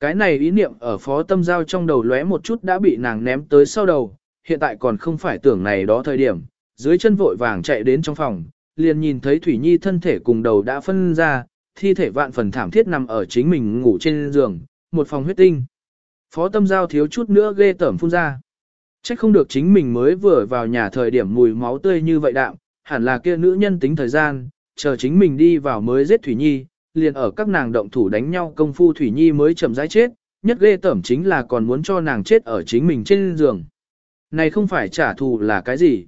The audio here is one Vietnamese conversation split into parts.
Cái này ý niệm ở phó tâm giao trong đầu lóe một chút đã bị nàng ném tới sau đầu, hiện tại còn không phải tưởng này đó thời điểm, dưới chân vội vàng chạy đến trong phòng, liền nhìn thấy Thủy Nhi thân thể cùng đầu đã phân ra, thi thể vạn phần thảm thiết nằm ở chính mình ngủ trên giường, một phòng huyết tinh. Phó tâm giao thiếu chút nữa ghê tởm phun ra. Chắc không được chính mình mới vừa vào nhà thời điểm mùi máu tươi như vậy đạm, hẳn là kia nữ nhân tính thời gian, chờ chính mình đi vào mới giết Thủy Nhi, liền ở các nàng động thủ đánh nhau công phu Thủy Nhi mới chậm rãi chết, nhất ghê tởm chính là còn muốn cho nàng chết ở chính mình trên giường. Này không phải trả thù là cái gì?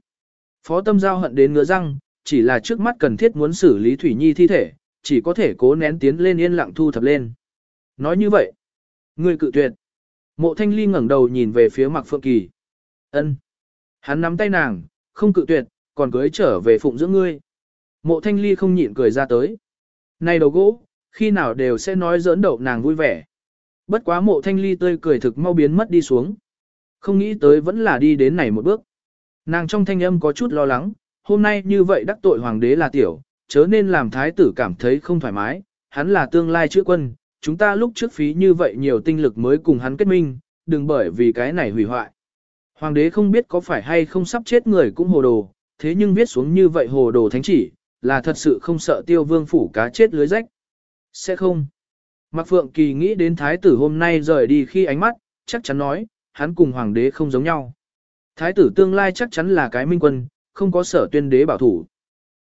Phó tâm giao hận đến ngứa răng, chỉ là trước mắt cần thiết muốn xử lý Thủy Nhi thi thể, chỉ có thể cố nén tiến lên yên lặng thu thập lên. Nói như vậy, ngươi cự tuyệt. Mộ thanh ly ngẩng đầu nhìn về phía Mạc Phượng Kỳ. ân Hắn nắm tay nàng, không cự tuyệt, còn cưới trở về phụng dưỡng ngươi. Mộ thanh ly không nhịn cười ra tới. Này đầu gỗ, khi nào đều sẽ nói giỡn đậu nàng vui vẻ. Bất quá mộ thanh ly tươi cười thực mau biến mất đi xuống. Không nghĩ tới vẫn là đi đến này một bước. Nàng trong thanh âm có chút lo lắng, hôm nay như vậy đắc tội hoàng đế là tiểu, chớ nên làm thái tử cảm thấy không thoải mái, hắn là tương lai chữa quân, chúng ta lúc trước phí như vậy nhiều tinh lực mới cùng hắn kết minh, đừng bởi vì cái này hủy hoại. Hoàng đế không biết có phải hay không sắp chết người cũng hồ đồ, thế nhưng viết xuống như vậy hồ đồ thánh chỉ, là thật sự không sợ tiêu vương phủ cá chết lưới rách. Sẽ không. Mạc Phượng Kỳ nghĩ đến thái tử hôm nay rời đi khi ánh mắt, chắc chắn nói, hắn cùng hoàng đế không giống nhau. Thái tử tương lai chắc chắn là cái minh quân, không có sở tuyên đế bảo thủ.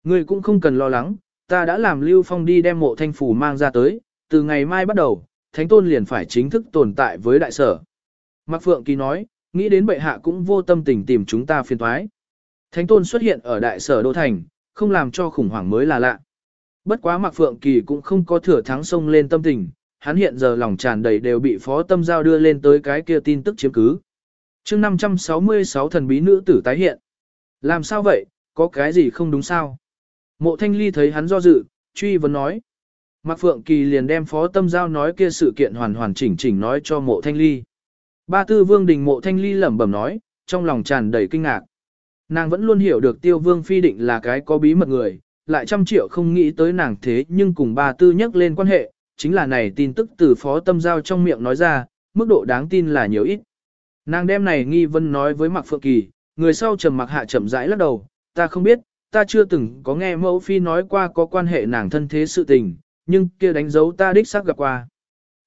người cũng không cần lo lắng, ta đã làm Lưu Phong đi đem mộ thanh phủ mang ra tới, từ ngày mai bắt đầu, thánh tôn liền phải chính thức tồn tại với đại sở. Mạc Phượng Kỳ nói, nghĩ đến bệ hạ cũng vô tâm tình tìm chúng ta phiền thoái. Thánh tôn xuất hiện ở đại sở đô thành, không làm cho khủng hoảng mới là lạ. Bất quá Mạc Phượng Kỳ cũng không có thừa thắng sông lên tâm tình, hắn hiện giờ lòng tràn đầy đều bị phó tâm giao đưa lên tới cái kia tin tức chiếm cứ. chương 566 thần bí nữ tử tái hiện. Làm sao vậy, có cái gì không đúng sao? Mộ thanh ly thấy hắn do dự, truy vấn nói. Mạc Phượng Kỳ liền đem phó tâm giao nói kia sự kiện hoàn hoàn chỉnh chỉnh nói cho mộ thanh ly. Ba tư vương đình mộ thanh ly lẩm bẩm nói, trong lòng tràn đầy kinh ngạc. Nàng vẫn luôn hiểu được tiêu vương phi định là cái có bí mật người, lại trăm triệu không nghĩ tới nàng thế nhưng cùng ba tư nhắc lên quan hệ, chính là này tin tức từ phó tâm giao trong miệng nói ra, mức độ đáng tin là nhiều ít. Nàng đem này nghi vân nói với Mạc Phượng Kỳ, người sau trầm mặc hạ chậm rãi lắc đầu, ta không biết, ta chưa từng có nghe mẫu phi nói qua có quan hệ nàng thân thế sự tình, nhưng kia đánh dấu ta đích xác gặp qua.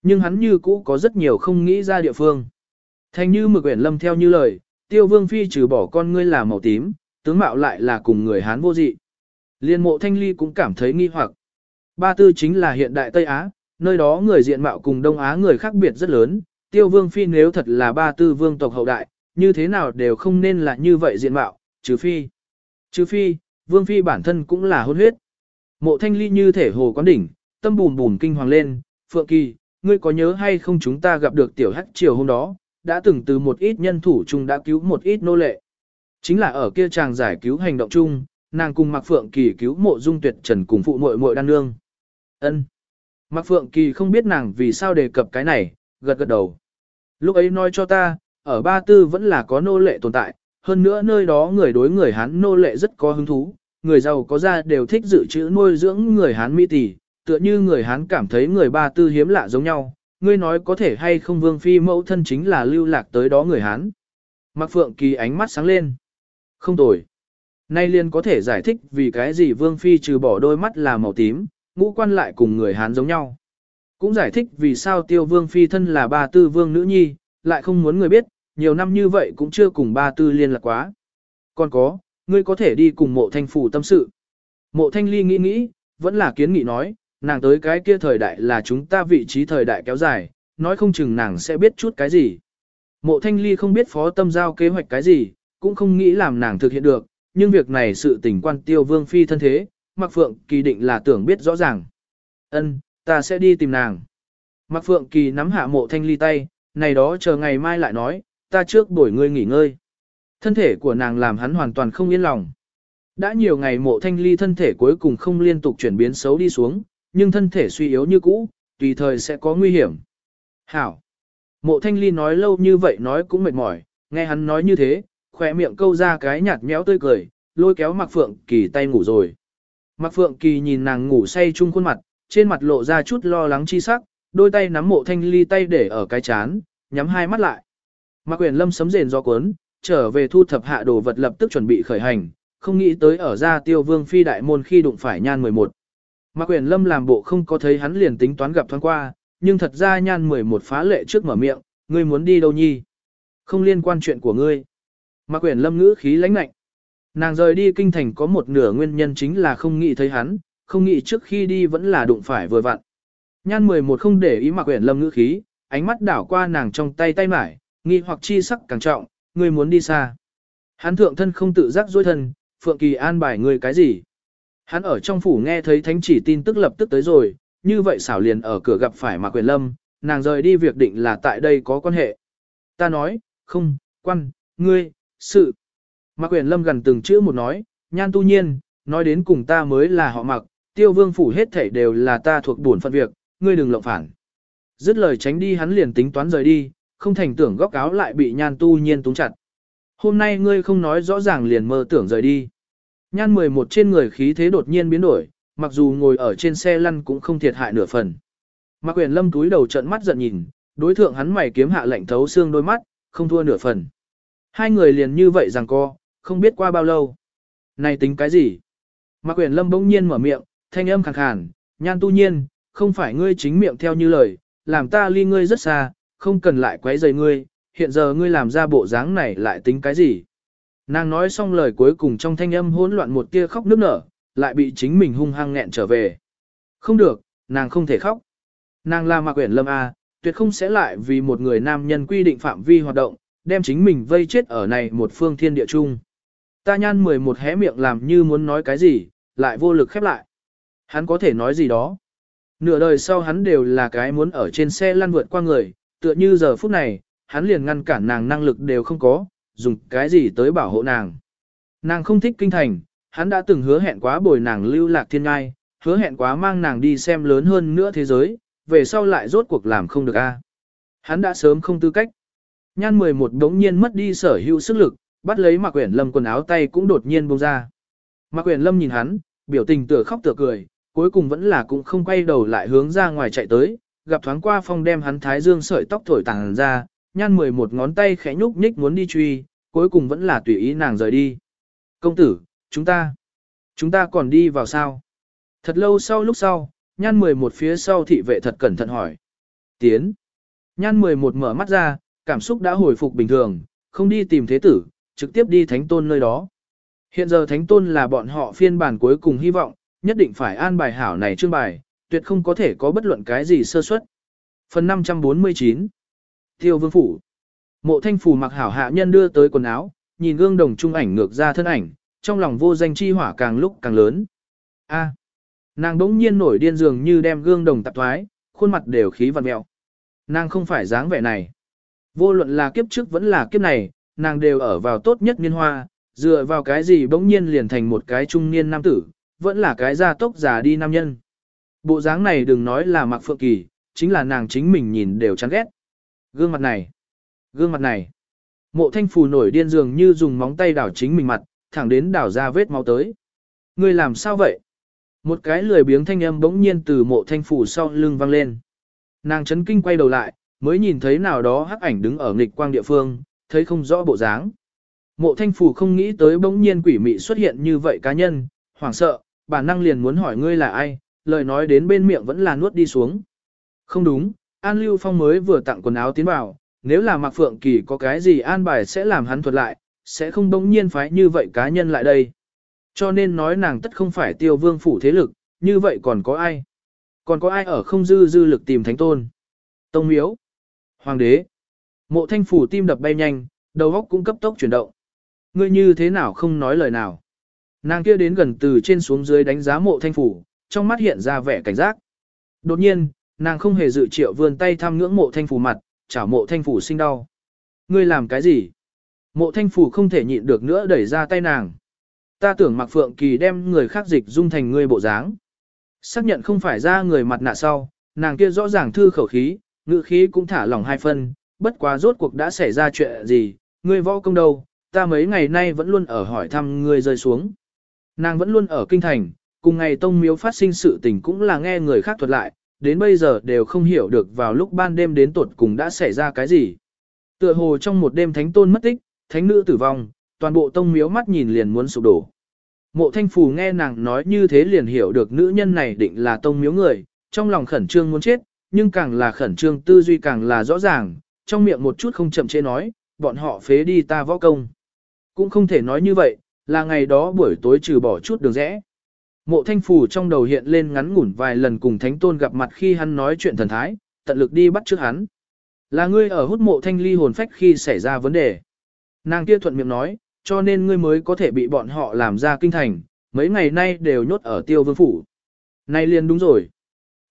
Nhưng hắn như cũ có rất nhiều không nghĩ ra địa phương. Thành như mực quyển lâm theo như lời, tiêu vương phi trừ bỏ con ngươi là màu tím, tướng mạo lại là cùng người Hán vô dị. Liên mộ thanh ly cũng cảm thấy nghi hoặc. Ba tư chính là hiện đại Tây Á, nơi đó người diện mạo cùng Đông Á người khác biệt rất lớn, tiêu vương phi nếu thật là ba tư vương tộc hậu đại, như thế nào đều không nên là như vậy diện mạo, trừ phi. Trừ phi, vương phi bản thân cũng là hôn huyết. Mộ thanh ly như thể hồ quán đỉnh, tâm bùm bùm kinh hoàng lên, Phượng Kỳ, ngươi có nhớ hay không chúng ta gặp được tiểu hắc chiều hôm đó, đã từng từ một ít nhân thủ chung đã cứu một ít nô lệ. Chính là ở kia chàng giải cứu hành động chung, nàng cùng Mạc Phượng Kỳ cứu mộ dung tuyệt trần cùng phụ muội muội đan nương. Ân. Mạc Phượng Kỳ không biết nàng vì sao đề cập cái này, gật gật đầu. Lúc ấy nói cho ta, ở Ba Tư vẫn là có nô lệ tồn tại, hơn nữa nơi đó người đối người Hán nô lệ rất có hứng thú, người giàu có ra đều thích dự trữ nuôi dưỡng người Hán mỹ tỷ, tựa như người Hán cảm thấy người Ba Tư hiếm lạ giống nhau, ngươi nói có thể hay không Vương Phi mẫu thân chính là lưu lạc tới đó người Hán. Mạc Phượng Kỳ ánh mắt sáng lên. Không tồi. Nay liền có thể giải thích vì cái gì Vương Phi trừ bỏ đôi mắt là màu tím, ngũ quan lại cùng người Hán giống nhau. Cũng giải thích vì sao tiêu Vương Phi thân là ba tư vương nữ nhi, lại không muốn người biết, nhiều năm như vậy cũng chưa cùng ba tư liên lạc quá. Còn có, ngươi có thể đi cùng mộ thanh phủ tâm sự. Mộ thanh ly nghĩ nghĩ, vẫn là kiến nghị nói, nàng tới cái kia thời đại là chúng ta vị trí thời đại kéo dài, nói không chừng nàng sẽ biết chút cái gì. Mộ thanh ly không biết phó tâm giao kế hoạch cái gì, cũng không nghĩ làm nàng thực hiện được, nhưng việc này sự tình quan tiêu vương phi thân thế, Mạc Phượng Kỳ định là tưởng biết rõ ràng. Ân, ta sẽ đi tìm nàng. Mạc Phượng Kỳ nắm hạ mộ thanh ly tay, này đó chờ ngày mai lại nói, ta trước đổi ngươi nghỉ ngơi. Thân thể của nàng làm hắn hoàn toàn không yên lòng. Đã nhiều ngày mộ thanh ly thân thể cuối cùng không liên tục chuyển biến xấu đi xuống, nhưng thân thể suy yếu như cũ, tùy thời sẽ có nguy hiểm. Hảo! Mộ thanh ly nói lâu như vậy nói cũng mệt mỏi, nghe hắn nói như thế, khỏe miệng câu ra cái nhạt méo tươi cười, lôi kéo Mạc Phượng Kỳ tay ngủ rồi. Mạc Phượng Kỳ nhìn nàng ngủ say chung khuôn mặt, trên mặt lộ ra chút lo lắng chi sắc, đôi tay nắm mộ thanh ly tay để ở cái chán, nhắm hai mắt lại. Mạc Quyền Lâm sấm rền do cuốn, trở về thu thập hạ đồ vật lập tức chuẩn bị khởi hành, không nghĩ tới ở ra tiêu vương phi đại môn khi đụng phải nhan 11. Mạc Quyền Lâm làm bộ không có thấy hắn liền tính toán gặp thoáng qua, nhưng thật ra nhan 11 phá lệ trước mở miệng, ngươi muốn đi đâu nhi? Không liên quan chuyện của ngươi. Mạc Quyền Lâm ngữ khí lãnh lạnh. Nàng rời đi kinh thành có một nửa nguyên nhân chính là không nghĩ thấy hắn, không nghĩ trước khi đi vẫn là đụng phải vừa vặn. Nhan 11 không để ý Mạc Quyền Lâm ngữ khí, ánh mắt đảo qua nàng trong tay tay mải, nghi hoặc chi sắc càng trọng, ngươi muốn đi xa. Hắn thượng thân không tự giác dối thân, Phượng Kỳ an bài ngươi cái gì? Hắn ở trong phủ nghe thấy thánh chỉ tin tức lập tức tới rồi, như vậy xảo liền ở cửa gặp phải Mạc Quyền Lâm, nàng rời đi việc định là tại đây có quan hệ. Ta nói, không, quan, ngươi, sự. Mạc Quyền Lâm gần từng chữ một nói, nhan tu nhiên, nói đến cùng ta mới là họ mặc, tiêu vương phủ hết thảy đều là ta thuộc bổn phận việc, ngươi đừng lộng phản. Dứt lời tránh đi hắn liền tính toán rời đi, không thành tưởng góc áo lại bị nhan tu nhiên túng chặt. Hôm nay ngươi không nói rõ ràng liền mơ tưởng rời đi. Nhan 11 trên người khí thế đột nhiên biến đổi, mặc dù ngồi ở trên xe lăn cũng không thiệt hại nửa phần. Mạc quyền lâm túi đầu trận mắt giận nhìn, đối thượng hắn mày kiếm hạ lệnh thấu xương đôi mắt, không thua nửa phần. Hai người liền như vậy rằng co, không biết qua bao lâu. Này tính cái gì? Mạc quyền lâm bỗng nhiên mở miệng, thanh âm khàn khàn, nhan tu nhiên, không phải ngươi chính miệng theo như lời, làm ta ly ngươi rất xa, không cần lại quấy rầy ngươi, hiện giờ ngươi làm ra bộ dáng này lại tính cái gì? Nàng nói xong lời cuối cùng trong thanh âm hỗn loạn một tia khóc nức nở, lại bị chính mình hung hăng nghẹn trở về. Không được, nàng không thể khóc. Nàng là Mạc Uyển Lâm A, tuyệt không sẽ lại vì một người nam nhân quy định phạm vi hoạt động, đem chính mình vây chết ở này một phương thiên địa chung. Ta nhan 11 hé miệng làm như muốn nói cái gì, lại vô lực khép lại. Hắn có thể nói gì đó. Nửa đời sau hắn đều là cái muốn ở trên xe lăn vượt qua người, tựa như giờ phút này, hắn liền ngăn cản nàng năng lực đều không có, dùng cái gì tới bảo hộ nàng. Nàng không thích kinh thành, hắn đã từng hứa hẹn quá bồi nàng lưu lạc thiên ngai, hứa hẹn quá mang nàng đi xem lớn hơn nữa thế giới, về sau lại rốt cuộc làm không được a. Hắn đã sớm không tư cách. Nhan 11 đống nhiên mất đi sở hữu sức lực, bắt lấy Mạc Quyển Lâm quần áo tay cũng đột nhiên buông ra. Mạc Quyển Lâm nhìn hắn, biểu tình tựa khóc tựa cười, cuối cùng vẫn là cũng không quay đầu lại hướng ra ngoài chạy tới, gặp thoáng qua phong đem hắn thái dương sợi tóc thổi tàng ra, nhan 11 ngón tay khẽ nhúc nhích muốn đi truy, cuối cùng vẫn là tùy ý nàng rời đi. Công tử, chúng ta, chúng ta còn đi vào sao? Thật lâu sau lúc sau, nhan 11 phía sau thị vệ thật cẩn thận hỏi. Tiến. Nhan 11 mở mắt ra, cảm xúc đã hồi phục bình thường, không đi tìm thế tử, trực tiếp đi thánh tôn nơi đó. Hiện giờ thánh tôn là bọn họ phiên bản cuối cùng hy vọng, nhất định phải an bài hảo này trương bài, tuyệt không có thể có bất luận cái gì sơ suất. Phần 549 Tiêu vương phủ Mộ thanh phủ mặc hảo hạ nhân đưa tới quần áo, nhìn gương đồng trung ảnh ngược ra thân ảnh, trong lòng vô danh chi hỏa càng lúc càng lớn. A. nàng đống nhiên nổi điên dường như đem gương đồng tạp thoái, khuôn mặt đều khí vặn mẹo. Nàng không phải dáng vẻ này. Vô luận là kiếp trước vẫn là kiếp này, nàng đều ở vào tốt nhất niên hoa, dựa vào cái gì bỗng nhiên liền thành một cái trung niên nam tử, vẫn là cái gia tốc già đi nam nhân. Bộ dáng này đừng nói là mặc phượng kỳ, chính là nàng chính mình nhìn đều chán ghét. Gương mặt này, gương mặt này. Mộ thanh phù nổi điên dường như dùng móng tay đảo chính mình mặt, thẳng đến đảo ra vết máu tới. Ngươi làm sao vậy? Một cái lười biếng thanh âm bỗng nhiên từ mộ thanh phù sau lưng vang lên. Nàng chấn kinh quay đầu lại, mới nhìn thấy nào đó hắc ảnh đứng ở nghịch quang địa phương, thấy không rõ bộ dáng. Mộ thanh phù không nghĩ tới bỗng nhiên quỷ mị xuất hiện như vậy cá nhân, hoảng sợ, bản năng liền muốn hỏi ngươi là ai, lời nói đến bên miệng vẫn là nuốt đi xuống. Không đúng, An Lưu Phong mới vừa tặng quần áo tiến vào, nếu là Mạc Phượng Kỳ có cái gì an bài sẽ làm hắn thuật lại, sẽ không bỗng nhiên phái như vậy cá nhân lại đây. Cho nên nói nàng tất không phải tiêu vương phủ thế lực, như vậy còn có ai? Còn có ai ở không dư dư lực tìm thánh tôn? Tông miếu, hoàng đế, mộ thanh phủ tim đập bay nhanh, đầu óc cũng cấp tốc chuyển động. Ngươi như thế nào không nói lời nào? Nàng kia đến gần từ trên xuống dưới đánh giá mộ thanh phủ, trong mắt hiện ra vẻ cảnh giác. Đột nhiên, nàng không hề dự triệu vươn tay thăm ngưỡng mộ thanh phủ mặt, chảo mộ thanh phủ sinh đau. Ngươi làm cái gì? Mộ thanh phủ không thể nhịn được nữa đẩy ra tay nàng. Ta tưởng mặc Phượng Kỳ đem người khác dịch dung thành ngươi bộ dáng. Xác nhận không phải ra người mặt nạ sau, nàng kia rõ ràng thư khẩu khí, ngữ khí cũng thả lỏng hai phân, bất quá rốt cuộc đã xảy ra chuyện gì, ngươi võ công đâu, ta mấy ngày nay vẫn luôn ở hỏi thăm ngươi rơi xuống. Nàng vẫn luôn ở kinh thành, cùng ngày tông miếu phát sinh sự tình cũng là nghe người khác thuật lại, đến bây giờ đều không hiểu được vào lúc ban đêm đến tuột cùng đã xảy ra cái gì. Tựa hồ trong một đêm thánh tôn mất tích, thánh nữ tử vong, toàn bộ tông miếu mắt nhìn liền muốn sụp đổ. Mộ thanh phù nghe nàng nói như thế liền hiểu được nữ nhân này định là tông miếu người, trong lòng khẩn trương muốn chết, nhưng càng là khẩn trương tư duy càng là rõ ràng, trong miệng một chút không chậm chế nói, bọn họ phế đi ta võ công. Cũng không thể nói như vậy, là ngày đó buổi tối trừ bỏ chút đường rẽ. Mộ thanh phù trong đầu hiện lên ngắn ngủn vài lần cùng thánh tôn gặp mặt khi hắn nói chuyện thần thái, tận lực đi bắt trước hắn. Là ngươi ở hút mộ thanh ly hồn phách khi xảy ra vấn đề. Nàng kia thuận miệng nói, cho nên ngươi mới có thể bị bọn họ làm ra kinh thành, mấy ngày nay đều nhốt ở tiêu vương phủ. Nay liền đúng rồi.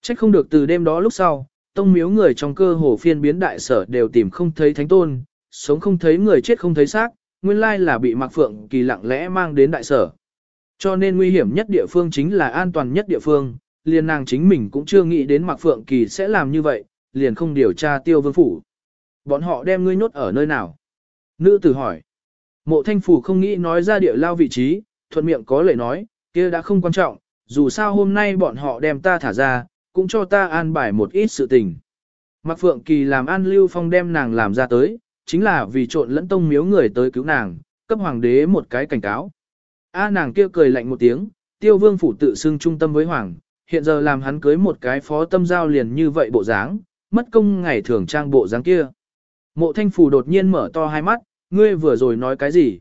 Trách không được từ đêm đó lúc sau, tông miếu người trong cơ hồ phiên biến đại sở đều tìm không thấy thánh tôn, sống không thấy người chết không thấy xác, nguyên lai là bị Mạc Phượng Kỳ lặng lẽ mang đến đại sở. Cho nên nguy hiểm nhất địa phương chính là an toàn nhất địa phương, liền nàng chính mình cũng chưa nghĩ đến Mạc Phượng Kỳ sẽ làm như vậy, liền không điều tra tiêu vương phủ. Bọn họ đem ngươi nhốt ở nơi nào? Nữ tử hỏi. Mộ thanh phủ không nghĩ nói ra địa lao vị trí, thuận miệng có lời nói, kia đã không quan trọng, dù sao hôm nay bọn họ đem ta thả ra, cũng cho ta an bài một ít sự tình. Mạc Phượng Kỳ làm an lưu phong đem nàng làm ra tới, chính là vì trộn lẫn tông miếu người tới cứu nàng, cấp hoàng đế một cái cảnh cáo. A nàng kia cười lạnh một tiếng, tiêu vương phủ tự xưng trung tâm với hoàng, hiện giờ làm hắn cưới một cái phó tâm giao liền như vậy bộ dáng, mất công ngày thường trang bộ dáng kia. Mộ thanh phủ đột nhiên mở to hai mắt, ngươi vừa rồi nói cái gì?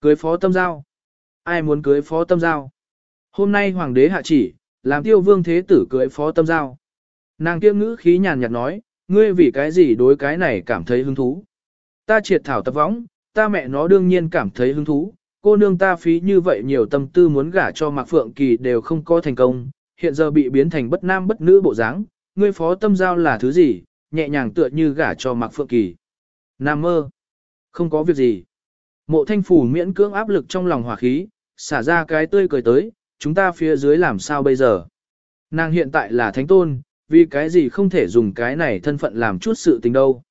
Cưới phó tâm giao? Ai muốn cưới phó tâm giao? Hôm nay hoàng đế hạ chỉ, làm tiêu vương thế tử cưới phó tâm giao. Nàng kia ngữ khí nhàn nhạt nói, ngươi vì cái gì đối cái này cảm thấy hứng thú. Ta triệt thảo tập võng, ta mẹ nó đương nhiên cảm thấy hứng thú, cô nương ta phí như vậy nhiều tâm tư muốn gả cho Mạc Phượng Kỳ đều không có thành công, hiện giờ bị biến thành bất nam bất nữ bộ dáng, ngươi phó tâm giao là thứ gì, nhẹ nhàng tựa như gả cho Mạc Phượng Kỳ. Nam mơ, không có việc gì. Mộ thanh phủ miễn cưỡng áp lực trong lòng hỏa khí, xả ra cái tươi cười tới, chúng ta phía dưới làm sao bây giờ? Nàng hiện tại là thánh tôn, vì cái gì không thể dùng cái này thân phận làm chút sự tình đâu.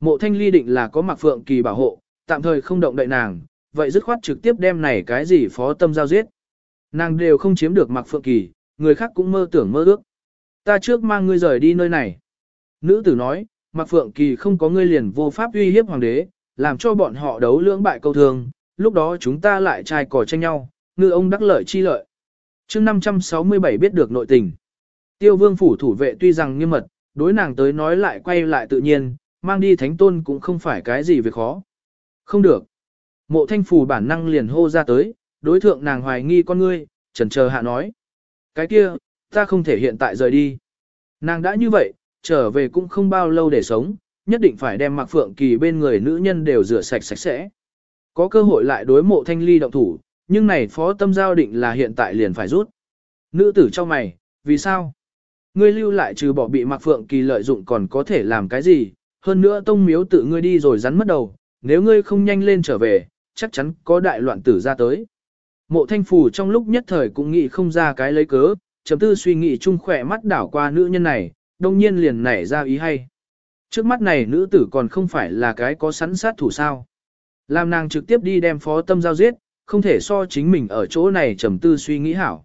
Mộ thanh ly định là có Mạc Phượng Kỳ bảo hộ, tạm thời không động đậy nàng, vậy dứt khoát trực tiếp đem này cái gì phó tâm giao giết. Nàng đều không chiếm được mặc Phượng Kỳ, người khác cũng mơ tưởng mơ ước. Ta trước mang ngươi rời đi nơi này. Nữ tử nói, mặc Phượng Kỳ không có ngươi liền vô pháp uy hiếp hoàng đế, làm cho bọn họ đấu lưỡng bại câu thường, lúc đó chúng ta lại trai cỏ tranh nhau, ngư ông đắc lợi chi lợi. chương 567 biết được nội tình. Tiêu vương phủ thủ vệ tuy rằng nghiêm mật, đối nàng tới nói lại quay lại tự nhiên, mang đi thánh tôn cũng không phải cái gì việc khó. Không được. Mộ thanh phù bản năng liền hô ra tới, đối thượng nàng hoài nghi con ngươi, trần chờ hạ nói. Cái kia, ta không thể hiện tại rời đi. Nàng đã như vậy, trở về cũng không bao lâu để sống, nhất định phải đem Mạc phượng kỳ bên người nữ nhân đều rửa sạch sạch sẽ. Có cơ hội lại đối mộ thanh ly động thủ, nhưng này phó tâm giao định là hiện tại liền phải rút. Nữ tử cho mày, vì sao? Ngươi lưu lại trừ bỏ bị Mạc phượng kỳ lợi dụng còn có thể làm cái gì, hơn nữa tông miếu tự ngươi đi rồi rắn mất đầu, nếu ngươi không nhanh lên trở về, chắc chắn có đại loạn tử ra tới. Mộ thanh phù trong lúc nhất thời cũng nghĩ không ra cái lấy cớ, chấm tư suy nghĩ chung khỏe mắt đảo qua nữ nhân này, đông nhiên liền nảy ra ý hay. Trước mắt này nữ tử còn không phải là cái có sẵn sát thủ sao. Làm nàng trực tiếp đi đem phó tâm giao giết, không thể so chính mình ở chỗ này trầm tư suy nghĩ hảo.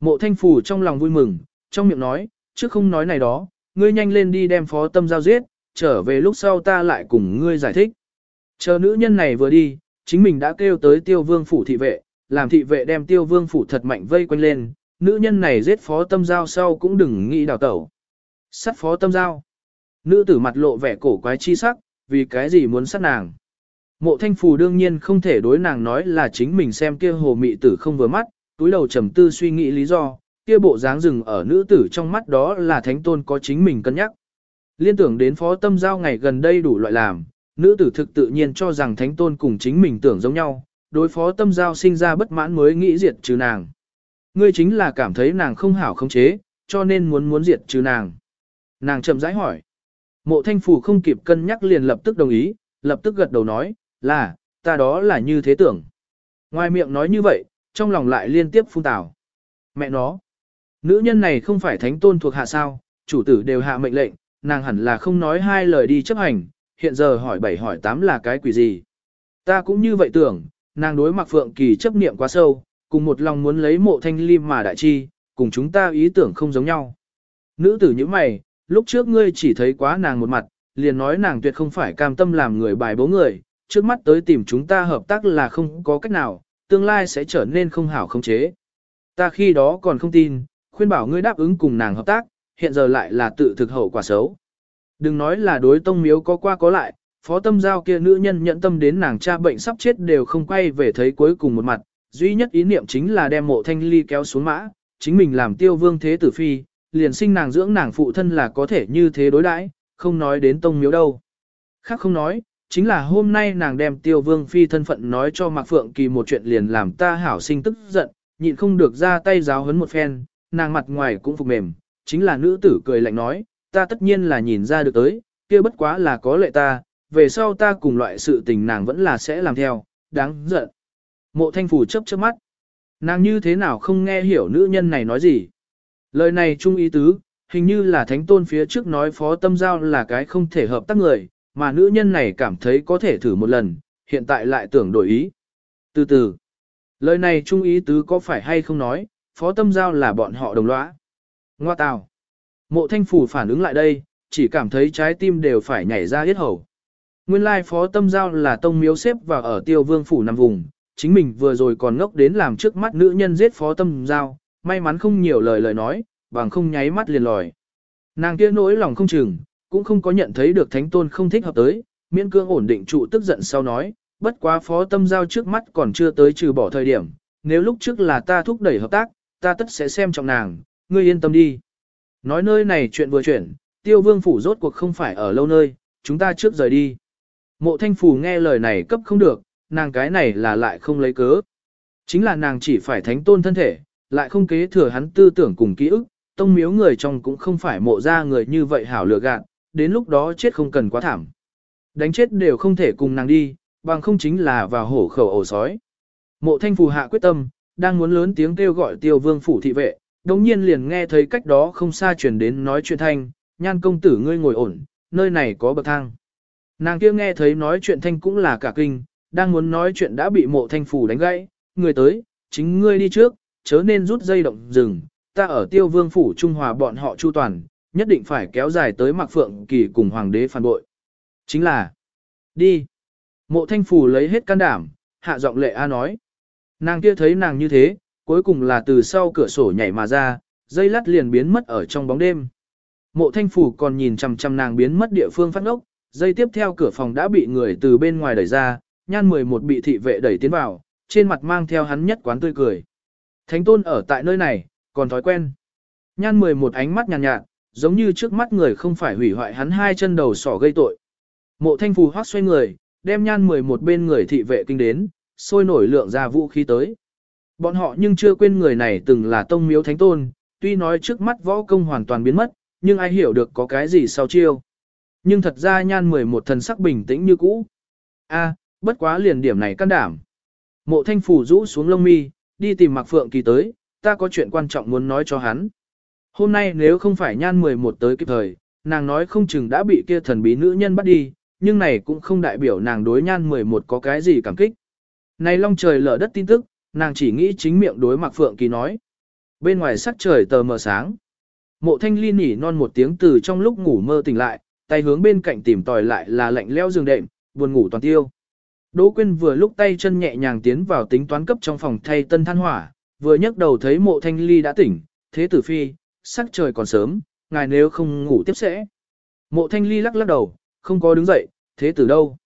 Mộ thanh phù trong lòng vui mừng, trong miệng nói, trước không nói này đó, ngươi nhanh lên đi đem phó tâm giao giết, trở về lúc sau ta lại cùng ngươi giải thích. Chờ nữ nhân này vừa đi, chính mình đã kêu tới tiêu vương phủ thị vệ, làm thị vệ đem tiêu vương phủ thật mạnh vây quanh lên, nữ nhân này giết phó tâm giao sau cũng đừng nghĩ đào tẩu. Sát phó tâm giao. Nữ tử mặt lộ vẻ cổ quái chi sắc, vì cái gì muốn sát nàng. Mộ thanh phù đương nhiên không thể đối nàng nói là chính mình xem kia hồ mị tử không vừa mắt, túi đầu trầm tư suy nghĩ lý do, kia bộ dáng rừng ở nữ tử trong mắt đó là thánh tôn có chính mình cân nhắc. Liên tưởng đến phó tâm giao ngày gần đây đủ loại làm, nữ tử thực tự nhiên cho rằng thánh tôn cùng chính mình tưởng giống nhau, đối phó tâm giao sinh ra bất mãn mới nghĩ diệt trừ nàng. Ngươi chính là cảm thấy nàng không hảo không chế, cho nên muốn muốn diệt trừ nàng. Nàng chậm rãi hỏi. Mộ thanh phủ không kịp cân nhắc liền lập tức đồng ý, lập tức gật đầu nói, là, ta đó là như thế tưởng. Ngoài miệng nói như vậy, trong lòng lại liên tiếp phun tào. Mẹ nó, nữ nhân này không phải thánh tôn thuộc hạ sao, chủ tử đều hạ mệnh lệnh, nàng hẳn là không nói hai lời đi chấp hành, hiện giờ hỏi bảy hỏi tám là cái quỷ gì. Ta cũng như vậy tưởng, nàng đối mặc Phượng Kỳ chấp niệm quá sâu, cùng một lòng muốn lấy mộ thanh lim mà đại chi, cùng chúng ta ý tưởng không giống nhau. Nữ tử như mày, lúc trước ngươi chỉ thấy quá nàng một mặt, liền nói nàng tuyệt không phải cam tâm làm người bài bố người, trước mắt tới tìm chúng ta hợp tác là không có cách nào, tương lai sẽ trở nên không hảo không chế. Ta khi đó còn không tin, khuyên bảo ngươi đáp ứng cùng nàng hợp tác, hiện giờ lại là tự thực hậu quả xấu. Đừng nói là đối tông miếu có qua có lại, phó tâm giao kia nữ nhân nhận tâm đến nàng cha bệnh sắp chết đều không quay về thấy cuối cùng một mặt, duy nhất ý niệm chính là đem mộ thanh ly kéo xuống mã, chính mình làm tiêu vương thế tử phi, liền sinh nàng dưỡng nàng phụ thân là có thể như thế đối đãi, không nói đến tông miếu đâu. Khác không nói, chính là hôm nay nàng đem tiêu vương phi thân phận nói cho Mạc Phượng Kỳ một chuyện liền làm ta hảo sinh tức giận, nhịn không được ra tay giáo hấn một phen, nàng mặt ngoài cũng phục mềm, chính là nữ tử cười lạnh nói, ta tất nhiên là nhìn ra được tới, kia bất quá là có lệ ta, về sau ta cùng loại sự tình nàng vẫn là sẽ làm theo, đáng giận. Mộ thanh phủ chấp chớp mắt. Nàng như thế nào không nghe hiểu nữ nhân này nói gì. Lời này trung ý tứ, hình như là thánh tôn phía trước nói phó tâm giao là cái không thể hợp tác người, mà nữ nhân này cảm thấy có thể thử một lần, hiện tại lại tưởng đổi ý. Từ từ, lời này trung ý tứ có phải hay không nói, phó tâm giao là bọn họ đồng lõa. Ngoa tào. Mộ thanh phủ phản ứng lại đây, chỉ cảm thấy trái tim đều phải nhảy ra hết hầu. Nguyên lai phó tâm giao là tông miếu xếp và ở tiêu vương phủ nằm vùng, chính mình vừa rồi còn ngốc đến làm trước mắt nữ nhân giết phó tâm giao, may mắn không nhiều lời lời nói, bằng không nháy mắt liền lòi. Nàng kia nỗi lòng không chừng, cũng không có nhận thấy được thánh tôn không thích hợp tới, miễn cương ổn định trụ tức giận sau nói, bất quá phó tâm giao trước mắt còn chưa tới trừ bỏ thời điểm, nếu lúc trước là ta thúc đẩy hợp tác, ta tất sẽ xem trọng nàng, ngươi yên tâm đi. Nói nơi này chuyện vừa chuyển, tiêu vương phủ rốt cuộc không phải ở lâu nơi, chúng ta trước rời đi. Mộ thanh phủ nghe lời này cấp không được, nàng cái này là lại không lấy cớ. Chính là nàng chỉ phải thánh tôn thân thể, lại không kế thừa hắn tư tưởng cùng ký ức, tông miếu người trong cũng không phải mộ ra người như vậy hảo lựa gạn, đến lúc đó chết không cần quá thảm. Đánh chết đều không thể cùng nàng đi, bằng không chính là vào hổ khẩu ổ sói. Mộ thanh phù hạ quyết tâm, đang muốn lớn tiếng kêu gọi tiêu vương phủ thị vệ, đồng nhiên liền nghe thấy cách đó không xa chuyển đến nói chuyện thanh, nhan công tử ngươi ngồi ổn, nơi này có bậc thang. Nàng kia nghe thấy nói chuyện thanh cũng là cả kinh, đang muốn nói chuyện đã bị mộ thanh phủ đánh gãy, người tới, chính ngươi đi trước, chớ nên rút dây động rừng, ta ở tiêu vương phủ Trung Hòa bọn họ chu toàn, nhất định phải kéo dài tới Mạc Phượng Kỳ cùng Hoàng đế phản bội. Chính là, đi. Mộ thanh phủ lấy hết can đảm, hạ giọng lệ A nói. Nàng kia thấy nàng như thế, cuối cùng là từ sau cửa sổ nhảy mà ra, dây lát liền biến mất ở trong bóng đêm. Mộ thanh phủ còn nhìn chằm chằm nàng biến mất địa phương phát ngốc, dây tiếp theo cửa phòng đã bị người từ bên ngoài đẩy ra, nhan 11 bị thị vệ đẩy tiến vào, trên mặt mang theo hắn nhất quán tươi cười. Thánh tôn ở tại nơi này, còn thói quen. Nhan 11 ánh mắt nhàn nhạt, nhạt, giống như trước mắt người không phải hủy hoại hắn hai chân đầu sỏ gây tội. Mộ thanh phù hoác xoay người, đem nhan 11 bên người thị vệ kinh đến, sôi nổi lượng ra vũ khí tới. Bọn họ nhưng chưa quên người này từng là tông miếu thánh tôn, tuy nói trước mắt võ công hoàn toàn biến mất, nhưng ai hiểu được có cái gì sau chiêu. Nhưng thật ra nhan 11 thần sắc bình tĩnh như cũ. a bất quá liền điểm này can đảm. Mộ thanh phủ rũ xuống lông mi, đi tìm Mạc Phượng Kỳ tới, ta có chuyện quan trọng muốn nói cho hắn. Hôm nay nếu không phải nhan 11 tới kịp thời, nàng nói không chừng đã bị kia thần bí nữ nhân bắt đi, nhưng này cũng không đại biểu nàng đối nhan 11 có cái gì cảm kích. Này long trời lở đất tin tức, nàng chỉ nghĩ chính miệng đối Mạc Phượng Kỳ nói. Bên ngoài sắc trời tờ mờ sáng. Mộ thanh ly nỉ non một tiếng từ trong lúc ngủ mơ tỉnh lại, tay hướng bên cạnh tìm tòi lại là lạnh leo giường đệm, buồn ngủ toàn tiêu. Đỗ Quyên vừa lúc tay chân nhẹ nhàng tiến vào tính toán cấp trong phòng thay tân than hỏa, vừa nhấc đầu thấy mộ thanh ly đã tỉnh, thế tử phi, sắc trời còn sớm, ngài nếu không ngủ tiếp sẽ. Mộ thanh ly lắc lắc đầu, không có đứng dậy, thế tử đâu.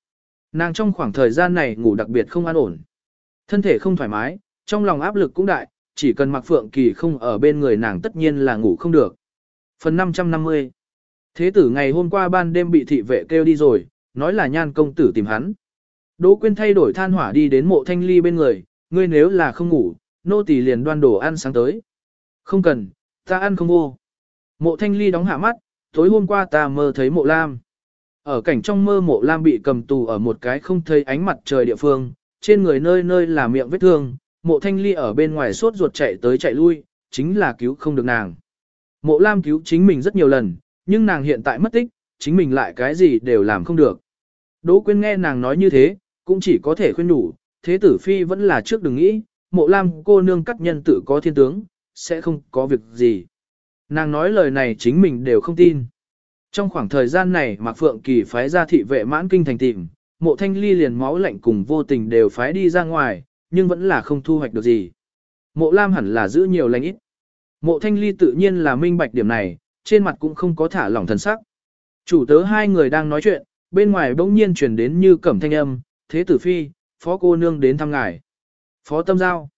Nàng trong khoảng thời gian này ngủ đặc biệt không an ổn. Thân thể không thoải mái, trong lòng áp lực cũng đại, chỉ cần mặc phượng kỳ không ở bên người nàng tất nhiên là ngủ không được. Phần 550 Thế tử ngày hôm qua ban đêm bị thị vệ kêu đi rồi, nói là nhan công tử tìm hắn. Đỗ Quyên thay đổi than hỏa đi đến mộ thanh ly bên người, ngươi nếu là không ngủ, nô tỳ liền đoan đồ ăn sáng tới. Không cần, ta ăn không vô. Mộ thanh ly đóng hạ mắt, tối hôm qua ta mơ thấy mộ lam. Ở cảnh trong mơ mộ lam bị cầm tù ở một cái không thấy ánh mặt trời địa phương, trên người nơi nơi là miệng vết thương, mộ thanh ly ở bên ngoài sốt ruột chạy tới chạy lui, chính là cứu không được nàng. Mộ lam cứu chính mình rất nhiều lần, nhưng nàng hiện tại mất tích, chính mình lại cái gì đều làm không được. Đỗ Quyên nghe nàng nói như thế, cũng chỉ có thể khuyên đủ, thế tử phi vẫn là trước đừng nghĩ, mộ lam cô nương cắt nhân tử có thiên tướng, sẽ không có việc gì. Nàng nói lời này chính mình đều không tin. Trong khoảng thời gian này Mạc Phượng Kỳ phái ra thị vệ mãn kinh thành tìm, mộ thanh ly liền máu lạnh cùng vô tình đều phái đi ra ngoài, nhưng vẫn là không thu hoạch được gì. Mộ Lam hẳn là giữ nhiều lành ít. Mộ thanh ly tự nhiên là minh bạch điểm này, trên mặt cũng không có thả lỏng thần sắc. Chủ tớ hai người đang nói chuyện, bên ngoài bỗng nhiên chuyển đến như cẩm thanh âm, thế tử phi, phó cô nương đến thăm ngài. Phó tâm giao.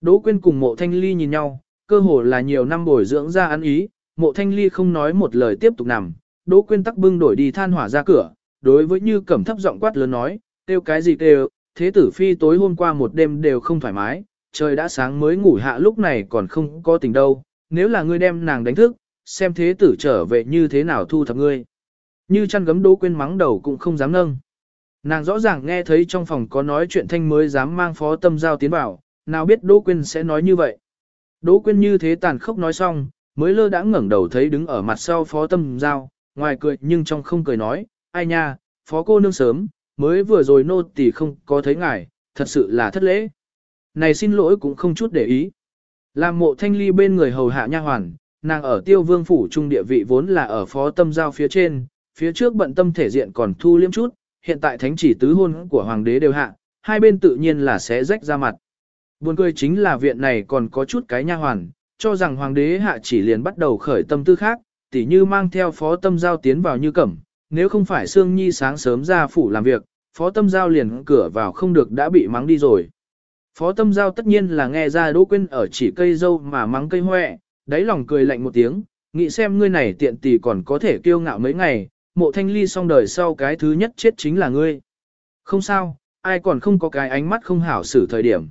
Đỗ quyên cùng mộ thanh ly nhìn nhau, cơ hồ là nhiều năm bồi dưỡng ra ăn ý, mộ thanh ly không nói một lời tiếp tục nằm, đỗ quyên tắc bưng đổi đi than hỏa ra cửa, đối với như cẩm thấp giọng quát lớn nói, kêu cái gì kêu, thế tử phi tối hôm qua một đêm đều không thoải mái, trời đã sáng mới ngủ hạ lúc này còn không có tình đâu, nếu là ngươi đem nàng đánh thức, xem thế tử trở về như thế nào thu thập ngươi. Như chăn gấm đỗ quên mắng đầu cũng không dám nâng. Nàng rõ ràng nghe thấy trong phòng có nói chuyện thanh mới dám mang phó tâm giao tiến vào, nào biết Đỗ Quyên sẽ nói như vậy. Đỗ Quyên như thế tàn khốc nói xong, mới lơ đã ngẩng đầu thấy đứng ở mặt sau phó tâm giao, ngoài cười nhưng trong không cười nói, ai nha, phó cô nương sớm, mới vừa rồi nô tỳ không có thấy ngài, thật sự là thất lễ. Này xin lỗi cũng không chút để ý. Làm mộ thanh ly bên người hầu hạ nha hoàn, nàng ở tiêu vương phủ trung địa vị vốn là ở phó tâm giao phía trên, phía trước bận tâm thể diện còn thu liêm chút, hiện tại thánh chỉ tứ hôn của hoàng đế đều hạ, hai bên tự nhiên là sẽ rách ra mặt. Buồn cười chính là viện này còn có chút cái nha hoàn, cho rằng hoàng đế hạ chỉ liền bắt đầu khởi tâm tư khác, tỉ như mang theo phó tâm giao tiến vào như cẩm, nếu không phải Sương Nhi sáng sớm ra phủ làm việc, phó tâm giao liền cửa vào không được đã bị mắng đi rồi. Phó tâm giao tất nhiên là nghe ra Đỗ Quyên ở chỉ cây dâu mà mắng cây hoẹ, đáy lòng cười lạnh một tiếng, nghĩ xem ngươi này tiện tỷ còn có thể kiêu ngạo mấy ngày, mộ thanh ly xong đời sau cái thứ nhất chết chính là ngươi. Không sao, ai còn không có cái ánh mắt không hảo xử thời điểm.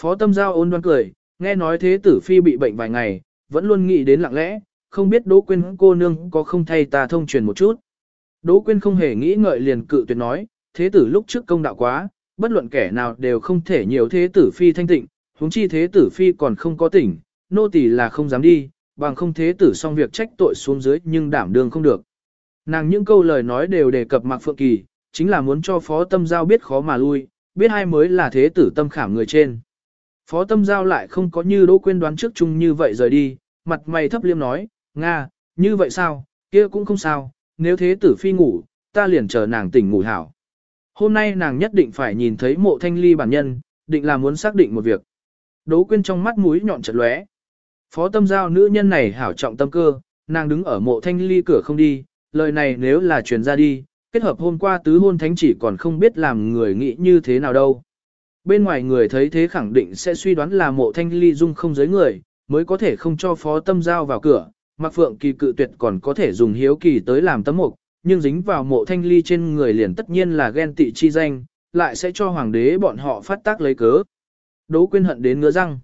Phó tâm giao ôn đoan cười, nghe nói thế tử phi bị bệnh vài ngày, vẫn luôn nghĩ đến lặng lẽ, không biết Đỗ Quyên cô nương có không thay ta thông truyền một chút. Đỗ Quyên không hề nghĩ ngợi liền cự tuyệt nói, thế tử lúc trước công đạo quá, bất luận kẻ nào đều không thể nhiều thế tử phi thanh tịnh, huống chi thế tử phi còn không có tỉnh, nô tỳ là không dám đi, bằng không thế tử xong việc trách tội xuống dưới nhưng đảm đương không được. Nàng những câu lời nói đều đề cập Mạc Phượng Kỳ, chính là muốn cho Phó Tâm Giao biết khó mà lui, biết hai mới là thế tử tâm khảm người trên. Phó Tâm Giao lại không có như Đỗ Quyên đoán trước chung như vậy rời đi, mặt mày thấp liêm nói, Nga, như vậy sao, kia cũng không sao, nếu thế tử phi ngủ, ta liền chờ nàng tỉnh ngủ hảo. Hôm nay nàng nhất định phải nhìn thấy mộ thanh ly bản nhân, định là muốn xác định một việc. Đỗ Quyên trong mắt mũi nhọn chật lóe. Phó Tâm Giao nữ nhân này hảo trọng tâm cơ, nàng đứng ở mộ thanh ly cửa không đi, lời này nếu là truyền ra đi, kết hợp hôm qua tứ hôn thánh chỉ còn không biết làm người nghĩ như thế nào đâu. Bên ngoài người thấy thế khẳng định sẽ suy đoán là mộ thanh ly dung không giới người, mới có thể không cho phó tâm giao vào cửa, Mạc phượng kỳ cự tuyệt còn có thể dùng hiếu kỳ tới làm tấm mục, nhưng dính vào mộ thanh ly trên người liền tất nhiên là ghen tị chi danh, lại sẽ cho hoàng đế bọn họ phát tác lấy cớ. Đỗ quyên hận đến ngứa răng.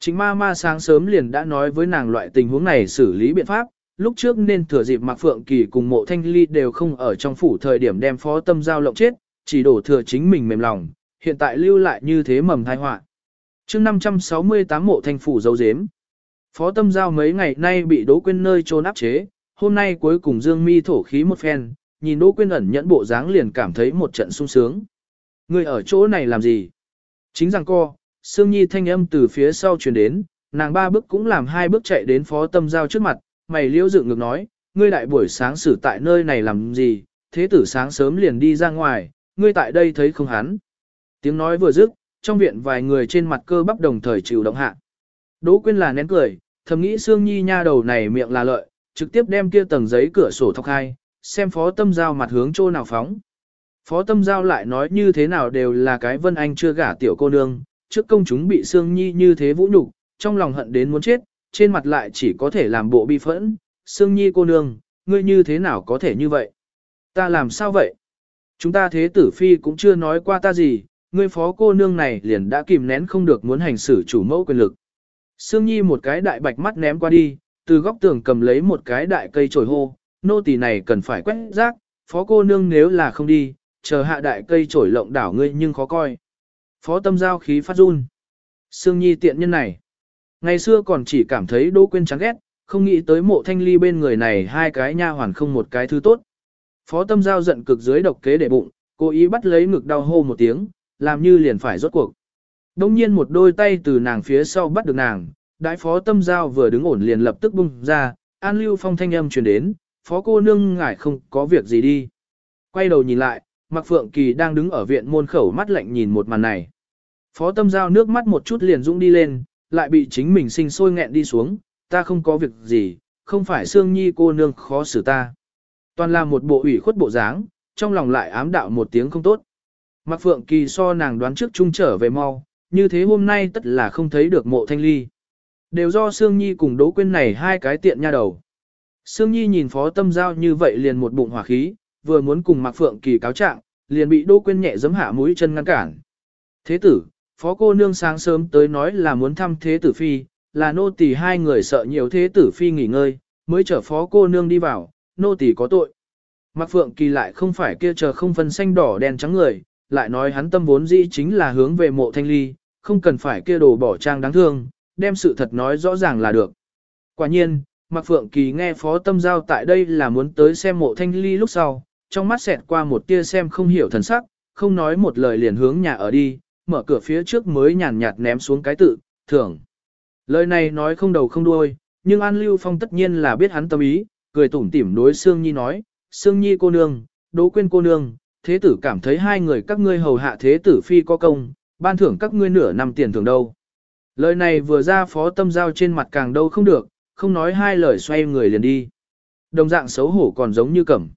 Chính ma ma sáng sớm liền đã nói với nàng loại tình huống này xử lý biện pháp, lúc trước nên thừa dịp Mạc Phượng Kỳ cùng mộ thanh ly đều không ở trong phủ thời điểm đem phó tâm giao lộng chết, chỉ đổ thừa chính mình mềm lòng, hiện tại lưu lại như thế mầm thai họa chương 568 mộ thanh phủ dấu dếm. Phó tâm giao mấy ngày nay bị Đỗ Quyên nơi trốn áp chế, hôm nay cuối cùng dương mi thổ khí một phen, nhìn Đỗ Quyên ẩn nhẫn bộ dáng liền cảm thấy một trận sung sướng. Người ở chỗ này làm gì? Chính rằng co, Sương Nhi thanh âm từ phía sau truyền đến, nàng ba bước cũng làm hai bước chạy đến phó tâm giao trước mặt, mày liễu dựng ngược nói, ngươi đại buổi sáng xử tại nơi này làm gì, thế tử sáng sớm liền đi ra ngoài, ngươi tại đây thấy không hắn. Tiếng nói vừa dứt, trong viện vài người trên mặt cơ bắp đồng thời chịu động hạ. Đỗ Quyên là nén cười, thầm nghĩ Sương Nhi nha đầu này miệng là lợi, trực tiếp đem kia tầng giấy cửa sổ thọc hai, xem phó tâm giao mặt hướng chỗ nào phóng. Phó tâm giao lại nói như thế nào đều là cái vân anh chưa gả tiểu cô nương, trước công chúng bị Sương Nhi như thế vũ nhục, trong lòng hận đến muốn chết, trên mặt lại chỉ có thể làm bộ bi phẫn, Sương Nhi cô nương, ngươi như thế nào có thể như vậy? Ta làm sao vậy? Chúng ta thế tử phi cũng chưa nói qua ta gì, ngươi phó cô nương này liền đã kìm nén không được muốn hành xử chủ mẫu quyền lực. Sương Nhi một cái đại bạch mắt ném qua đi, từ góc tường cầm lấy một cái đại cây trồi hô, nô tỳ này cần phải quét rác, phó cô nương nếu là không đi, chờ hạ đại cây trổi lộng đảo ngươi nhưng khó coi. Phó tâm giao khí phát run. Sương Nhi tiện nhân này. Ngày xưa còn chỉ cảm thấy Đỗ Quyên chán ghét, không nghĩ tới mộ thanh ly bên người này hai cái nha hoàn không một cái thứ tốt. Phó tâm giao giận cực dưới độc kế để bụng, cố ý bắt lấy ngực đau hô một tiếng, làm như liền phải rốt cuộc. Đông nhiên một đôi tay từ nàng phía sau bắt được nàng, Đại phó tâm giao vừa đứng ổn liền lập tức bung ra, An Lưu Phong thanh âm truyền đến, phó cô nương ngài không có việc gì đi. Quay đầu nhìn lại, Mạc Phượng Kỳ đang đứng ở viện môn khẩu mắt lạnh nhìn một màn này. Phó tâm giao nước mắt một chút liền dũng đi lên, lại bị chính mình sinh sôi nghẹn đi xuống, ta không có việc gì, không phải Sương Nhi cô nương khó xử ta. Toàn là một bộ ủy khuất bộ dáng, trong lòng lại ám đạo một tiếng không tốt. Mạc Phượng Kỳ so nàng đoán trước trung trở về mau, như thế hôm nay tất là không thấy được mộ thanh ly. Đều do Sương Nhi cùng Đỗ Quyên này hai cái tiện nha đầu. Sương Nhi nhìn Phó Tâm Giao như vậy liền một bụng hỏa khí, vừa muốn cùng Mạc Phượng Kỳ cáo trạng, liền bị Đỗ Quyên nhẹ giấm hạ mũi chân ngăn cản. Thế tử, Phó cô nương sáng sớm tới nói là muốn thăm Thế tử phi, là nô tỳ hai người sợ nhiều Thế tử phi nghỉ ngơi, mới chở Phó cô nương đi vào, nô tỳ có tội. Mạc Phượng Kỳ lại không phải kia chờ không phân xanh đỏ đen trắng người, lại nói hắn tâm vốn dĩ chính là hướng về mộ thanh ly, không cần phải kia đồ bỏ trang đáng thương, đem sự thật nói rõ ràng là được. Quả nhiên, Mạc Phượng Kỳ nghe Phó Tâm Giao tại đây là muốn tới xem mộ thanh ly lúc sau, trong mắt xẹt qua một tia xem không hiểu thần sắc, không nói một lời liền hướng nhà ở đi, mở cửa phía trước mới nhàn nhạt ném xuống cái tự, thưởng. Lời này nói không đầu không đuôi, nhưng An Lưu Phong tất nhiên là biết hắn tâm ý, cười tủm tỉm đối Sương Nhi nói, Sương Nhi cô nương, Đỗ Quyên cô nương, thế tử cảm thấy hai người các ngươi hầu hạ thế tử phi có công, ban thưởng các ngươi nửa năm tiền thưởng đâu. Lời này vừa ra phó tâm giao trên mặt càng đâu không được, không nói hai lời xoay người liền đi. Đồng dạng xấu hổ còn giống như cẩm.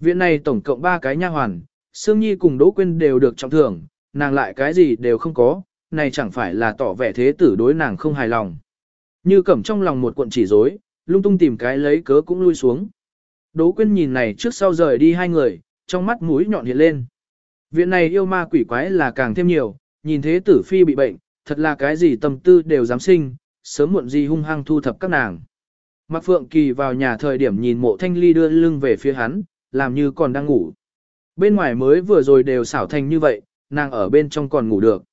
Viện này tổng cộng ba cái nha hoàn, Sương Nhi cùng Đỗ Quyên đều được trọng thưởng, nàng lại cái gì đều không có, này chẳng phải là tỏ vẻ thế tử đối nàng không hài lòng. Như cẩm trong lòng một cuộn chỉ rối, lung tung tìm cái lấy cớ cũng lui xuống. Đỗ Quyên nhìn này trước sau rời đi hai người, trong mắt mũi nhọn hiện lên. Viện này yêu ma quỷ quái là càng thêm nhiều, nhìn thế tử phi bị bệnh, thật là cái gì tâm tư đều dám sinh, sớm muộn gì hung hăng thu thập các nàng. Mạc Phượng Kỳ vào nhà thời điểm nhìn mộ thanh ly đưa lưng về phía hắn, làm như còn đang ngủ. Bên ngoài mới vừa rồi đều xảo thành như vậy, nàng ở bên trong còn ngủ được.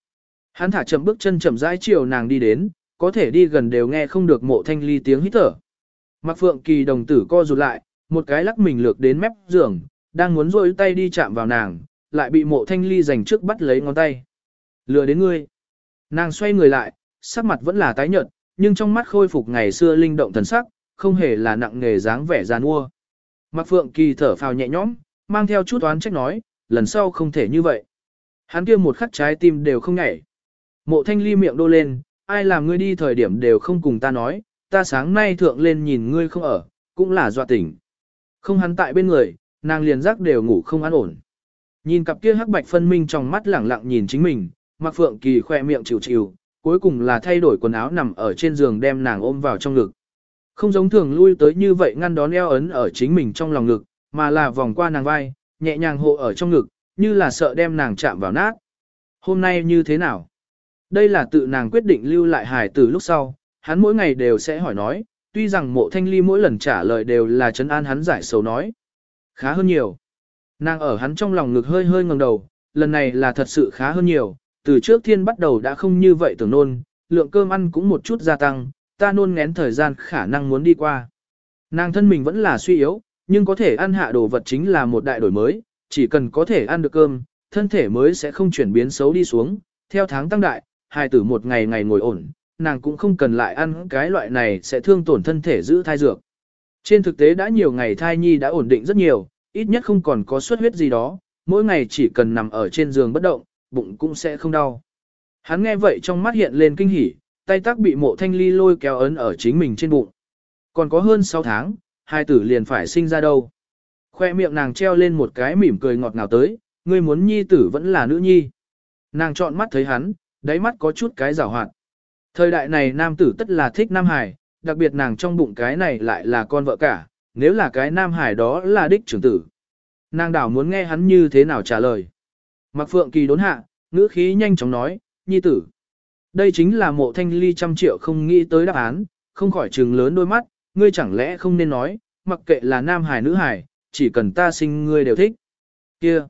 Hắn thả chậm bước chân chậm rãi chiều nàng đi đến, có thể đi gần đều nghe không được mộ thanh ly tiếng hít thở. Mạc Phượng Kỳ đồng tử co rụt lại, một cái lắc mình lược đến mép giường, đang muốn rôi tay đi chạm vào nàng, lại bị mộ thanh ly giành trước bắt lấy ngón tay. Lừa đến ngươi. Nàng xoay người lại, sắc mặt vẫn là tái nhợt, nhưng trong mắt khôi phục ngày xưa linh động thần sắc, không hề là nặng nghề dáng vẻ giàn mua. Mạc Phượng Kỳ thở phào nhẹ nhõm, mang theo chút oán trách nói, lần sau không thể như vậy. Hắn kia một khắc trái tim đều không nhảy. Mộ thanh ly miệng đô lên, ai làm ngươi đi thời điểm đều không cùng ta nói, ta sáng nay thượng lên nhìn ngươi không ở, cũng là dọa tỉnh. Không hắn tại bên người, nàng liền giác đều ngủ không an ổn. Nhìn cặp kia hắc bạch phân minh trong mắt lẳng lặng nhìn chính mình, Mạc Phượng Kỳ khoe miệng chịu chịu, cuối cùng là thay đổi quần áo nằm ở trên giường đem nàng ôm vào trong ngực. Không giống thường lui tới như vậy ngăn đón eo ấn ở chính mình trong lòng ngực, mà là vòng qua nàng vai, nhẹ nhàng hộ ở trong ngực, như là sợ đem nàng chạm vào nát. Hôm nay như thế nào? Đây là tự nàng quyết định lưu lại hài từ lúc sau, hắn mỗi ngày đều sẽ hỏi nói, tuy rằng mộ thanh ly mỗi lần trả lời đều là trấn an hắn giải sầu nói. Khá hơn nhiều. Nàng ở hắn trong lòng ngực hơi hơi ngẩng đầu, lần này là thật sự khá hơn nhiều, từ trước thiên bắt đầu đã không như vậy tưởng nôn, lượng cơm ăn cũng một chút gia tăng, ta nôn ngén thời gian khả năng muốn đi qua. Nàng thân mình vẫn là suy yếu, nhưng có thể ăn hạ đồ vật chính là một đại đổi mới, chỉ cần có thể ăn được cơm, thân thể mới sẽ không chuyển biến xấu đi xuống, theo tháng tăng đại, hai tử một ngày ngày ngồi ổn, nàng cũng không cần lại ăn cái loại này sẽ thương tổn thân thể giữ thai dược. Trên thực tế đã nhiều ngày thai nhi đã ổn định rất nhiều, ít nhất không còn có xuất huyết gì đó, mỗi ngày chỉ cần nằm ở trên giường bất động, bụng cũng sẽ không đau. Hắn nghe vậy trong mắt hiện lên kinh hỉ, tay tác bị mộ thanh ly lôi kéo ấn ở chính mình trên bụng. Còn có hơn 6 tháng, hai tử liền phải sinh ra đâu. Khoe miệng nàng treo lên một cái mỉm cười ngọt ngào tới, ngươi muốn nhi tử vẫn là nữ nhi. Nàng chọn mắt thấy hắn, đáy mắt có chút cái rào hoạt. Thời đại này nam tử tất là thích nam hải, đặc biệt nàng trong bụng cái này lại là con vợ cả, nếu là cái nam hải đó là đích trưởng tử. Nàng đảo muốn nghe hắn như thế nào trả lời. Mạc Phượng Kỳ đốn hạ, ngữ khí nhanh chóng nói, nhi tử. Đây chính là mộ thanh ly trăm triệu không nghĩ tới đáp án, không khỏi trừng lớn đôi mắt, ngươi chẳng lẽ không nên nói, mặc kệ là nam hải nữ hải, chỉ cần ta sinh ngươi đều thích. Kia,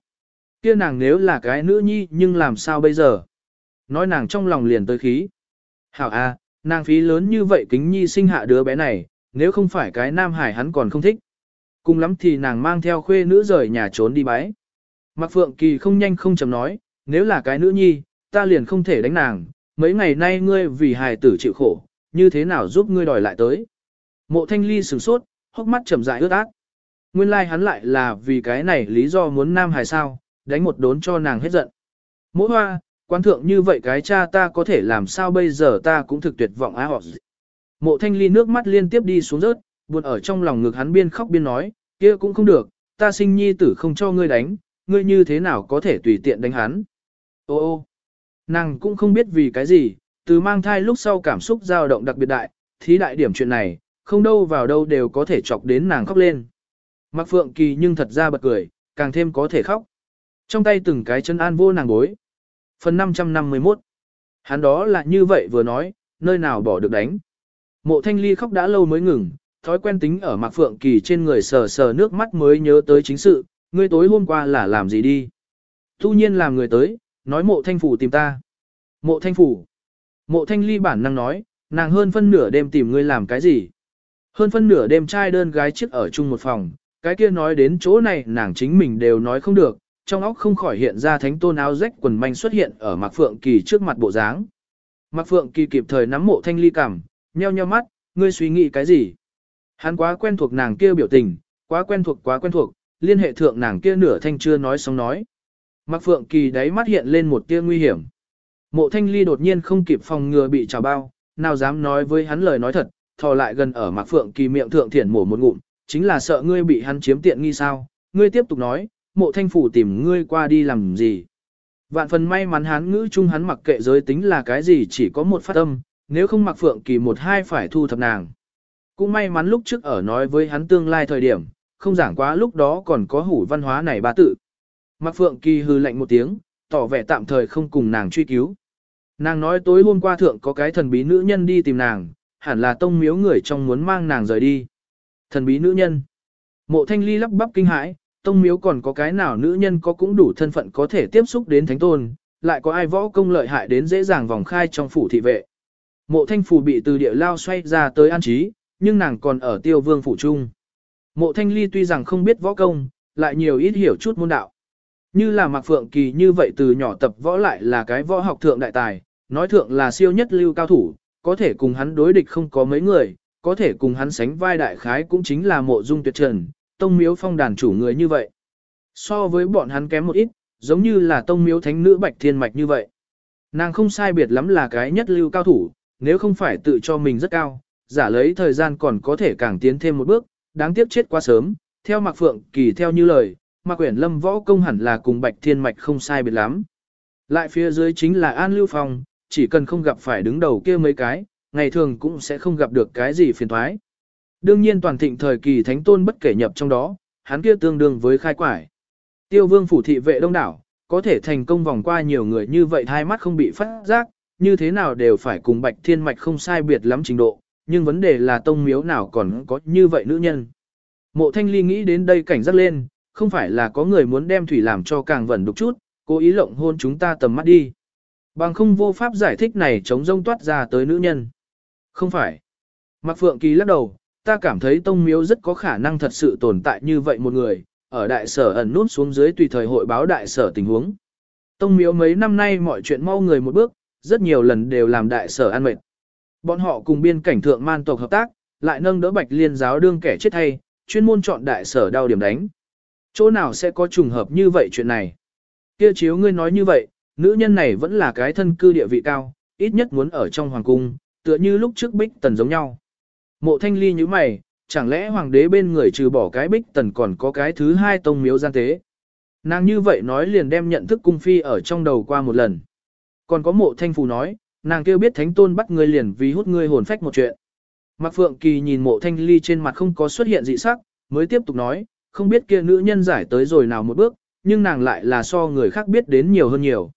kia nàng nếu là cái nữ nhi nhưng làm sao bây giờ? Nói nàng trong lòng liền tới khí. Hảo a, nàng phí lớn như vậy kính nhi sinh hạ đứa bé này, nếu không phải cái nam hải hắn còn không thích. Cùng lắm thì nàng mang theo khuê nữ rời nhà trốn đi bái. Mạc Phượng Kỳ không nhanh không chậm nói, nếu là cái nữ nhi, ta liền không thể đánh nàng, mấy ngày nay ngươi vì hài tử chịu khổ, như thế nào giúp ngươi đòi lại tới. Mộ thanh ly sửng sốt, hốc mắt chậm rãi ướt át. Nguyên lai like hắn lại là vì cái này lý do muốn nam hài sao, đánh một đốn cho nàng hết giận. Mỗ hoa, quan thượng như vậy cái cha ta có thể làm sao bây giờ ta cũng thực tuyệt vọng á họ. Mộ thanh ly nước mắt liên tiếp đi xuống rớt, buồn ở trong lòng ngực hắn biên khóc biên nói, kia cũng không được, ta sinh nhi tử không cho ngươi đánh, ngươi như thế nào có thể tùy tiện đánh hắn. Ô ô, nàng cũng không biết vì cái gì, từ mang thai lúc sau cảm xúc dao động đặc biệt đại, thí đại điểm chuyện này, không đâu vào đâu đều có thể chọc đến nàng khóc lên. Mặc Phượng Kỳ nhưng thật ra bật cười, càng thêm có thể khóc. Trong tay từng cái chân an vô nàng bối. Phần 551 Hắn đó là như vậy vừa nói, nơi nào bỏ được đánh. Mộ thanh ly khóc đã lâu mới ngừng, thói quen tính ở Mạc Phượng Kỳ trên người sờ sờ nước mắt mới nhớ tới chính sự, ngươi tối hôm qua là làm gì đi. Thu nhiên làm người tới, nói mộ thanh phủ tìm ta. Mộ thanh phủ. Mộ thanh ly bản năng nói, nàng hơn phân nửa đêm tìm ngươi làm cái gì. Hơn phân nửa đêm trai đơn gái chiếc ở chung một phòng, cái kia nói đến chỗ này nàng chính mình đều nói không được, trong óc không khỏi hiện ra thánh tôn áo rách quần manh xuất hiện ở Mạc Phượng Kỳ trước mặt bộ dáng. Mạc Phượng Kỳ kịp thời nắm mộ thanh ly cảm, nheo nheo mắt, ngươi suy nghĩ cái gì? Hắn quá quen thuộc nàng kia biểu tình, quá quen thuộc quá quen thuộc, liên hệ thượng nàng kia nửa thanh chưa nói xong nói. Mạc Phượng Kỳ đáy mắt hiện lên một tia nguy hiểm. Mộ thanh ly đột nhiên không kịp phòng ngừa bị trào bao, nào dám nói với hắn lời nói thật, thò lại gần ở Mạc Phượng Kỳ miệng thượng thiển mổ một ngụm, chính là sợ ngươi bị hắn chiếm tiện nghi sao, ngươi tiếp tục nói, mộ thanh phủ tìm ngươi qua đi làm gì. Vạn phần may mắn hắn ngữ chung hắn mặc kệ giới tính là cái gì chỉ có một phát âm, nếu không mặc phượng kỳ một hai phải thu thập nàng. Cũng may mắn lúc trước ở nói với hắn tương lai thời điểm, không giảng quá lúc đó còn có hủ văn hóa này ba tự. Mặc phượng kỳ hư lạnh một tiếng, tỏ vẻ tạm thời không cùng nàng truy cứu. Nàng nói tối hôm qua thượng có cái thần bí nữ nhân đi tìm nàng, hẳn là tông miếu người trong muốn mang nàng rời đi. Thần bí nữ nhân. Mộ thanh ly lắp bắp kinh hãi, tông miếu còn có cái nào nữ nhân có cũng đủ thân phận có thể tiếp xúc đến thánh tôn, lại có ai võ công lợi hại đến dễ dàng vòng khai trong phủ thị vệ. Mộ thanh phù bị từ địa lao xoay ra tới an trí, nhưng nàng còn ở tiêu vương phủ trung. Mộ thanh ly tuy rằng không biết võ công, lại nhiều ít hiểu chút môn đạo. Như là Mạc Phượng Kỳ như vậy từ nhỏ tập võ lại là cái võ học thượng đại tài, nói thượng là siêu nhất lưu cao thủ, có thể cùng hắn đối địch không có mấy người, có thể cùng hắn sánh vai đại khái cũng chính là mộ dung tuyệt trần, tông miếu phong đàn chủ người như vậy. So với bọn hắn kém một ít, giống như là tông miếu thánh nữ bạch thiên mạch như vậy. Nàng không sai biệt lắm là cái nhất lưu cao thủ, nếu không phải tự cho mình rất cao, giả lấy thời gian còn có thể càng tiến thêm một bước, đáng tiếc chết quá sớm, theo Mạc Phượng Kỳ theo như lời, Mạc Quyển Lâm võ công hẳn là cùng Bạch Thiên Mạch không sai biệt lắm. Lại phía dưới chính là An Lưu Phong, chỉ cần không gặp phải đứng đầu kia mấy cái, ngày thường cũng sẽ không gặp được cái gì phiền thoái. Đương nhiên toàn thịnh thời kỳ thánh tôn bất kể nhập trong đó, hắn kia tương đương với khai quải. Tiêu vương phủ thị vệ đông đảo, có thể thành công vòng qua nhiều người như vậy hai mắt không bị phát giác, như thế nào đều phải cùng bạch thiên mạch không sai biệt lắm trình độ, nhưng vấn đề là tông miếu nào còn có như vậy nữ nhân. Mộ thanh ly nghĩ đến đây cảnh giác lên, không phải là có người muốn đem thủy làm cho càng vẩn đục chút, cố ý lộng hôn chúng ta tầm mắt đi. Bằng không vô pháp giải thích này chống rông toát ra tới nữ nhân. Không phải. Mạc Phượng Kỳ lắc đầu, ta cảm thấy tông miếu rất có khả năng thật sự tồn tại như vậy một người, ở đại sở ẩn nút xuống dưới tùy thời hội báo đại sở tình huống. Tông miếu mấy năm nay mọi chuyện mau người một bước, rất nhiều lần đều làm đại sở an mệt. Bọn họ cùng biên cảnh thượng man tộc hợp tác, lại nâng đỡ bạch liên giáo đương kẻ chết thay chuyên môn chọn đại sở đau điểm đánh. Chỗ nào sẽ có trùng hợp như vậy chuyện này? Kia chiếu ngươi nói như vậy, nữ nhân này vẫn là cái thân cư địa vị cao, ít nhất muốn ở trong hoàng cung, tựa như lúc trước bích tần giống nhau. Mộ thanh ly như mày, chẳng lẽ hoàng đế bên người trừ bỏ cái bích tần còn có cái thứ hai tông miếu gian tế. Nàng như vậy nói liền đem nhận thức cung phi ở trong đầu qua một lần. Còn có mộ thanh phù nói, nàng kêu biết thánh tôn bắt người liền vì hút người hồn phách một chuyện. Mạc Phượng Kỳ nhìn mộ thanh ly trên mặt không có xuất hiện dị sắc, mới tiếp tục nói, không biết kia nữ nhân giải tới rồi nào một bước, nhưng nàng lại là so người khác biết đến nhiều hơn nhiều.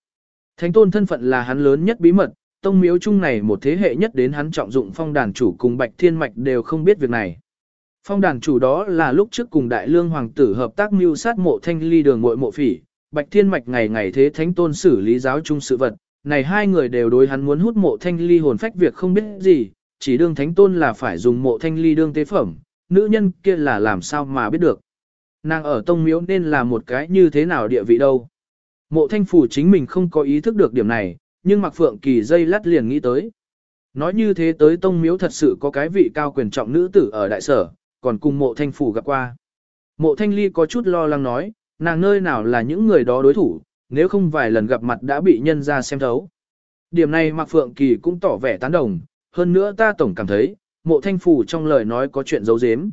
Thánh tôn thân phận là hắn lớn nhất bí mật, tông miếu chung này một thế hệ nhất đến hắn trọng dụng phong đàn chủ cùng bạch thiên mạch đều không biết việc này. Phong đàn chủ đó là lúc trước cùng đại lương hoàng tử hợp tác mưu sát mộ thanh ly đường mội mộ phỉ, bạch thiên mạch ngày ngày thế thánh tôn xử lý giáo chung sự vật, này hai người đều đối hắn muốn hút mộ thanh ly hồn phách việc không biết gì, chỉ đương thánh tôn là phải dùng mộ thanh ly đương tế phẩm, nữ nhân kia là làm sao mà biết được. Nàng ở tông miếu nên là một cái như thế nào địa vị đâu. Mộ thanh phủ chính mình không có ý thức được điểm này, nhưng mặc Phượng Kỳ dây lát liền nghĩ tới. Nói như thế tới tông miếu thật sự có cái vị cao quyền trọng nữ tử ở đại sở, còn cùng mộ thanh phủ gặp qua. Mộ thanh ly có chút lo lắng nói, nàng nơi nào là những người đó đối thủ, nếu không vài lần gặp mặt đã bị nhân ra xem thấu. Điểm này Mạc Phượng Kỳ cũng tỏ vẻ tán đồng, hơn nữa ta tổng cảm thấy, mộ thanh phủ trong lời nói có chuyện giấu giếm.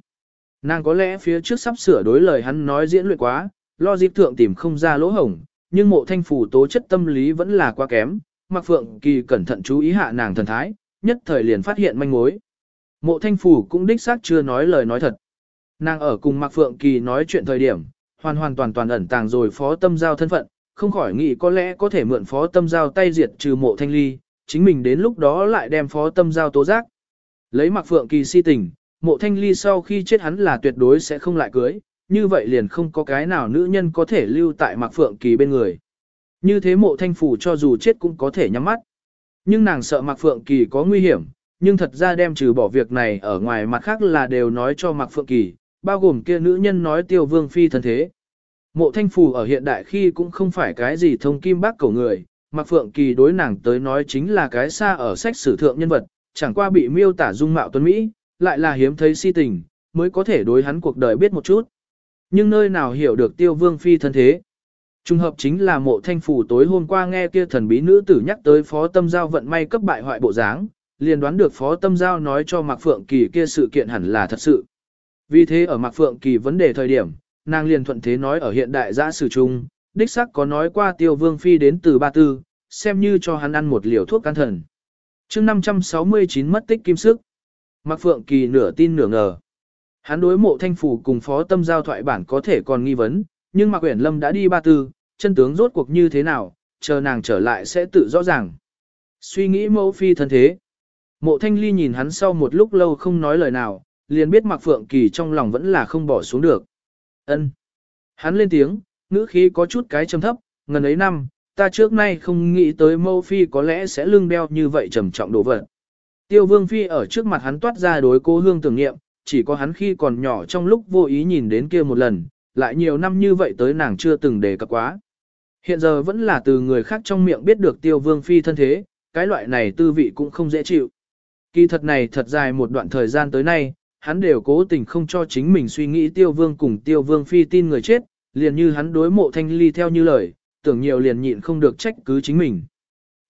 Nàng có lẽ phía trước sắp sửa đối lời hắn nói diễn luyện quá, lo dịp thượng tìm không ra lỗ hổng, nhưng mộ thanh phủ tố chất tâm lý vẫn là quá kém, Mạc Phượng Kỳ cẩn thận chú ý hạ nàng thần thái, nhất thời liền phát hiện manh mối. Mộ thanh phủ cũng đích xác chưa nói lời nói thật. Nàng ở cùng Mạc Phượng Kỳ nói chuyện thời điểm, hoàn hoàn toàn toàn ẩn tàng rồi phó tâm giao thân phận, không khỏi nghĩ có lẽ có thể mượn phó tâm giao tay diệt trừ mộ thanh ly, chính mình đến lúc đó lại đem phó tâm giao tố giác. Lấy mặc Phượng Kỳ si tình, mộ thanh ly sau khi chết hắn là tuyệt đối sẽ không lại cưới, như vậy liền không có cái nào nữ nhân có thể lưu tại mặc Phượng Kỳ bên người. Như thế mộ thanh phủ cho dù chết cũng có thể nhắm mắt. Nhưng nàng sợ mặc Phượng Kỳ có nguy hiểm, nhưng thật ra đem trừ bỏ việc này ở ngoài mặt khác là đều nói cho mặc Phượng Kỳ, bao gồm kia nữ nhân nói tiêu vương phi thân thế. Mộ thanh phù ở hiện đại khi cũng không phải cái gì thông kim bác cầu người, Mạc Phượng Kỳ đối nàng tới nói chính là cái xa ở sách sử thượng nhân vật, chẳng qua bị miêu tả dung mạo tuấn Mỹ, lại là hiếm thấy si tình, mới có thể đối hắn cuộc đời biết một chút. Nhưng nơi nào hiểu được tiêu vương phi thân thế. Trung hợp chính là mộ thanh phủ tối hôm qua nghe kia thần bí nữ tử nhắc tới phó tâm giao vận may cấp bại hoại bộ dáng, liền đoán được phó tâm giao nói cho Mạc Phượng Kỳ kia sự kiện hẳn là thật sự. Vì thế ở Mạc Phượng Kỳ vấn đề thời điểm, nàng liền thuận thế nói ở hiện đại giã sử chung, đích sắc có nói qua tiêu vương phi đến từ ba tư, xem như cho hắn ăn một liều thuốc can thần. chương 569 mất tích kim sức. Mạc Phượng Kỳ nửa tin nửa ngờ. Hắn đối mộ thanh phủ cùng phó tâm giao thoại bản có thể còn nghi vấn, nhưng Mạc Uyển Lâm đã đi ba tư, chân tướng rốt cuộc như thế nào, chờ nàng trở lại sẽ tự rõ ràng. Suy nghĩ mẫu phi thân thế. Mộ thanh ly nhìn hắn sau một lúc lâu không nói lời nào, liền biết Mạc Phượng Kỳ trong lòng vẫn là không bỏ xuống được. Ân. Hắn lên tiếng, ngữ khí có chút cái trầm thấp, ngần ấy năm, ta trước nay không nghĩ tới mâu phi có lẽ sẽ lưng đeo như vậy trầm trọng đồ vật. Tiêu vương phi ở trước mặt hắn toát ra đối cố hương tưởng nghiệm, chỉ có hắn khi còn nhỏ trong lúc vô ý nhìn đến kia một lần, lại nhiều năm như vậy tới nàng chưa từng đề cập quá. Hiện giờ vẫn là từ người khác trong miệng biết được tiêu vương phi thân thế, cái loại này tư vị cũng không dễ chịu. Kỳ thật này thật dài một đoạn thời gian tới nay, hắn đều cố tình không cho chính mình suy nghĩ tiêu vương cùng tiêu vương phi tin người chết, liền như hắn đối mộ thanh ly theo như lời, tưởng nhiều liền nhịn không được trách cứ chính mình.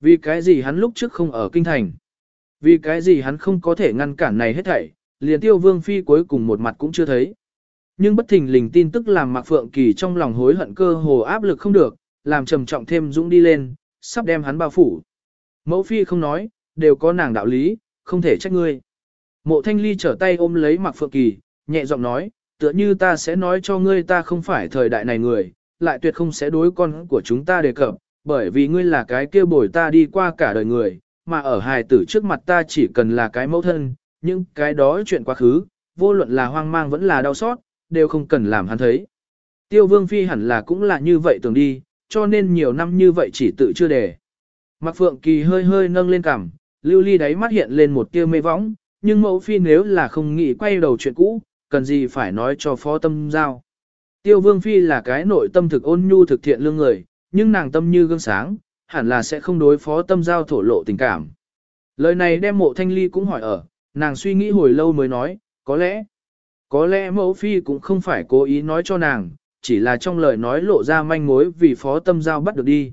Vì cái gì hắn lúc trước không ở kinh thành? Vì cái gì hắn không có thể ngăn cản này hết thảy, liền tiêu vương phi cuối cùng một mặt cũng chưa thấy. Nhưng bất thình lình tin tức làm Mạc Phượng Kỳ trong lòng hối hận cơ hồ áp lực không được, làm trầm trọng thêm dũng đi lên, sắp đem hắn bao phủ. Mẫu phi không nói, đều có nàng đạo lý, không thể trách ngươi. Mộ thanh ly trở tay ôm lấy Mạc Phượng Kỳ, nhẹ giọng nói, tựa như ta sẽ nói cho ngươi ta không phải thời đại này người, lại tuyệt không sẽ đối con của chúng ta đề cập, bởi vì ngươi là cái kia bồi ta đi qua cả đời người, mà ở hài tử trước mặt ta chỉ cần là cái mẫu thân, nhưng cái đó chuyện quá khứ, vô luận là hoang mang vẫn là đau xót, đều không cần làm hắn thấy. Tiêu vương phi hẳn là cũng là như vậy tưởng đi, cho nên nhiều năm như vậy chỉ tự chưa đề. Mạc Phượng Kỳ hơi hơi nâng lên cằm, lưu ly đáy mắt hiện lên một tia mê võng, nhưng mẫu phi nếu là không nghĩ quay đầu chuyện cũ, cần gì phải nói cho phó tâm giao. Tiêu vương phi là cái nội tâm thực ôn nhu thực thiện lương người, nhưng nàng tâm như gương sáng, hẳn là sẽ không đối phó tâm giao thổ lộ tình cảm. Lời này đem mộ thanh ly cũng hỏi ở, nàng suy nghĩ hồi lâu mới nói, có lẽ, có lẽ mẫu phi cũng không phải cố ý nói cho nàng, chỉ là trong lời nói lộ ra manh mối vì phó tâm giao bắt được đi.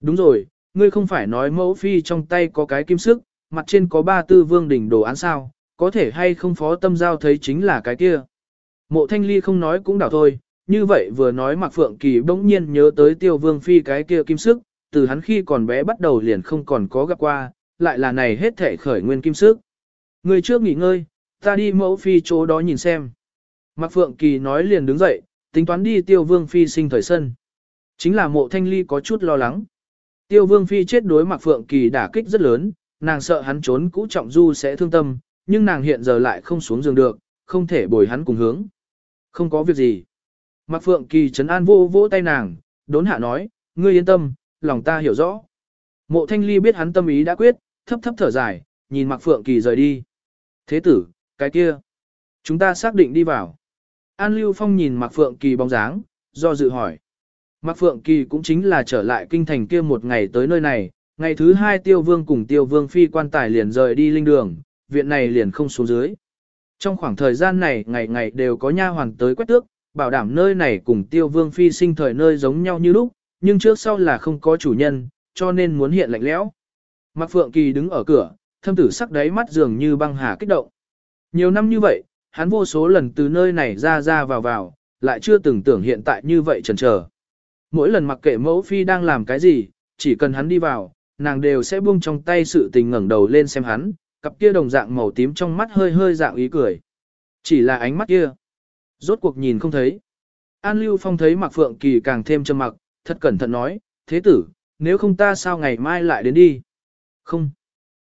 Đúng rồi, ngươi không phải nói mẫu phi trong tay có cái kim sức, mặt trên có ba tư vương đỉnh đồ án sao, có thể hay không phó tâm giao thấy chính là cái kia. Mộ thanh ly không nói cũng đảo thôi, như vậy vừa nói Mạc Phượng Kỳ bỗng nhiên nhớ tới tiêu vương phi cái kia kim sức, từ hắn khi còn bé bắt đầu liền không còn có gặp qua, lại là này hết thể khởi nguyên kim sức. Người trước nghỉ ngơi, ta đi mẫu phi chỗ đó nhìn xem. Mạc Phượng Kỳ nói liền đứng dậy, tính toán đi tiêu vương phi sinh thời sân. Chính là mộ thanh ly có chút lo lắng. Tiêu vương phi chết đối Mạc Phượng Kỳ đả kích rất lớn, nàng sợ hắn trốn cũ trọng du sẽ thương tâm, nhưng nàng hiện giờ lại không xuống giường được, không thể bồi hắn cùng hướng. Không có việc gì. Mạc Phượng Kỳ trấn an vô vỗ tay nàng, đốn hạ nói, ngươi yên tâm, lòng ta hiểu rõ. Mộ Thanh Ly biết hắn tâm ý đã quyết, thấp thấp thở dài, nhìn Mạc Phượng Kỳ rời đi. Thế tử, cái kia. Chúng ta xác định đi vào. An Lưu Phong nhìn Mạc Phượng Kỳ bóng dáng, do dự hỏi. Mạc Phượng Kỳ cũng chính là trở lại kinh thành kia một ngày tới nơi này, ngày thứ hai tiêu vương cùng tiêu vương phi quan tài liền rời đi linh đường, viện này liền không xuống dưới. Trong khoảng thời gian này ngày ngày đều có nha hoàn tới quét tước, bảo đảm nơi này cùng tiêu vương phi sinh thời nơi giống nhau như lúc, nhưng trước sau là không có chủ nhân, cho nên muốn hiện lạnh lẽo. Mạc Phượng Kỳ đứng ở cửa, thâm tử sắc đáy mắt dường như băng hà kích động. Nhiều năm như vậy, hắn vô số lần từ nơi này ra ra vào vào, lại chưa từng tưởng hiện tại như vậy chần chờ. Mỗi lần mặc kệ mẫu phi đang làm cái gì, chỉ cần hắn đi vào, nàng đều sẽ buông trong tay sự tình ngẩng đầu lên xem hắn, cặp kia đồng dạng màu tím trong mắt hơi hơi dạng ý cười. Chỉ là ánh mắt kia. Rốt cuộc nhìn không thấy. An Lưu Phong thấy Mạc Phượng Kỳ càng thêm trầm mặc, thật cẩn thận nói, thế tử, nếu không ta sao ngày mai lại đến đi. Không.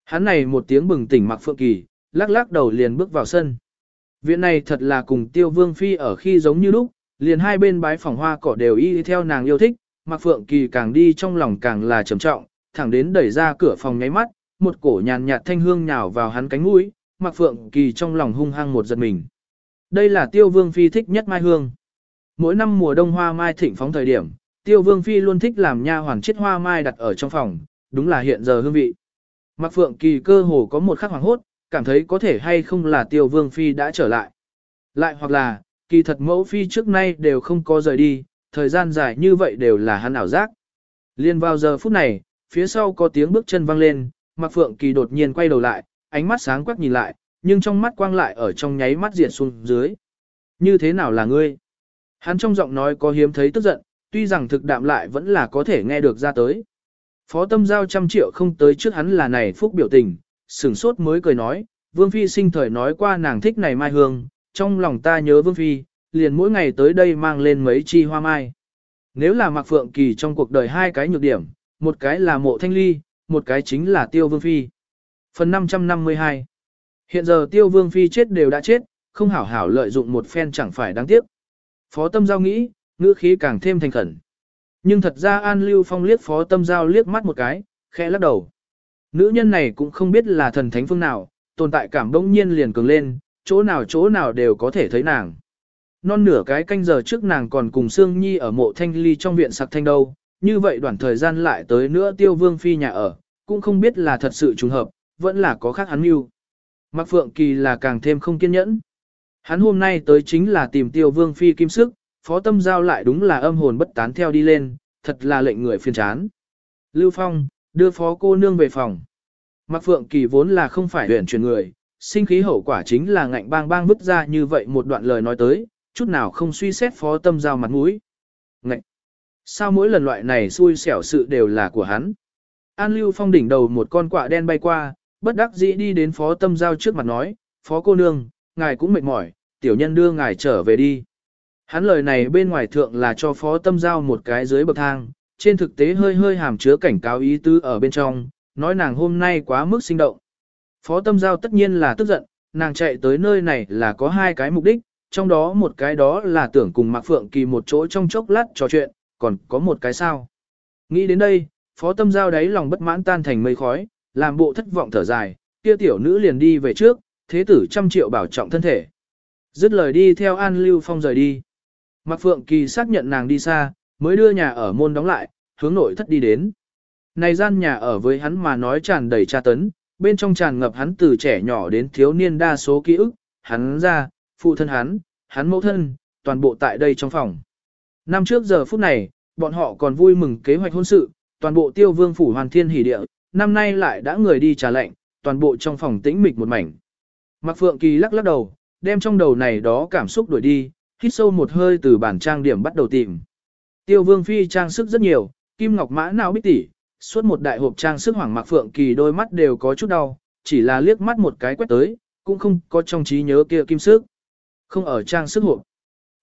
Hắn này một tiếng bừng tỉnh Mạc Phượng Kỳ, lắc lắc đầu liền bước vào sân. Viện này thật là cùng tiêu vương phi ở khi giống như lúc, liền hai bên bái phòng hoa cỏ đều y theo nàng yêu thích, Mạc Phượng Kỳ càng đi trong lòng càng là trầm trọng, thẳng đến đẩy ra cửa phòng nháy mắt, một cổ nhàn nhạt thanh hương nhào vào hắn cánh mũi, Mạc Phượng Kỳ trong lòng hung hăng một giật mình. Đây là Tiêu Vương phi thích nhất mai hương. Mỗi năm mùa đông hoa mai thịnh phóng thời điểm, Tiêu Vương phi luôn thích làm nha hoàn chiết hoa mai đặt ở trong phòng, đúng là hiện giờ hương vị. Mạc Phượng Kỳ cơ hồ có một khắc hoàng hốt, cảm thấy có thể hay không là Tiêu Vương phi đã trở lại. Lại hoặc là, kỳ thật mẫu phi trước nay đều không có rời đi, thời gian dài như vậy đều là hắn ảo giác. Liên vào giờ phút này, phía sau có tiếng bước chân vang lên, Mạc Phượng Kỳ đột nhiên quay đầu lại, ánh mắt sáng quắc nhìn lại, nhưng trong mắt quang lại ở trong nháy mắt diệt xuống dưới. Như thế nào là ngươi? Hắn trong giọng nói có hiếm thấy tức giận, tuy rằng thực đạm lại vẫn là có thể nghe được ra tới. Phó tâm giao trăm triệu không tới trước hắn là này phúc biểu tình, sửng sốt mới cười nói, Vương Phi sinh thời nói qua nàng thích này mai hương, trong lòng ta nhớ Vương Phi, liền mỗi ngày tới đây mang lên mấy chi hoa mai. Nếu là Mạc Phượng Kỳ trong cuộc đời hai cái nhược điểm, một cái là mộ thanh ly, một cái chính là tiêu vương phi. Phần 552 Hiện giờ tiêu vương phi chết đều đã chết, không hảo hảo lợi dụng một phen chẳng phải đáng tiếc. Phó tâm giao nghĩ, ngữ khí càng thêm thành khẩn. Nhưng thật ra An Lưu Phong liếc phó tâm giao liếc mắt một cái, khẽ lắc đầu. Nữ nhân này cũng không biết là thần thánh phương nào, tồn tại cảm bỗng nhiên liền cường lên, chỗ nào chỗ nào đều có thể thấy nàng. Non nửa cái canh giờ trước nàng còn cùng Sương Nhi ở mộ thanh ly trong viện sạc thanh đâu, như vậy đoạn thời gian lại tới nữa tiêu vương phi nhà ở, cũng không biết là thật sự trùng hợp, vẫn là có khác hắn mưu. Mạc Phượng Kỳ là càng thêm không kiên nhẫn. Hắn hôm nay tới chính là tìm tiêu vương phi kim sức, phó tâm giao lại đúng là âm hồn bất tán theo đi lên, thật là lệnh người phiền chán. Lưu Phong, đưa phó cô nương về phòng. Mạc Phượng Kỳ vốn là không phải huyền chuyển người, sinh khí hậu quả chính là ngạnh bang bang vứt ra như vậy một đoạn lời nói tới, chút nào không suy xét phó tâm giao mặt mũi. Ngạnh! Sao mỗi lần loại này xui xẻo sự đều là của hắn? An Lưu Phong đỉnh đầu một con quạ đen bay qua, bất đắc dĩ đi đến phó tâm giao trước mặt nói, phó cô nương, ngài cũng mệt mỏi, tiểu nhân đưa ngài trở về đi. Hắn lời này bên ngoài thượng là cho phó tâm giao một cái dưới bậc thang, trên thực tế hơi hơi hàm chứa cảnh cáo ý tứ ở bên trong, nói nàng hôm nay quá mức sinh động. Phó tâm giao tất nhiên là tức giận, nàng chạy tới nơi này là có hai cái mục đích, trong đó một cái đó là tưởng cùng Mạc Phượng Kỳ một chỗ trong chốc lát trò chuyện, còn có một cái sao. Nghĩ đến đây, phó tâm giao đáy lòng bất mãn tan thành mây khói, làm bộ thất vọng thở dài, kia tiểu nữ liền đi về trước, thế tử trăm triệu bảo trọng thân thể. Dứt lời đi theo An Lưu Phong rời đi. Mạc Phượng Kỳ xác nhận nàng đi xa, mới đưa nhà ở môn đóng lại, hướng nội thất đi đến. Này gian nhà ở với hắn mà nói tràn đầy tra tấn, bên trong tràn ngập hắn từ trẻ nhỏ đến thiếu niên đa số ký ức, hắn ra, phụ thân hắn, hắn mẫu thân, toàn bộ tại đây trong phòng. Năm trước giờ phút này, bọn họ còn vui mừng kế hoạch hôn sự, toàn bộ tiêu vương phủ hoàn thiên hỷ địa, năm nay lại đã người đi trả lệnh, toàn bộ trong phòng tĩnh mịch một mảnh. Mạc Phượng Kỳ lắc lắc đầu, đem trong đầu này đó cảm xúc đuổi đi, hít sâu một hơi từ bản trang điểm bắt đầu tìm. Tiêu vương phi trang sức rất nhiều, kim ngọc mã nào bích tỉ, suốt một đại hộp trang sức hoàng Mạc Phượng Kỳ đôi mắt đều có chút đau, chỉ là liếc mắt một cái quét tới, cũng không có trong trí nhớ kia kim sức. Không ở trang sức hộp.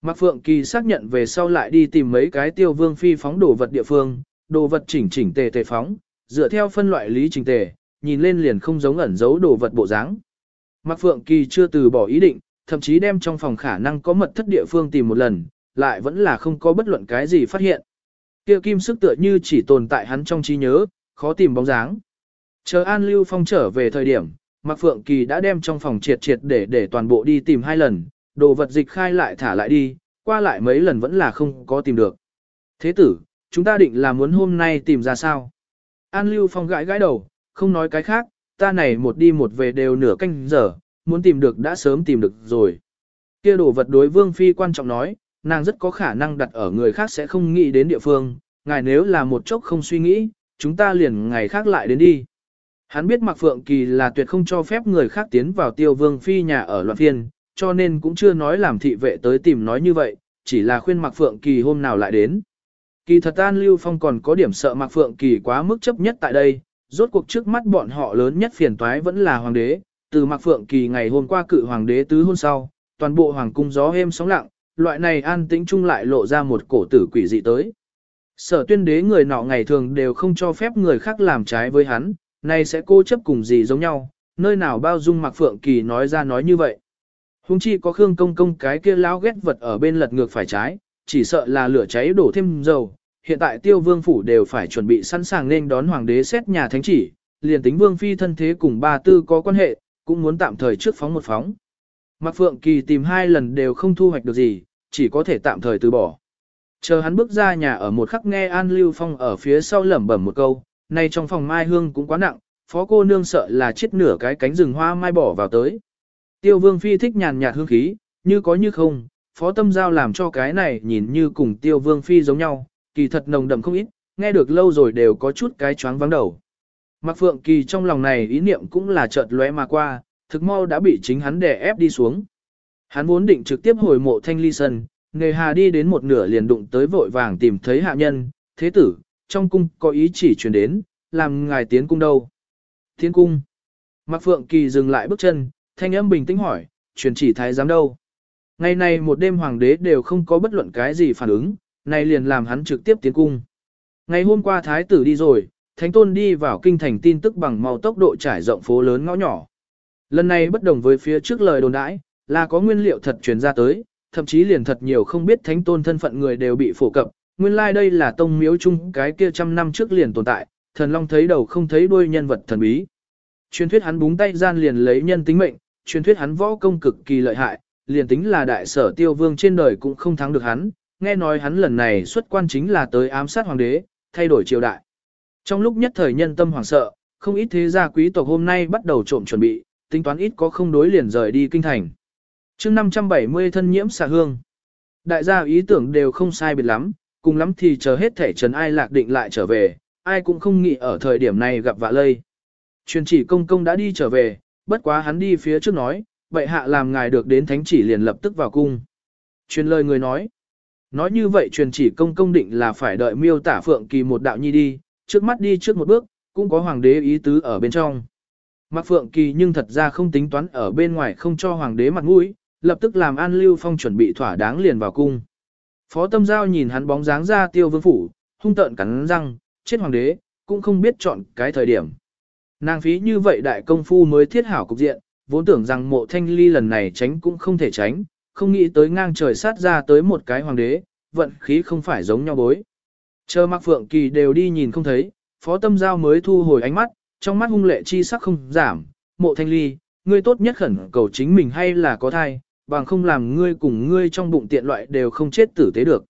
Mạc Phượng Kỳ xác nhận về sau lại đi tìm mấy cái tiêu vương phi phóng đồ vật địa phương, đồ vật chỉnh chỉnh tề tề phóng, dựa theo phân loại lý trình tề, nhìn lên liền không giống ẩn giấu đồ vật bộ dáng. Mạc Phượng Kỳ chưa từ bỏ ý định, thậm chí đem trong phòng khả năng có mật thất địa phương tìm một lần, lại vẫn là không có bất luận cái gì phát hiện. Kia kim sức tựa như chỉ tồn tại hắn trong trí nhớ, khó tìm bóng dáng. Chờ An Lưu Phong trở về thời điểm, Mạc Phượng Kỳ đã đem trong phòng triệt triệt để để toàn bộ đi tìm hai lần, đồ vật dịch khai lại thả lại đi, qua lại mấy lần vẫn là không có tìm được. Thế tử, chúng ta định là muốn hôm nay tìm ra sao? An Lưu Phong gãi gãi đầu, không nói cái khác, ta này một đi một về đều nửa canh giờ, muốn tìm được đã sớm tìm được rồi. Kia đồ vật đối Vương Phi quan trọng nói, nàng rất có khả năng đặt ở người khác sẽ không nghĩ đến địa phương, ngài nếu là một chốc không suy nghĩ, chúng ta liền ngày khác lại đến đi. Hắn biết Mạc Phượng Kỳ là tuyệt không cho phép người khác tiến vào tiêu vương phi nhà ở loạn phiên, cho nên cũng chưa nói làm thị vệ tới tìm nói như vậy, chỉ là khuyên Mạc Phượng Kỳ hôm nào lại đến. Kỳ thật An Lưu Phong còn có điểm sợ Mạc Phượng Kỳ quá mức chấp nhất tại đây, rốt cuộc trước mắt bọn họ lớn nhất phiền toái vẫn là hoàng đế, từ Mạc Phượng Kỳ ngày hôm qua cự hoàng đế tứ hôn sau, toàn bộ hoàng cung gió êm sóng lặng, loại này an tĩnh chung lại lộ ra một cổ tử quỷ dị tới. Sở tuyên đế người nọ ngày thường đều không cho phép người khác làm trái với hắn, nay sẽ cô chấp cùng gì giống nhau, nơi nào bao dung Mạc Phượng Kỳ nói ra nói như vậy. Hùng chi có Khương Công Công cái kia lao ghét vật ở bên lật ngược phải trái, chỉ sợ là lửa cháy đổ thêm dầu. Hiện tại tiêu vương phủ đều phải chuẩn bị sẵn sàng nên đón hoàng đế xét nhà thánh chỉ, liền tính vương phi thân thế cùng ba tư có quan hệ, cũng muốn tạm thời trước phóng một phóng. Mạc Phượng Kỳ tìm hai lần đều không thu hoạch được gì, chỉ có thể tạm thời từ bỏ. Chờ hắn bước ra nhà ở một khắc nghe An Lưu Phong ở phía sau lẩm bẩm một câu, nay trong phòng mai hương cũng quá nặng, phó cô nương sợ là chết nửa cái cánh rừng hoa mai bỏ vào tới. Tiêu vương phi thích nhàn nhạt hương khí, như có như không, phó tâm giao làm cho cái này nhìn như cùng tiêu vương phi giống nhau, kỳ thật nồng đậm không ít, nghe được lâu rồi đều có chút cái choáng vắng đầu. Mạc Phượng Kỳ trong lòng này ý niệm cũng là chợt lóe mà qua, thực mau đã bị chính hắn đè ép đi xuống. Hắn vốn định trực tiếp hồi mộ thanh ly sân, nghề hà đi đến một nửa liền đụng tới vội vàng tìm thấy hạ nhân, thế tử, trong cung có ý chỉ truyền đến, làm ngài tiến cung đâu. Tiến cung. Mạc Phượng Kỳ dừng lại bước chân, thanh âm bình tĩnh hỏi, truyền chỉ thái giám đâu. Ngày này một đêm hoàng đế đều không có bất luận cái gì phản ứng, này liền làm hắn trực tiếp tiến cung. Ngày hôm qua thái tử đi rồi, thánh tôn đi vào kinh thành tin tức bằng màu tốc độ trải rộng phố lớn ngõ nhỏ. Lần này bất đồng với phía trước lời đồn đãi, là có nguyên liệu thật truyền ra tới, thậm chí liền thật nhiều không biết thánh tôn thân phận người đều bị phổ cập. Nguyên lai like đây là tông miếu chung cái kia trăm năm trước liền tồn tại, thần long thấy đầu không thấy đuôi nhân vật thần bí. Truyền thuyết hắn búng tay gian liền lấy nhân tính mệnh, truyền thuyết hắn võ công cực kỳ lợi hại, liền tính là đại sở tiêu vương trên đời cũng không thắng được hắn, nghe nói hắn lần này xuất quan chính là tới ám sát hoàng đế, thay đổi triều đại. Trong lúc nhất thời nhân tâm hoảng sợ, không ít thế gia quý tộc hôm nay bắt đầu trộm chuẩn bị, tính toán ít có không đối liền rời đi kinh thành. chương 570 thân nhiễm xà hương. Đại gia ý tưởng đều không sai biệt lắm, cùng lắm thì chờ hết thể trần ai lạc định lại trở về, ai cũng không nghĩ ở thời điểm này gặp vạ lây. Truyền chỉ công công đã đi trở về, bất quá hắn đi phía trước nói, vậy hạ làm ngài được đến thánh chỉ liền lập tức vào cung. Truyền lời người nói, nói như vậy truyền chỉ công công định là phải đợi miêu tả phượng kỳ một đạo nhi đi, trước mắt đi trước một bước, cũng có hoàng đế ý tứ ở bên trong. Mạc Phượng Kỳ nhưng thật ra không tính toán ở bên ngoài không cho hoàng đế mặt mũi, lập tức làm An Lưu Phong chuẩn bị thỏa đáng liền vào cung. Phó Tâm Giao nhìn hắn bóng dáng ra tiêu vương phủ, hung tợn cắn răng, chết hoàng đế, cũng không biết chọn cái thời điểm. Nàng phí như vậy đại công phu mới thiết hảo cục diện, vốn tưởng rằng mộ thanh ly lần này tránh cũng không thể tránh, không nghĩ tới ngang trời sát ra tới một cái hoàng đế, vận khí không phải giống nhau bối. Chờ Mặc Phượng Kỳ đều đi nhìn không thấy, Phó Tâm Giao mới thu hồi ánh mắt, trong mắt hung lệ chi sắc không giảm, mộ thanh ly, ngươi tốt nhất khẩn cầu chính mình hay là có thai, bằng không làm ngươi cùng ngươi trong bụng tiện loại đều không chết tử tế được.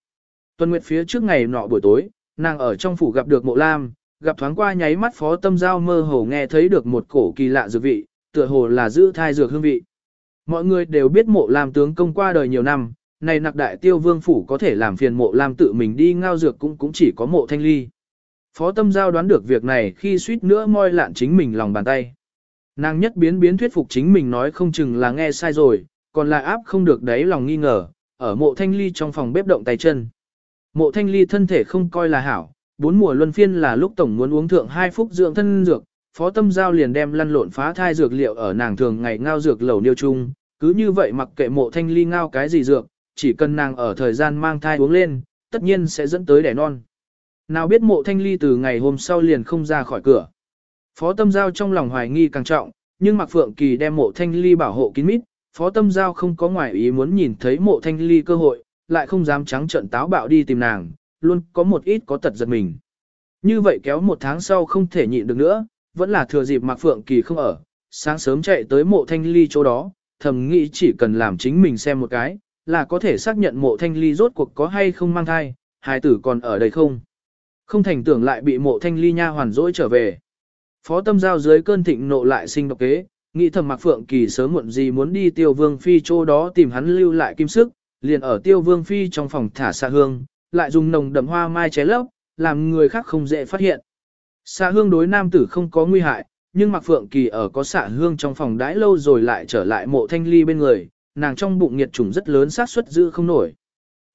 Tuần Nguyệt phía trước ngày nọ buổi tối, nàng ở trong phủ gặp được mộ lam, gặp thoáng qua nháy mắt phó tâm giao mơ hồ nghe thấy được một cổ kỳ lạ dược vị, tựa hồ là giữ thai dược hương vị. Mọi người đều biết mộ làm tướng công qua đời nhiều năm, này nặc đại tiêu vương phủ có thể làm phiền mộ làm tự mình đi ngao dược cũng cũng chỉ có mộ thanh ly. Phó tâm giao đoán được việc này khi suýt nữa moi lạn chính mình lòng bàn tay. Nàng nhất biến biến thuyết phục chính mình nói không chừng là nghe sai rồi, còn là áp không được đấy lòng nghi ngờ, ở mộ thanh ly trong phòng bếp động tay chân. Mộ thanh ly thân thể không coi là hảo, bốn mùa luân phiên là lúc tổng muốn uống thượng hai phút dưỡng thân dược, phó tâm giao liền đem lăn lộn phá thai dược liệu ở nàng thường ngày ngao dược lầu niêu chung, cứ như vậy mặc kệ mộ thanh ly ngao cái gì dược, chỉ cần nàng ở thời gian mang thai uống lên, tất nhiên sẽ dẫn tới đẻ non. Nào biết mộ thanh ly từ ngày hôm sau liền không ra khỏi cửa. Phó tâm giao trong lòng hoài nghi càng trọng, nhưng mặc Phượng Kỳ đem mộ thanh ly bảo hộ kín mít, phó tâm giao không có ngoại ý muốn nhìn thấy mộ thanh ly cơ hội, lại không dám trắng trận táo bạo đi tìm nàng, luôn có một ít có tật giật mình. Như vậy kéo một tháng sau không thể nhịn được nữa, vẫn là thừa dịp Mạc Phượng Kỳ không ở, sáng sớm chạy tới mộ thanh ly chỗ đó, thầm nghĩ chỉ cần làm chính mình xem một cái, là có thể xác nhận mộ thanh ly rốt cuộc có hay không mang thai, hài tử còn ở đây không. Không thành tưởng lại bị mộ thanh ly nha hoàn dỗi trở về. Phó tâm giao dưới cơn thịnh nộ lại sinh độc kế, nghĩ thầm mặc phượng kỳ sớm muộn gì muốn đi tiêu vương phi chỗ đó tìm hắn lưu lại kim sức, liền ở tiêu vương phi trong phòng thả xa hương, lại dùng nồng đậm hoa mai ché lấp, làm người khác không dễ phát hiện. Xạ hương đối nam tử không có nguy hại, nhưng mặc phượng kỳ ở có xạ hương trong phòng đãi lâu rồi lại trở lại mộ thanh ly bên người, nàng trong bụng nhiệt trùng rất lớn xác suất giữ không nổi.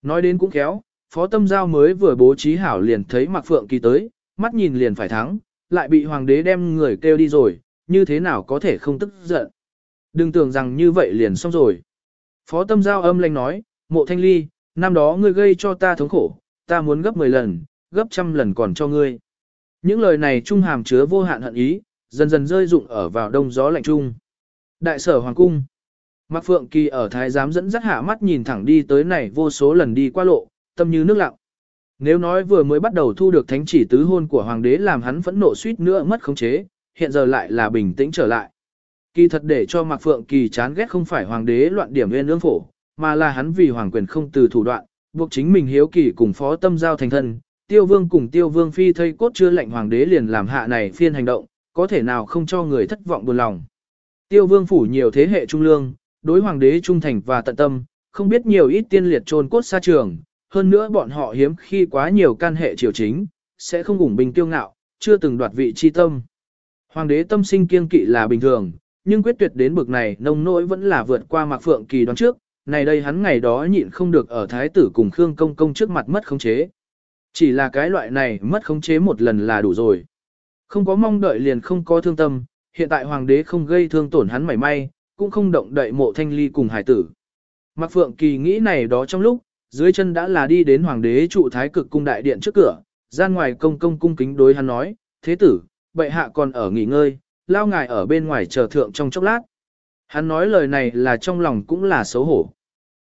Nói đến cũng khéo, phó tâm giao mới vừa bố trí hảo liền thấy mặc phượng kỳ tới, mắt nhìn liền phải thắng, lại bị hoàng đế đem người kêu đi rồi, như thế nào có thể không tức giận. Đừng tưởng rằng như vậy liền xong rồi. Phó tâm giao âm lanh nói, mộ thanh ly, năm đó ngươi gây cho ta thống khổ, ta muốn gấp 10 lần, gấp trăm lần còn cho ngươi. Những lời này trung hàm chứa vô hạn hận ý, dần dần rơi rụng ở vào đông gió lạnh trung. Đại sở hoàng cung. Mạc Phượng Kỳ ở thái giám dẫn dắt hạ mắt nhìn thẳng đi tới này vô số lần đi qua lộ, tâm như nước lặng. Nếu nói vừa mới bắt đầu thu được thánh chỉ tứ hôn của hoàng đế làm hắn phẫn nộ suýt nữa mất khống chế, hiện giờ lại là bình tĩnh trở lại. Kỳ thật để cho Mạc Phượng Kỳ chán ghét không phải hoàng đế loạn điểm nguyên ương phổ, mà là hắn vì hoàng quyền không từ thủ đoạn, buộc chính mình hiếu kỳ cùng phó tâm giao thành thân. Tiêu vương cùng tiêu vương phi thây cốt chưa lệnh hoàng đế liền làm hạ này phiên hành động, có thể nào không cho người thất vọng buồn lòng. Tiêu vương phủ nhiều thế hệ trung lương, đối hoàng đế trung thành và tận tâm, không biết nhiều ít tiên liệt trôn cốt xa trường, hơn nữa bọn họ hiếm khi quá nhiều can hệ triều chính, sẽ không ủng bình tiêu ngạo, chưa từng đoạt vị chi tâm. Hoàng đế tâm sinh kiên kỵ là bình thường, nhưng quyết tuyệt đến bực này nông nỗi vẫn là vượt qua mạc phượng kỳ đoán trước, này đây hắn ngày đó nhịn không được ở thái tử cùng Khương Công Công trước mặt mất khống chế. Chỉ là cái loại này mất khống chế một lần là đủ rồi. Không có mong đợi liền không có thương tâm, hiện tại hoàng đế không gây thương tổn hắn mảy may, cũng không động đậy mộ thanh ly cùng hải tử. Mạc Phượng Kỳ nghĩ này đó trong lúc, dưới chân đã là đi đến hoàng đế trụ thái cực cung đại điện trước cửa, gian ngoài công công cung kính đối hắn nói, thế tử, bệ hạ còn ở nghỉ ngơi, lao ngài ở bên ngoài chờ thượng trong chốc lát. Hắn nói lời này là trong lòng cũng là xấu hổ.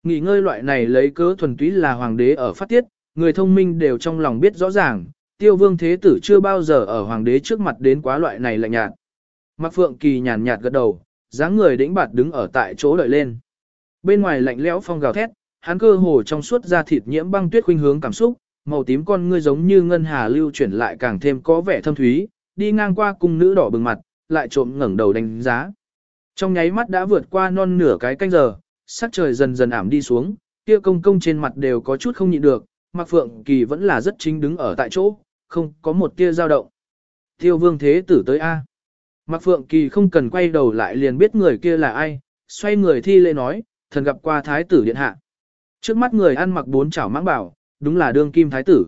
Nghỉ ngơi loại này lấy cớ thuần túy là hoàng đế ở phát tiết, người thông minh đều trong lòng biết rõ ràng, tiêu vương thế tử chưa bao giờ ở hoàng đế trước mặt đến quá loại này lạnh nhạt. Mạc Phượng Kỳ nhàn nhạt gật đầu, dáng người đĩnh bạt đứng ở tại chỗ đợi lên. Bên ngoài lạnh lẽo phong gào thét, hắn cơ hồ trong suốt da thịt nhiễm băng tuyết khuynh hướng cảm xúc, màu tím con ngươi giống như ngân hà lưu chuyển lại càng thêm có vẻ thâm thúy, đi ngang qua cung nữ đỏ bừng mặt, lại trộm ngẩng đầu đánh giá. Trong nháy mắt đã vượt qua non nửa cái canh giờ, sắc trời dần dần ảm đi xuống, kia công công trên mặt đều có chút không nhịn được, Mạc Phượng Kỳ vẫn là rất chính đứng ở tại chỗ, không có một tia dao động. Tiêu vương thế tử tới A. Mạc Phượng Kỳ không cần quay đầu lại liền biết người kia là ai, xoay người thi lễ nói, thần gặp qua thái tử điện hạ. Trước mắt người ăn mặc bốn chảo mãng bảo, đúng là đương kim thái tử.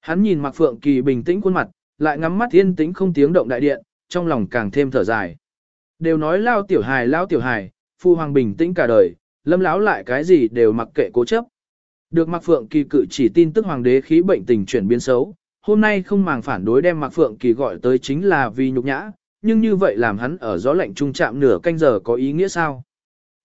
Hắn nhìn Mạc Phượng Kỳ bình tĩnh khuôn mặt, lại ngắm mắt yên tĩnh không tiếng động đại điện, trong lòng càng thêm thở dài. Đều nói lao tiểu hài lao tiểu hài, phu hoàng bình tĩnh cả đời, lâm lão lại cái gì đều mặc kệ cố chấp. Được Mạc Phượng Kỳ cự chỉ tin tức hoàng đế khí bệnh tình chuyển biến xấu, hôm nay không màng phản đối đem Mạc Phượng Kỳ gọi tới chính là vì nhục nhã, nhưng như vậy làm hắn ở gió lạnh trung chạm nửa canh giờ có ý nghĩa sao?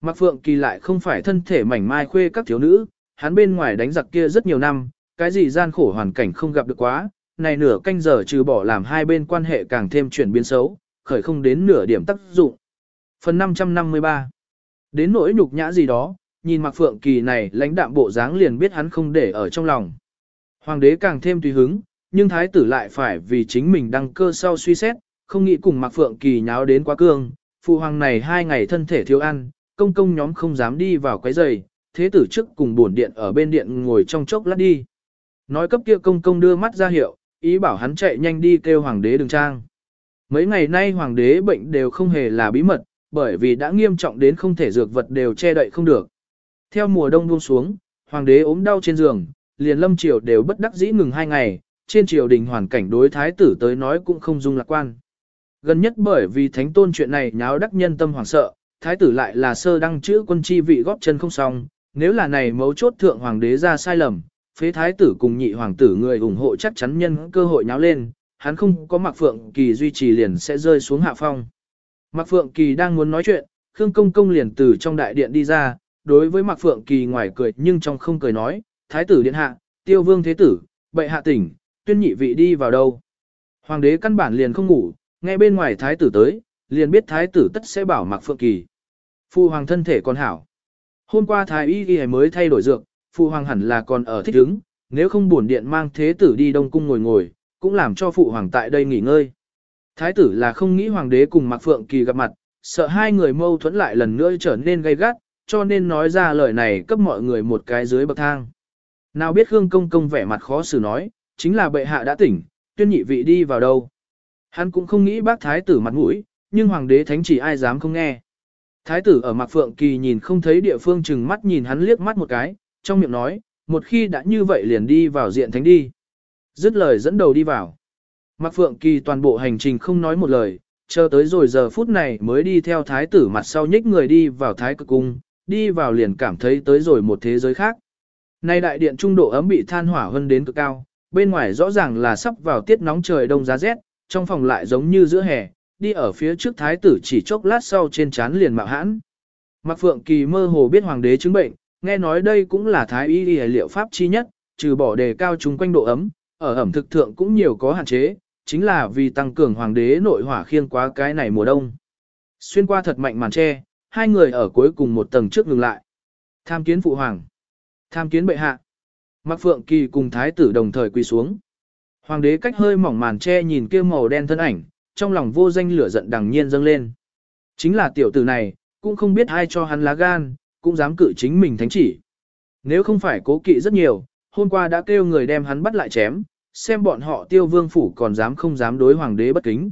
Mạc Phượng Kỳ lại không phải thân thể mảnh mai khuê các thiếu nữ, hắn bên ngoài đánh giặc kia rất nhiều năm, cái gì gian khổ hoàn cảnh không gặp được quá, này nửa canh giờ trừ bỏ làm hai bên quan hệ càng thêm chuyển biến xấu, khởi không đến nửa điểm tác dụng. Phần 553 Đến nỗi nhục nhã gì đó, nhìn Mạc Phượng Kỳ này lãnh đạm bộ dáng liền biết hắn không để ở trong lòng. Hoàng đế càng thêm tùy hứng, nhưng thái tử lại phải vì chính mình đăng cơ sau suy xét, không nghĩ cùng Mạc Phượng Kỳ nháo đến quá cương, phụ hoàng này hai ngày thân thể thiếu ăn, công công nhóm không dám đi vào quấy giày, thế tử trước cùng bổn điện ở bên điện ngồi trong chốc lát đi. Nói cấp kia công công đưa mắt ra hiệu, ý bảo hắn chạy nhanh đi kêu hoàng đế đường trang. Mấy ngày nay hoàng đế bệnh đều không hề là bí mật, bởi vì đã nghiêm trọng đến không thể dược vật đều che đậy không được. Theo mùa đông buông xuống, hoàng đế ốm đau trên giường, liền lâm triều đều bất đắc dĩ ngừng hai ngày, trên triều đình hoàn cảnh đối thái tử tới nói cũng không dung lạc quan. Gần nhất bởi vì thánh tôn chuyện này nháo đắc nhân tâm hoảng sợ, thái tử lại là sơ đăng chữ quân chi vị góp chân không xong, nếu là này mấu chốt thượng hoàng đế ra sai lầm, phế thái tử cùng nhị hoàng tử người ủng hộ chắc chắn nhân cơ hội nháo lên, hắn không có mặc Phượng Kỳ duy trì liền sẽ rơi xuống hạ phong. Mạc Phượng Kỳ đang muốn nói chuyện, Khương Công Công liền từ trong đại điện đi ra, đối với Mạc Phượng Kỳ ngoài cười nhưng trong không cười nói, Thái tử điện hạ, tiêu vương thế tử, bệ hạ tỉnh, tuyên nhị vị đi vào đâu. Hoàng đế căn bản liền không ngủ, nghe bên ngoài Thái tử tới, liền biết Thái tử tất sẽ bảo Mạc Phượng Kỳ. Phu hoàng thân thể còn hảo. Hôm qua Thái y y mới thay đổi dược, phu hoàng hẳn là còn ở thích ứng, nếu không buồn điện mang thế tử đi đông cung ngồi ngồi, cũng làm cho phụ hoàng tại đây nghỉ ngơi. Thái tử là không nghĩ hoàng đế cùng Mạc Phượng Kỳ gặp mặt, sợ hai người mâu thuẫn lại lần nữa trở nên gay gắt, cho nên nói ra lời này cấp mọi người một cái dưới bậc thang. Nào biết Khương Công Công vẻ mặt khó xử nói, chính là bệ hạ đã tỉnh, tuyên nhị vị đi vào đâu. Hắn cũng không nghĩ bác thái tử mặt mũi, nhưng hoàng đế thánh chỉ ai dám không nghe. Thái tử ở Mạc Phượng Kỳ nhìn không thấy địa phương chừng mắt nhìn hắn liếc mắt một cái, trong miệng nói, một khi đã như vậy liền đi vào diện thánh đi. Dứt lời dẫn đầu đi vào. Mạc Phượng Kỳ toàn bộ hành trình không nói một lời, chờ tới rồi giờ phút này mới đi theo thái tử mặt sau nhích người đi vào thái cực cung, đi vào liền cảm thấy tới rồi một thế giới khác. Nay đại điện trung độ ấm bị than hỏa hơn đến cực cao, bên ngoài rõ ràng là sắp vào tiết nóng trời đông giá rét, trong phòng lại giống như giữa hè, đi ở phía trước thái tử chỉ chốc lát sau trên chán liền mạo hãn. Mạc Phượng Kỳ mơ hồ biết hoàng đế chứng bệnh, nghe nói đây cũng là thái y y liệu pháp chi nhất, trừ bỏ đề cao chúng quanh độ ấm, ở ẩm thực thượng cũng nhiều có hạn chế, chính là vì tăng cường hoàng đế nội hỏa khiêng quá cái này mùa đông. Xuyên qua thật mạnh màn tre, hai người ở cuối cùng một tầng trước ngừng lại. Tham kiến phụ hoàng. Tham kiến bệ hạ. Mạc Phượng Kỳ cùng thái tử đồng thời quỳ xuống. Hoàng đế cách hơi mỏng màn tre nhìn kia màu đen thân ảnh, trong lòng vô danh lửa giận đằng nhiên dâng lên. Chính là tiểu tử này, cũng không biết ai cho hắn lá gan, cũng dám cự chính mình thánh chỉ. Nếu không phải cố kỵ rất nhiều, hôm qua đã kêu người đem hắn bắt lại chém, xem bọn họ tiêu vương phủ còn dám không dám đối hoàng đế bất kính.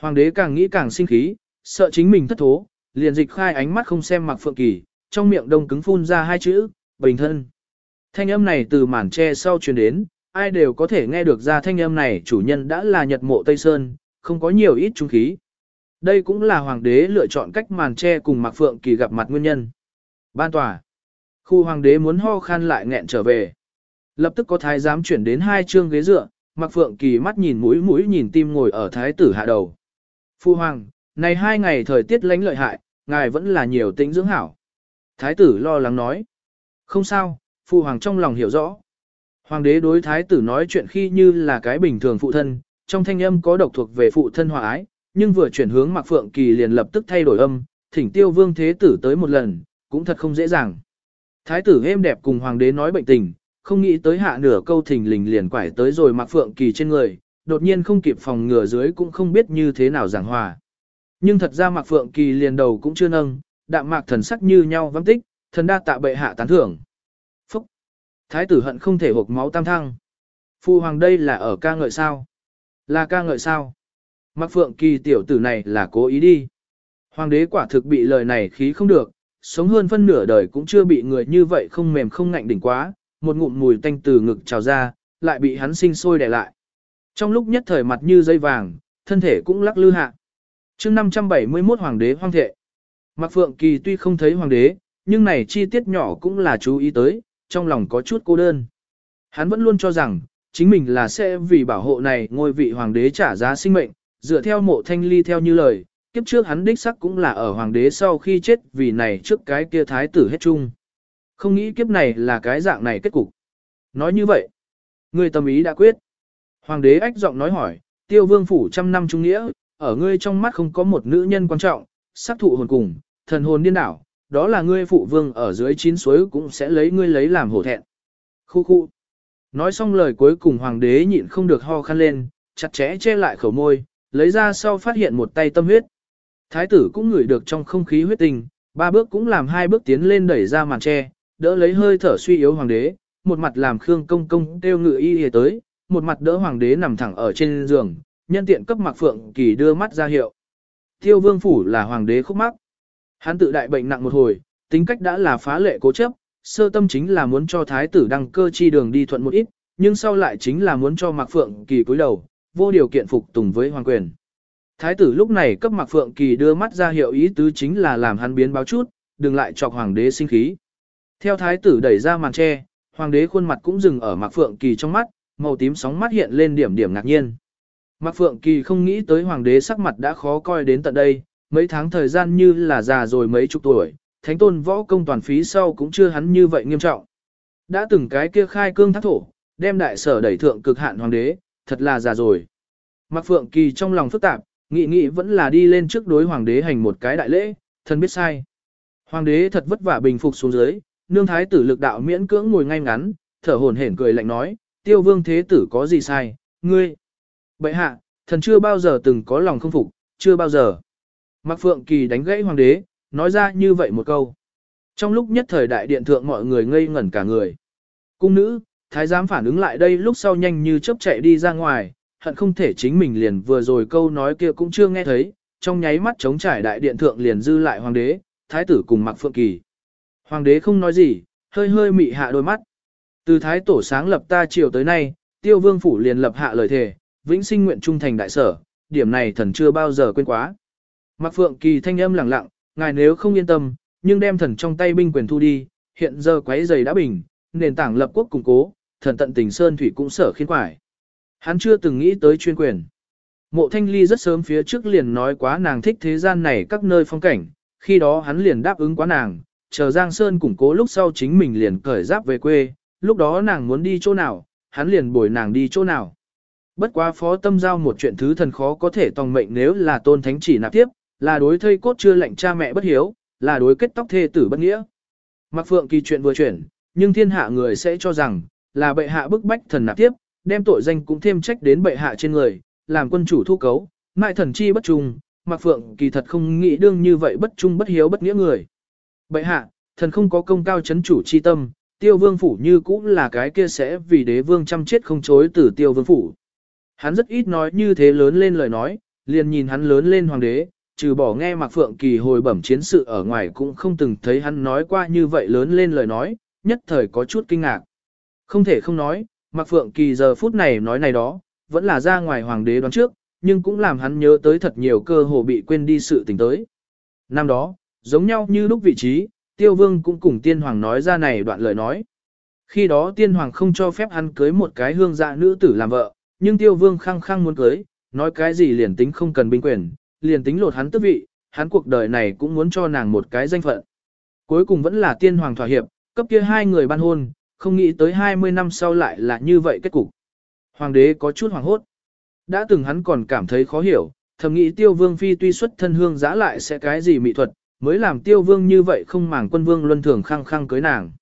Hoàng đế càng nghĩ càng sinh khí, sợ chính mình thất thố, liền dịch khai ánh mắt không xem mặc Phượng Kỳ, trong miệng đông cứng phun ra hai chữ, bình thân. Thanh âm này từ màn tre sau truyền đến, ai đều có thể nghe được ra thanh âm này chủ nhân đã là nhật mộ Tây Sơn, không có nhiều ít trung khí. Đây cũng là hoàng đế lựa chọn cách màn tre cùng Mạc Phượng Kỳ gặp mặt nguyên nhân. Ban tòa. Khu hoàng đế muốn ho khan lại nghẹn trở về. Lập tức có thái giám chuyển đến hai chương ghế dựa, Mạc Phượng Kỳ mắt nhìn mũi mũi nhìn tim ngồi ở thái tử hạ đầu. Phu hoàng, này hai ngày thời tiết lánh lợi hại, ngài vẫn là nhiều tính dưỡng hảo. Thái tử lo lắng nói. Không sao, phu hoàng trong lòng hiểu rõ. Hoàng đế đối thái tử nói chuyện khi như là cái bình thường phụ thân, trong thanh âm có độc thuộc về phụ thân hòa ái, nhưng vừa chuyển hướng Mạc Phượng Kỳ liền lập tức thay đổi âm, thỉnh tiêu vương thế tử tới một lần, cũng thật không dễ dàng. Thái tử êm đẹp cùng hoàng đế nói bệnh tình, không nghĩ tới hạ nửa câu thình lình liền quải tới rồi mặc Phượng Kỳ trên người, đột nhiên không kịp phòng ngừa dưới cũng không biết như thế nào giảng hòa. Nhưng thật ra mặc Phượng Kỳ liền đầu cũng chưa nâng, đạm mạc thần sắc như nhau vắng tích, thần đa tạ bệ hạ tán thưởng. Phúc! Thái tử hận không thể hộp máu tam thăng. Phu hoàng đây là ở ca ngợi sao? Là ca ngợi sao? mặc Phượng Kỳ tiểu tử này là cố ý đi. Hoàng đế quả thực bị lời này khí không được, sống hơn phân nửa đời cũng chưa bị người như vậy không mềm không ngạnh đỉnh quá, một ngụm mùi tanh từ ngực trào ra, lại bị hắn sinh sôi đè lại. Trong lúc nhất thời mặt như dây vàng, thân thể cũng lắc lư hạ. chương 571 Hoàng đế hoang thệ. Mạc Phượng Kỳ tuy không thấy Hoàng đế, nhưng này chi tiết nhỏ cũng là chú ý tới, trong lòng có chút cô đơn. Hắn vẫn luôn cho rằng, chính mình là sẽ vì bảo hộ này ngôi vị Hoàng đế trả giá sinh mệnh, dựa theo mộ thanh ly theo như lời, kiếp trước hắn đích sắc cũng là ở Hoàng đế sau khi chết vì này trước cái kia thái tử hết chung. Không nghĩ kiếp này là cái dạng này kết cục. Nói như vậy, ngươi tâm ý đã quyết. Hoàng đế ách giọng nói hỏi, tiêu vương phủ trăm năm trung nghĩa, ở ngươi trong mắt không có một nữ nhân quan trọng, sắc thụ hồn cùng, thần hồn điên đảo, đó là ngươi phụ vương ở dưới chín suối cũng sẽ lấy ngươi lấy làm hổ thẹn. Khu khu. Nói xong lời cuối cùng hoàng đế nhịn không được ho khăn lên, chặt chẽ che lại khẩu môi, lấy ra sau phát hiện một tay tâm huyết. Thái tử cũng ngửi được trong không khí huyết tình, ba bước cũng làm hai bước tiến lên đẩy ra màn che, đỡ lấy hơi thở suy yếu hoàng đế, một mặt làm Khương Công Công kêu ngự y y tới, một mặt đỡ hoàng đế nằm thẳng ở trên giường, nhân tiện cấp Mạc Phượng Kỳ đưa mắt ra hiệu. Tiêu Vương phủ là hoàng đế khúc mắc. Hắn tự đại bệnh nặng một hồi, tính cách đã là phá lệ cố chấp, sơ tâm chính là muốn cho thái tử đăng cơ chi đường đi thuận một ít, nhưng sau lại chính là muốn cho Mạc Phượng Kỳ cúi đầu, vô điều kiện phục tùng với hoàng quyền. Thái tử lúc này cấp Mạc Phượng Kỳ đưa mắt ra hiệu ý tứ chính là làm hắn biến báo chút, đừng lại chọc hoàng đế sinh khí. Theo thái tử đẩy ra màn tre, hoàng đế khuôn mặt cũng dừng ở Mạc Phượng Kỳ trong mắt, màu tím sóng mắt hiện lên điểm điểm ngạc nhiên. Mạc Phượng Kỳ không nghĩ tới hoàng đế sắc mặt đã khó coi đến tận đây, mấy tháng thời gian như là già rồi mấy chục tuổi, thánh tôn võ công toàn phí sau cũng chưa hắn như vậy nghiêm trọng. Đã từng cái kia khai cương thác thổ, đem đại sở đẩy thượng cực hạn hoàng đế, thật là già rồi. Mạc Phượng Kỳ trong lòng phức tạp, nghĩ nghĩ vẫn là đi lên trước đối hoàng đế hành một cái đại lễ, thân biết sai. Hoàng đế thật vất vả bình phục xuống dưới, nương thái tử lực đạo miễn cưỡng ngồi ngay ngắn, thở hổn hển cười lạnh nói, tiêu vương thế tử có gì sai, ngươi. Bậy hạ, thần chưa bao giờ từng có lòng không phục, chưa bao giờ. Mạc Phượng Kỳ đánh gãy hoàng đế, nói ra như vậy một câu. Trong lúc nhất thời đại điện thượng mọi người ngây ngẩn cả người. Cung nữ, thái giám phản ứng lại đây lúc sau nhanh như chớp chạy đi ra ngoài, hận không thể chính mình liền vừa rồi câu nói kia cũng chưa nghe thấy, trong nháy mắt chống trải đại điện thượng liền dư lại hoàng đế, thái tử cùng Mạc Phượng Kỳ. Hoàng đế không nói gì, hơi hơi mị hạ đôi mắt. Từ thái tổ sáng lập ta chiều tới nay, tiêu vương phủ liền lập hạ lời thề, vĩnh sinh nguyện trung thành đại sở, điểm này thần chưa bao giờ quên quá. Mạc Phượng Kỳ thanh âm lặng lặng, ngài nếu không yên tâm, nhưng đem thần trong tay binh quyền thu đi, hiện giờ quấy giày đã bình, nền tảng lập quốc củng cố, thần tận tình sơn thủy cũng sở khiên quải. Hắn chưa từng nghĩ tới chuyên quyền. Mộ Thanh Ly rất sớm phía trước liền nói quá nàng thích thế gian này các nơi phong cảnh, khi đó hắn liền đáp ứng quá nàng, chờ Giang Sơn củng cố lúc sau chính mình liền cởi giáp về quê, lúc đó nàng muốn đi chỗ nào, hắn liền bồi nàng đi chỗ nào. Bất quá phó tâm giao một chuyện thứ thần khó có thể tòng mệnh nếu là tôn thánh chỉ nạp tiếp, là đối thây cốt chưa lệnh cha mẹ bất hiếu, là đối kết tóc thê tử bất nghĩa. Mặc phượng kỳ chuyện vừa chuyển, nhưng thiên hạ người sẽ cho rằng, là bệ hạ bức bách thần nạp tiếp, đem tội danh cũng thêm trách đến bệ hạ trên người, làm quân chủ thu cấu, mại thần chi bất trung, mặc phượng kỳ thật không nghĩ đương như vậy bất trung bất hiếu bất nghĩa người. Bệ hạ, thần không có công cao chấn chủ chi tâm, tiêu vương phủ như cũng là cái kia sẽ vì đế vương chăm chết không chối từ tiêu vương phủ. Hắn rất ít nói như thế lớn lên lời nói, liền nhìn hắn lớn lên hoàng đế, trừ bỏ nghe Mạc Phượng Kỳ hồi bẩm chiến sự ở ngoài cũng không từng thấy hắn nói qua như vậy lớn lên lời nói, nhất thời có chút kinh ngạc. Không thể không nói, Mạc Phượng Kỳ giờ phút này nói này đó, vẫn là ra ngoài hoàng đế đoán trước, nhưng cũng làm hắn nhớ tới thật nhiều cơ hồ bị quên đi sự tình tới. Năm đó, giống nhau như lúc vị trí, Tiêu Vương cũng cùng Tiên Hoàng nói ra này đoạn lời nói. Khi đó Tiên Hoàng không cho phép hắn cưới một cái hương dạ nữ tử làm vợ, nhưng Tiêu Vương khăng khăng muốn cưới, nói cái gì liền tính không cần binh quyền, liền tính lột hắn tước vị, hắn cuộc đời này cũng muốn cho nàng một cái danh phận. Cuối cùng vẫn là tiên hoàng thỏa hiệp, cấp kia hai người ban hôn, không nghĩ tới 20 năm sau lại là như vậy kết cục. Hoàng đế có chút hoàng hốt. Đã từng hắn còn cảm thấy khó hiểu, thầm nghĩ tiêu vương phi tuy xuất thân hương giã lại sẽ cái gì mỹ thuật, mới làm tiêu vương như vậy không màng quân vương luân thường khăng khăng cưới nàng.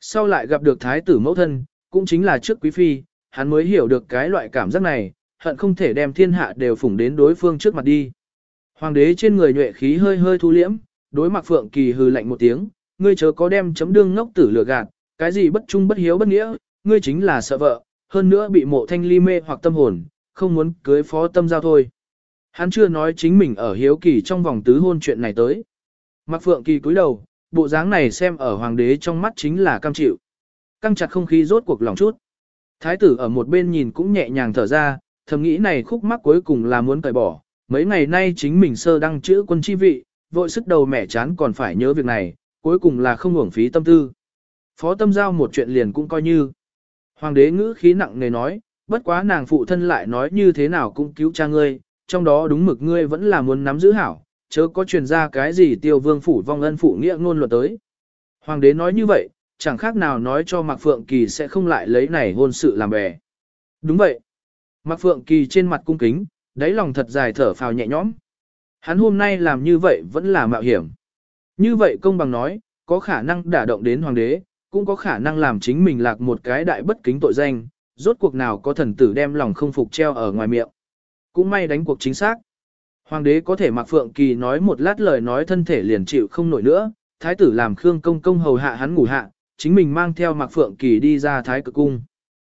Sau lại gặp được thái tử mẫu thân, cũng chính là trước quý phi, hắn mới hiểu được cái loại cảm giác này, hận không thể đem thiên hạ đều phủng đến đối phương trước mặt đi. Hoàng đế trên người nhuệ khí hơi hơi thu liễm, đối mặt Phượng Kỳ hừ lạnh một tiếng, ngươi chớ có đem chấm đương ngốc tử lừa gạt, cái gì bất trung bất hiếu bất nghĩa, ngươi chính là sợ vợ, hơn nữa bị mộ thanh ly mê hoặc tâm hồn, không muốn cưới phó tâm giao thôi. Hắn chưa nói chính mình ở hiếu kỳ trong vòng tứ hôn chuyện này tới. Mạc Phượng Kỳ cúi đầu, bộ dáng này xem ở hoàng đế trong mắt chính là cam chịu. Căng chặt không khí rốt cuộc lòng chút. Thái tử ở một bên nhìn cũng nhẹ nhàng thở ra, thầm nghĩ này khúc mắc cuối cùng là muốn cởi bỏ, mấy ngày nay chính mình sơ đăng chữ quân chi vị, vội sức đầu mẻ chán còn phải nhớ việc này, cuối cùng là không uổng phí tâm tư. Phó tâm giao một chuyện liền cũng coi như. Hoàng đế ngữ khí nặng nề nói, bất quá nàng phụ thân lại nói như thế nào cũng cứu cha ngươi, trong đó đúng mực ngươi vẫn là muốn nắm giữ hảo, chớ có truyền ra cái gì tiêu vương phủ vong ân phụ nghĩa ngôn luật tới. Hoàng đế nói như vậy, chẳng khác nào nói cho Mạc Phượng Kỳ sẽ không lại lấy này hôn sự làm bè. Đúng vậy. Mạc Phượng Kỳ trên mặt cung kính, đáy lòng thật dài thở phào nhẹ nhõm. Hắn hôm nay làm như vậy vẫn là mạo hiểm. Như vậy công bằng nói, có khả năng đả động đến hoàng đế, cũng có khả năng làm chính mình lạc một cái đại bất kính tội danh, rốt cuộc nào có thần tử đem lòng không phục treo ở ngoài miệng. Cũng may đánh cuộc chính xác. Hoàng đế có thể mặc phượng kỳ nói một lát lời nói thân thể liền chịu không nổi nữa, thái tử làm khương công công hầu hạ hắn ngủ hạ, chính mình mang theo mặc phượng kỳ đi ra thái cực cung.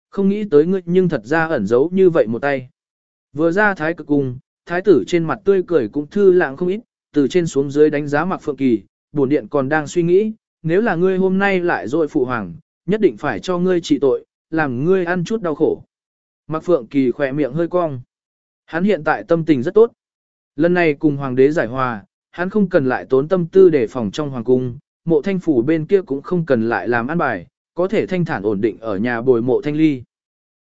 Không nghĩ tới ngươi nhưng thật ra ẩn giấu như vậy một tay. Vừa ra thái cực cung, thái tử trên mặt tươi cười cũng thư lạng không ít, từ trên xuống dưới đánh giá Mặc Phượng Kỳ, bổn điện còn đang suy nghĩ, nếu là ngươi hôm nay lại dội phụ hoàng, nhất định phải cho ngươi trị tội, làm ngươi ăn chút đau khổ. Mạc Phượng Kỳ khỏe miệng hơi cong. Hắn hiện tại tâm tình rất tốt. Lần này cùng hoàng đế giải hòa, hắn không cần lại tốn tâm tư để phòng trong hoàng cung, mộ thanh phủ bên kia cũng không cần lại làm ăn bài, có thể thanh thản ổn định ở nhà bồi mộ thanh ly.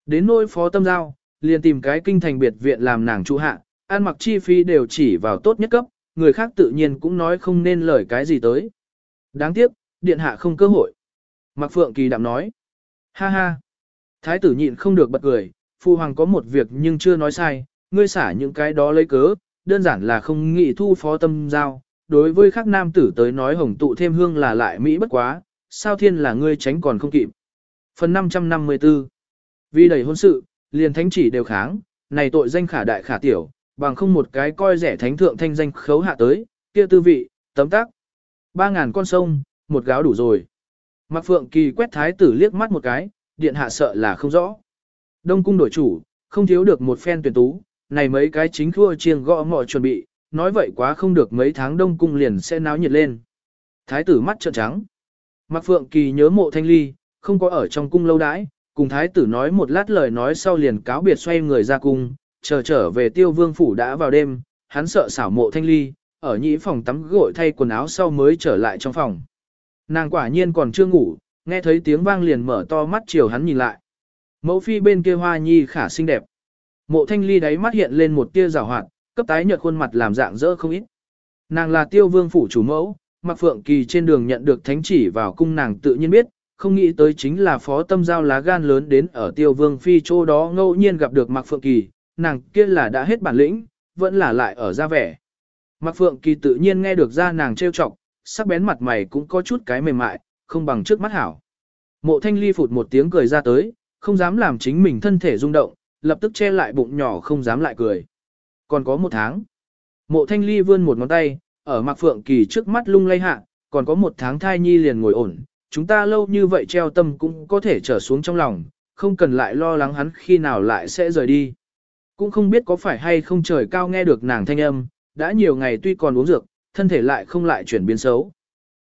Đến nỗi phó tâm giao, liền tìm cái kinh thành biệt viện làm nàng trụ hạ, ăn mặc chi phí đều chỉ vào tốt nhất cấp, người khác tự nhiên cũng nói không nên lời cái gì tới. Đáng tiếc, điện hạ không cơ hội. Mạc Phượng Kỳ đạm nói. Ha ha. Thái tử nhịn không được bật cười, phu hoàng có một việc nhưng chưa nói sai, ngươi xả những cái đó lấy cớ, đơn giản là không nghĩ thu phó tâm giao. Đối với các nam tử tới nói hồng tụ thêm hương là lại Mỹ bất quá, sao thiên là ngươi tránh còn không kịp. Phần 554 Vì đầy hôn sự, liền thánh chỉ đều kháng, này tội danh khả đại khả tiểu, bằng không một cái coi rẻ thánh thượng thanh danh khấu hạ tới, kia tư vị, tấm tắc. Ba ngàn con sông, một gáo đủ rồi. Mạc Phượng Kỳ quét thái tử liếc mắt một cái, điện hạ sợ là không rõ. Đông cung đổi chủ, không thiếu được một phen tuyển tú, này mấy cái chính khua chiêng gõ mọi chuẩn bị, nói vậy quá không được mấy tháng đông cung liền sẽ náo nhiệt lên. Thái tử mắt trợn trắng. Mạc Phượng Kỳ nhớ mộ thanh ly, không có ở trong cung lâu đãi, cùng thái tử nói một lát lời nói sau liền cáo biệt xoay người ra cung, chờ trở về tiêu vương phủ đã vào đêm, hắn sợ xảo mộ thanh ly, ở nhĩ phòng tắm gội thay quần áo sau mới trở lại trong phòng. Nàng quả nhiên còn chưa ngủ, nghe thấy tiếng vang liền mở to mắt chiều hắn nhìn lại. Mẫu phi bên kia hoa nhi khả xinh đẹp. Mộ thanh ly đáy mắt hiện lên một tia rào hoạt, cấp tái nhợt khuôn mặt làm dạng dỡ không ít. Nàng là tiêu vương phủ chủ mẫu, mặc phượng kỳ trên đường nhận được thánh chỉ vào cung nàng tự nhiên biết, không nghĩ tới chính là phó tâm giao lá gan lớn đến ở tiêu vương phi chỗ đó ngẫu nhiên gặp được mặc phượng kỳ, nàng kia là đã hết bản lĩnh, vẫn là lại ở ra vẻ. Mặc phượng kỳ tự nhiên nghe được ra nàng trêu chọc, sắc bén mặt mày cũng có chút cái mềm mại, không bằng trước mắt hảo. Mộ thanh ly phụt một tiếng cười ra tới, không dám làm chính mình thân thể rung động, lập tức che lại bụng nhỏ không dám lại cười. Còn có một tháng. Mộ thanh ly vươn một ngón tay, ở Mạc Phượng Kỳ trước mắt lung lay hạ, còn có một tháng thai nhi liền ngồi ổn. Chúng ta lâu như vậy treo tâm cũng có thể trở xuống trong lòng, không cần lại lo lắng hắn khi nào lại sẽ rời đi. Cũng không biết có phải hay không trời cao nghe được nàng thanh âm, đã nhiều ngày tuy còn uống dược, thân thể lại không lại chuyển biến xấu.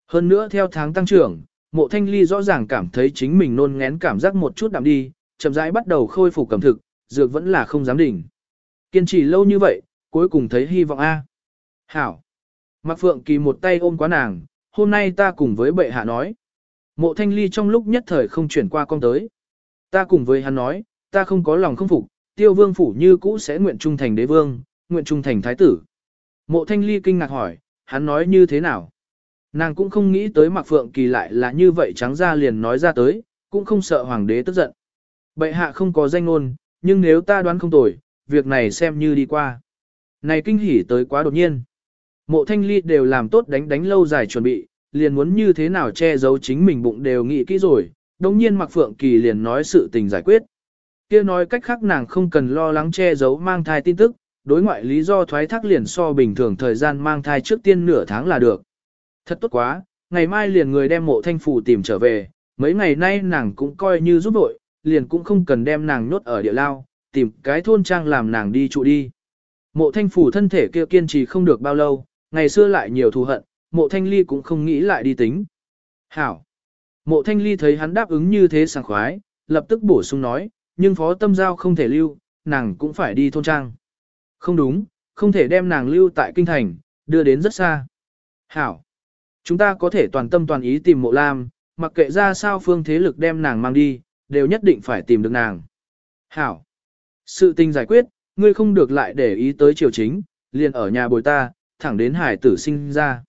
Hơn nữa theo tháng tăng trưởng, mộ thanh ly rõ ràng cảm thấy chính mình nôn ngén cảm giác một chút đạm đi, chậm rãi bắt đầu khôi phục cảm thực, dược vẫn là không dám đỉnh. Kiên trì lâu như vậy, cuối cùng thấy hy vọng A. Hảo. Mạc Phượng Kỳ một tay ôm quá nàng, hôm nay ta cùng với bệ hạ nói. Mộ thanh ly trong lúc nhất thời không chuyển qua con tới. Ta cùng với hắn nói, ta không có lòng không phục, tiêu vương phủ như cũ sẽ nguyện trung thành đế vương, nguyện trung thành thái tử. Mộ thanh ly kinh ngạc hỏi, hắn nói như thế nào? Nàng cũng không nghĩ tới Mạc Phượng Kỳ lại là như vậy trắng ra liền nói ra tới, cũng không sợ hoàng đế tức giận. Bệ hạ không có danh ngôn, nhưng nếu ta đoán không tồi, việc này xem như đi qua. Này kinh hỉ tới quá đột nhiên. Mộ thanh ly đều làm tốt đánh đánh lâu dài chuẩn bị, liền muốn như thế nào che giấu chính mình bụng đều nghĩ kỹ rồi, đồng nhiên Mạc Phượng Kỳ liền nói sự tình giải quyết. kia nói cách khác nàng không cần lo lắng che giấu mang thai tin tức, đối ngoại lý do thoái thác liền so bình thường thời gian mang thai trước tiên nửa tháng là được. Thật tốt quá, ngày mai liền người đem mộ thanh phủ tìm trở về, mấy ngày nay nàng cũng coi như giúp đội, liền cũng không cần đem nàng nhốt ở địa lao, tìm cái thôn trang làm nàng đi trụ đi. Mộ thanh phủ thân thể kia kiên trì không được bao lâu, ngày xưa lại nhiều thù hận, mộ thanh ly cũng không nghĩ lại đi tính. Hảo! Mộ thanh ly thấy hắn đáp ứng như thế sảng khoái, lập tức bổ sung nói, nhưng phó tâm giao không thể lưu, nàng cũng phải đi thôn trang. Không đúng, không thể đem nàng lưu tại kinh thành, đưa đến rất xa. Hảo! Chúng ta có thể toàn tâm toàn ý tìm mộ lam, mặc kệ ra sao phương thế lực đem nàng mang đi, đều nhất định phải tìm được nàng. Hảo! Sự tình giải quyết, ngươi không được lại để ý tới triều chính, liền ở nhà bồi ta, thẳng đến hải tử sinh ra.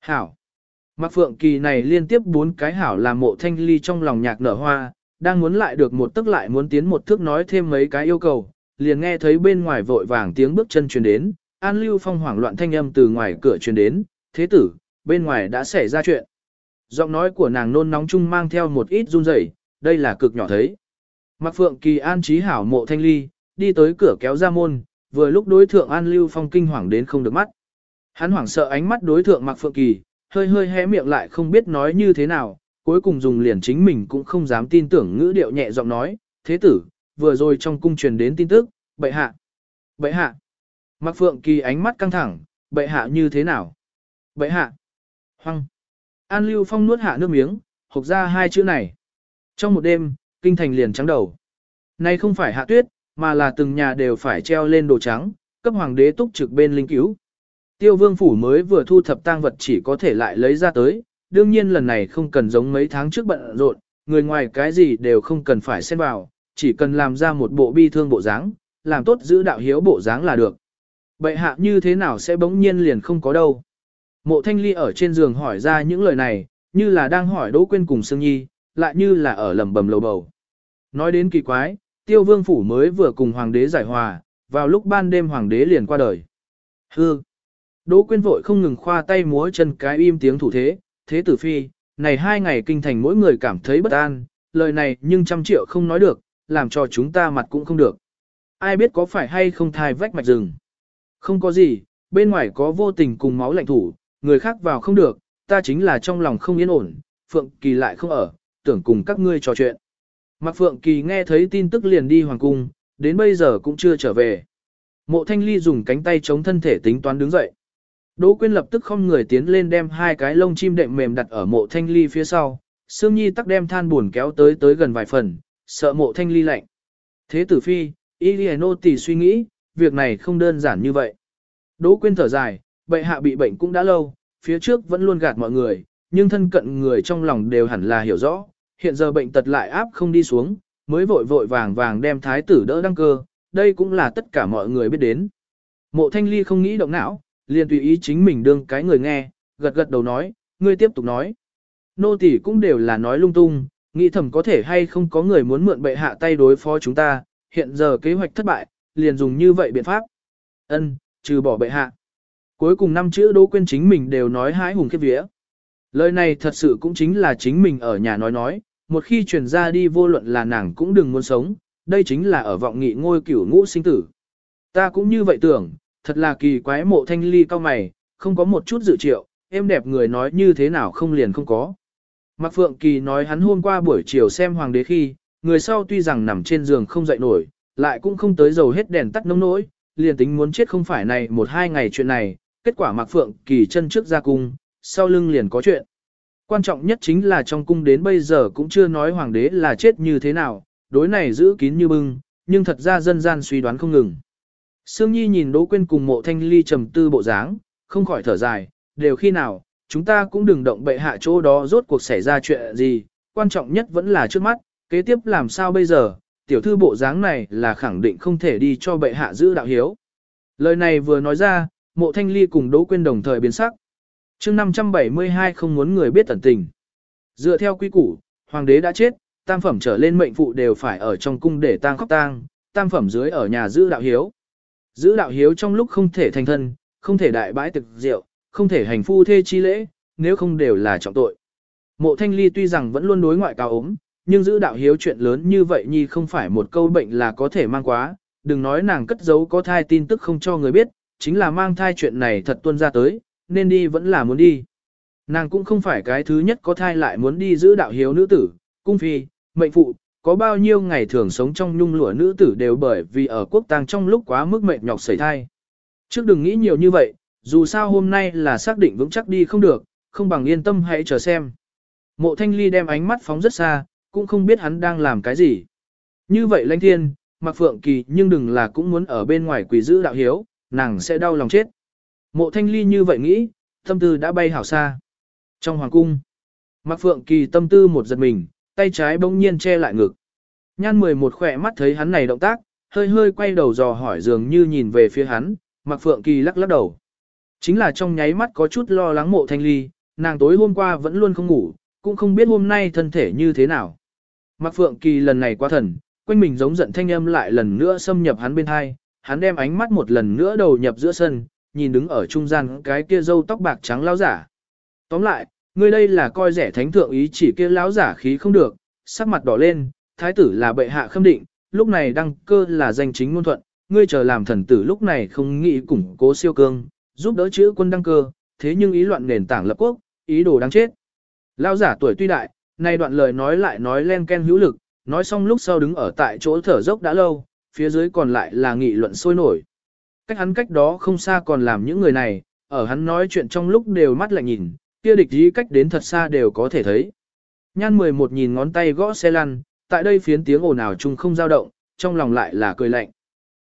Hảo! Mạc Phượng Kỳ này liên tiếp bốn cái hảo làm mộ thanh ly trong lòng nhạc nở hoa, đang muốn lại được một tức lại muốn tiến một thước nói thêm mấy cái yêu cầu, liền nghe thấy bên ngoài vội vàng tiếng bước chân truyền đến, An Lưu Phong hoảng loạn thanh âm từ ngoài cửa truyền đến, thế tử, bên ngoài đã xảy ra chuyện. Giọng nói của nàng nôn nóng chung mang theo một ít run rẩy, đây là cực nhỏ thấy. Mạc Phượng Kỳ an trí hảo mộ thanh ly, đi tới cửa kéo ra môn, vừa lúc đối thượng An Lưu Phong kinh hoàng đến không được mắt. Hắn hoảng sợ ánh mắt đối thượng Mạc Phượng Kỳ, hơi hơi hé miệng lại không biết nói như thế nào, cuối cùng dùng liền chính mình cũng không dám tin tưởng ngữ điệu nhẹ giọng nói, thế tử, vừa rồi trong cung truyền đến tin tức, bệ hạ, bệ hạ. Mạc Phượng Kỳ ánh mắt căng thẳng, bệ hạ như thế nào? Bệ hạ. Hoang. An Lưu Phong nuốt hạ nước miếng, hộc ra hai chữ này. Trong một đêm, kinh thành liền trắng đầu. Nay không phải hạ tuyết, mà là từng nhà đều phải treo lên đồ trắng, cấp hoàng đế túc trực bên linh cứu. Tiêu vương phủ mới vừa thu thập tang vật chỉ có thể lại lấy ra tới, đương nhiên lần này không cần giống mấy tháng trước bận rộn, người ngoài cái gì đều không cần phải xen vào, chỉ cần làm ra một bộ bi thương bộ dáng, làm tốt giữ đạo hiếu bộ dáng là được. Bệ hạ như thế nào sẽ bỗng nhiên liền không có đâu. Mộ thanh ly ở trên giường hỏi ra những lời này, như là đang hỏi Đỗ Quyên cùng Sương Nhi, lại như là ở lầm bầm lầu bầu. Nói đến kỳ quái, tiêu vương phủ mới vừa cùng hoàng đế giải hòa, vào lúc ban đêm hoàng đế liền qua đời. Hư! Đỗ Quyên vội không ngừng khoa tay múa chân cái im tiếng thủ thế, thế tử phi, này hai ngày kinh thành mỗi người cảm thấy bất an, lời này nhưng trăm triệu không nói được, làm cho chúng ta mặt cũng không được. Ai biết có phải hay không thai vách mạch rừng. Không có gì, bên ngoài có vô tình cùng máu lạnh thủ, người khác vào không được, ta chính là trong lòng không yên ổn, Phượng Kỳ lại không ở, tưởng cùng các ngươi trò chuyện. Mạc Phượng Kỳ nghe thấy tin tức liền đi hoàng cung, đến bây giờ cũng chưa trở về. Mộ Thanh Ly dùng cánh tay chống thân thể tính toán đứng dậy. Đỗ Quyên lập tức không người tiến lên đem hai cái lông chim đệm mềm đặt ở mộ Thanh Ly phía sau, Sương Nhi tắc đem than buồn kéo tới tới gần vài phần, sợ mộ Thanh Ly lạnh. Thế tử phi, Iliano tỷ suy nghĩ, việc này không đơn giản như vậy. Đỗ Quyên thở dài, bệ hạ bị bệnh cũng đã lâu, phía trước vẫn luôn gạt mọi người, nhưng thân cận người trong lòng đều hẳn là hiểu rõ, hiện giờ bệnh tật lại áp không đi xuống, mới vội vội vàng vàng đem thái tử đỡ đăng cơ, đây cũng là tất cả mọi người biết đến. Mộ thanh ly không nghĩ động não, liền tùy ý chính mình đương cái người nghe, gật gật đầu nói, ngươi tiếp tục nói. Nô tỳ cũng đều là nói lung tung, nghĩ thầm có thể hay không có người muốn mượn bệ hạ tay đối phó chúng ta, hiện giờ kế hoạch thất bại, liền dùng như vậy biện pháp. Ân, trừ bỏ bệ hạ. Cuối cùng năm chữ Đỗ Quyên chính mình đều nói hái hùng khiếp vía. Lời này thật sự cũng chính là chính mình ở nhà nói nói, một khi truyền ra đi vô luận là nàng cũng đừng muốn sống, đây chính là ở vọng nghị ngôi cửu ngũ sinh tử. Ta cũng như vậy tưởng, thật là kỳ quái mộ thanh ly cao mày, không có một chút dự triệu, em đẹp người nói như thế nào không liền không có. Mạc Phượng Kỳ nói hắn hôm qua buổi chiều xem hoàng đế khi, người sau tuy rằng nằm trên giường không dậy nổi, lại cũng không tới dầu hết đèn tắt nông nỗi, liền tính muốn chết không phải này một hai ngày chuyện này, kết quả Mạc Phượng Kỳ chân trước ra cung, sau lưng liền có chuyện. Quan trọng nhất chính là trong cung đến bây giờ cũng chưa nói hoàng đế là chết như thế nào, đối này giữ kín như bưng, nhưng thật ra dân gian suy đoán không ngừng. Sương Nhi nhìn Đỗ Quyên cùng mộ thanh ly trầm tư bộ dáng, không khỏi thở dài, đều khi nào, chúng ta cũng đừng động bệ hạ chỗ đó rốt cuộc xảy ra chuyện gì, quan trọng nhất vẫn là trước mắt, kế tiếp làm sao bây giờ, tiểu thư bộ dáng này là khẳng định không thể đi cho bệ hạ giữ đạo hiếu. Lời này vừa nói ra, mộ thanh ly cùng Đỗ Quyên đồng thời biến sắc chương 572 không muốn người biết tẩn tình. Dựa theo quy củ, hoàng đế đã chết, tam phẩm trở lên mệnh phụ đều phải ở trong cung để tang khóc tang, tam phẩm dưới ở nhà giữ đạo hiếu. Giữ đạo hiếu trong lúc không thể thành thân, không thể đại bãi thực rượu, không thể hành phu thê chi lễ, nếu không đều là trọng tội. Mộ thanh ly tuy rằng vẫn luôn đối ngoại cao ốm, nhưng giữ đạo hiếu chuyện lớn như vậy nhi không phải một câu bệnh là có thể mang quá, đừng nói nàng cất giấu có thai tin tức không cho người biết, chính là mang thai chuyện này thật tuân ra tới, nên đi vẫn là muốn đi. Nàng cũng không phải cái thứ nhất có thai lại muốn đi giữ đạo hiếu nữ tử, cung phi, mệnh phụ, có bao nhiêu ngày thường sống trong nhung lụa nữ tử đều bởi vì ở quốc tang trong lúc quá mức mệnh nhọc xảy thai. Trước đừng nghĩ nhiều như vậy, dù sao hôm nay là xác định vững chắc đi không được, không bằng yên tâm hãy chờ xem. Mộ thanh ly đem ánh mắt phóng rất xa, cũng không biết hắn đang làm cái gì. Như vậy lãnh thiên, mặc phượng kỳ nhưng đừng là cũng muốn ở bên ngoài quỷ giữ đạo hiếu, nàng sẽ đau lòng chết. Mộ thanh ly như vậy nghĩ, tâm tư đã bay hảo xa. Trong hoàng cung, mặc phượng kỳ tâm tư một giật mình, tay trái bỗng nhiên che lại ngực. Nhan 11 khỏe mắt thấy hắn này động tác, hơi hơi quay đầu dò hỏi dường như nhìn về phía hắn, Mạc Phượng Kỳ lắc lắc đầu. Chính là trong nháy mắt có chút lo lắng mộ thanh ly, nàng tối hôm qua vẫn luôn không ngủ, cũng không biết hôm nay thân thể như thế nào. Mạc Phượng Kỳ lần này quá thần, quanh mình giống giận thanh âm lại lần nữa xâm nhập hắn bên hai, hắn đem ánh mắt một lần nữa đầu nhập giữa sân, nhìn đứng ở trung gian cái kia râu tóc bạc trắng lão giả. Tóm lại, ngươi đây là coi rẻ thánh thượng ý chỉ kia lão giả khí không được, sắc mặt đỏ lên, thái tử là bệ hạ khâm định, lúc này đăng cơ là danh chính ngôn thuận, ngươi chờ làm thần tử lúc này không nghĩ củng cố siêu cương, giúp đỡ chữ quân đăng cơ, thế nhưng ý loạn nền tảng lập quốc, ý đồ đáng chết. Lão giả tuổi tuy đại, nay đoạn lời nói lại nói len ken hữu lực, nói xong lúc sau đứng ở tại chỗ thở dốc đã lâu, phía dưới còn lại là nghị luận sôi nổi. Cách hắn cách đó không xa còn làm những người này, ở hắn nói chuyện trong lúc đều mắt lại nhìn, kia địch ý cách đến thật xa đều có thể thấy. Nhan 11 nhìn ngón tay gõ xe lăn, tại đây phiến tiếng ồn ào chung không dao động, trong lòng lại là cười lạnh.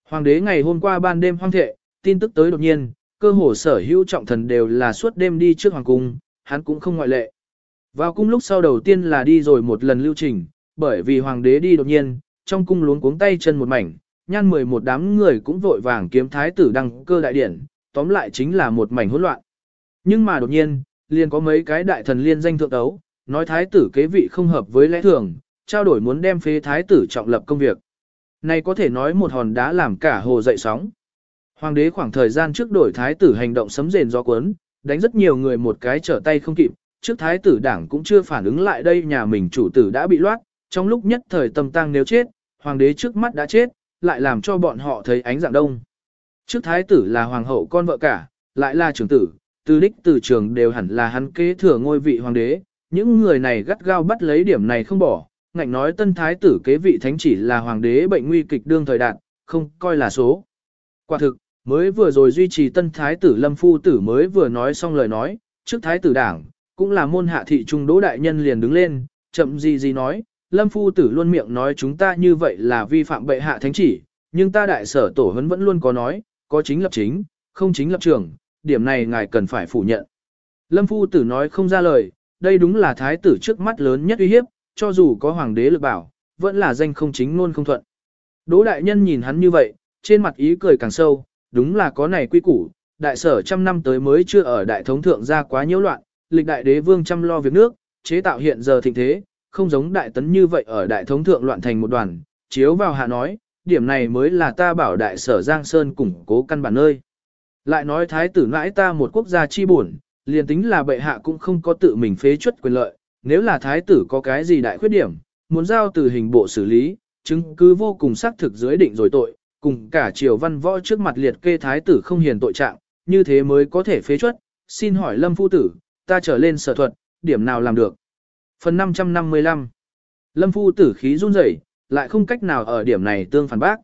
Hoàng đế ngày hôm qua ban đêm hoang thệ, tin tức tới đột nhiên, cơ hồ sở hữu trọng thần đều là suốt đêm đi trước hoàng cung, hắn cũng không ngoại lệ. Vào cung lúc sau đầu tiên là đi rồi một lần lưu trình, bởi vì hoàng đế đi đột nhiên, trong cung luống cuống tay chân một mảnh, nhan 11 đám người cũng vội vàng kiếm thái tử đăng cơ đại điển, tóm lại chính là một mảnh hỗn loạn. Nhưng mà đột nhiên, liền có mấy cái đại thần liên danh thượng đấu, nói thái tử kế vị không hợp với lẽ thường, trao đổi muốn đem phế thái tử trọng lập công việc. Này có thể nói một hòn đá làm cả hồ dậy sóng. Hoàng đế khoảng thời gian trước đổi thái tử hành động sấm rền do cuốn, đánh rất nhiều người một cái trở tay không kịp, trước thái tử đảng cũng chưa phản ứng lại đây nhà mình chủ tử đã bị loát, Trong lúc nhất thời tâm tăng nếu chết, hoàng đế trước mắt đã chết, lại làm cho bọn họ thấy ánh dạng đông. Trước thái tử là hoàng hậu con vợ cả, lại là trưởng tử, từ đích từ trường đều hẳn là hắn kế thừa ngôi vị hoàng đế, những người này gắt gao bắt lấy điểm này không bỏ, ngạnh nói tân thái tử kế vị thánh chỉ là hoàng đế bệnh nguy kịch đương thời đạt, không coi là số. Quả thực, mới vừa rồi duy trì tân thái tử lâm phu tử mới vừa nói xong lời nói, trước thái tử đảng, cũng là môn hạ thị trung đỗ đại nhân liền đứng lên, chậm gì gì nói, lâm phu tử luôn miệng nói chúng ta như vậy là vi phạm bệ hạ thánh chỉ, nhưng ta đại sở tổ hấn vẫn luôn có nói, có chính lập chính, không chính lập trường, điểm này ngài cần phải phủ nhận. Lâm phu tử nói không ra lời, đây đúng là thái tử trước mắt lớn nhất uy hiếp, cho dù có hoàng đế lực bảo, vẫn là danh không chính luôn không thuận. Đỗ đại nhân nhìn hắn như vậy, trên mặt ý cười càng sâu, đúng là có này quy củ, đại sở trăm năm tới mới chưa ở đại thống thượng ra quá nhiễu loạn, lịch đại đế vương chăm lo việc nước, chế tạo hiện giờ thịnh thế, không giống đại tấn như vậy ở đại thống thượng loạn thành một đoàn, chiếu vào hạ nói, điểm này mới là ta bảo đại sở Giang Sơn củng cố căn bản nơi. Lại nói thái tử nãi ta một quốc gia chi buồn, liền tính là bệ hạ cũng không có tự mình phế chuất quyền lợi, nếu là thái tử có cái gì đại khuyết điểm, muốn giao từ hình bộ xử lý, chứng cứ vô cùng xác thực dưới định rồi tội, cùng cả triều văn võ trước mặt liệt kê thái tử không hiền tội trạng, như thế mới có thể phế chuất. Xin hỏi Lâm Phu Tử, ta trở lên sở thuật, điểm nào làm được? Phần 555 Lâm Phu Tử khí run rẩy, lại không cách nào ở điểm này tương phản bác.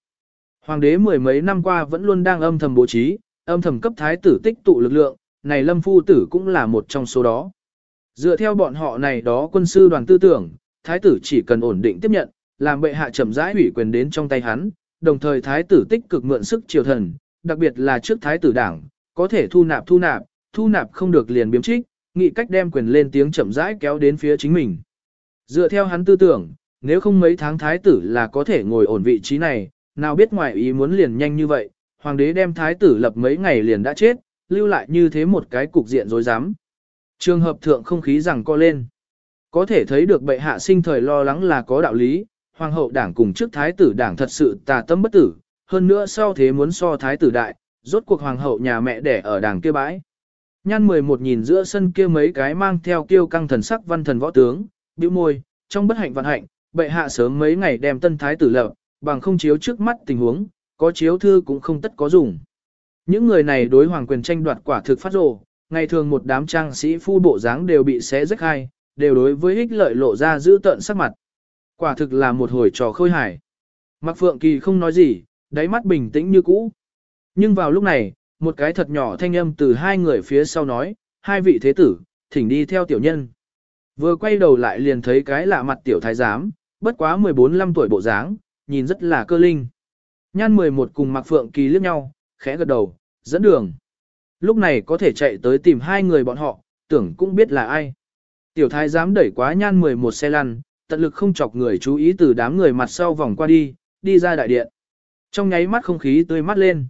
Hoàng đế mười mấy năm qua vẫn luôn đang âm thầm bố trí, âm thầm cấp thái tử tích tụ lực lượng, này Lâm Phu Tử cũng là một trong số đó. Dựa theo bọn họ này đó quân sư đoàn tư tưởng, thái tử chỉ cần ổn định tiếp nhận, làm bệ hạ chậm rãi ủy quyền đến trong tay hắn, đồng thời thái tử tích cực mượn sức triều thần, đặc biệt là trước thái tử đảng, có thể thu nạp thu nạp, thu nạp không được liền biếm trích, nghĩ cách đem quyền lên tiếng chậm rãi kéo đến phía chính mình. Dựa theo hắn tư tưởng, nếu không mấy tháng thái tử là có thể ngồi ổn vị trí này, nào biết ngoài ý muốn liền nhanh như vậy, hoàng đế đem thái tử lập mấy ngày liền đã chết, lưu lại như thế một cái cục diện rối rắm. Trường hợp thượng không khí rằng co lên. Có thể thấy được bệ hạ sinh thời lo lắng là có đạo lý, hoàng hậu đảng cùng trước thái tử đảng thật sự tà tâm bất tử, hơn nữa sau thế muốn so thái tử đại, rốt cuộc hoàng hậu nhà mẹ đẻ ở đảng kia bãi. Nhan 11 nhìn giữa sân kia mấy cái mang theo kiêu căng thần sắc văn thần võ tướng, bĩu môi, trong bất hạnh vạn hạnh, bệ hạ sớm mấy ngày đem tân thái tử lập, bằng không chiếu trước mắt tình huống, có chiếu thư cũng không tất có dùng. Những người này đối hoàng quyền tranh đoạt quả thực phát rồ, ngày thường một đám trang sĩ phu bộ dáng đều bị xé rách hai, đều đối với ích lợi lộ ra giữ tận sắc mặt. Quả thực là một hồi trò khôi hài. Mạc Phượng Kỳ không nói gì, đáy mắt bình tĩnh như cũ. Nhưng vào lúc này, một cái thật nhỏ thanh âm từ hai người phía sau nói, hai vị thế tử, thỉnh đi theo tiểu nhân. Vừa quay đầu lại liền thấy cái lạ mặt tiểu thái giám, bất quá 14-15 tuổi bộ dáng, nhìn rất là cơ linh. Nhan 11 cùng Mạc Phượng Kỳ liếc nhau, khẽ gật đầu, dẫn đường. Lúc này có thể chạy tới tìm hai người bọn họ, tưởng cũng biết là ai. Tiểu thái giám đẩy quá nhan 11 xe lăn, tận lực không chọc người chú ý từ đám người mặt sau vòng qua đi, đi ra đại điện. Trong nháy mắt không khí tươi mắt lên.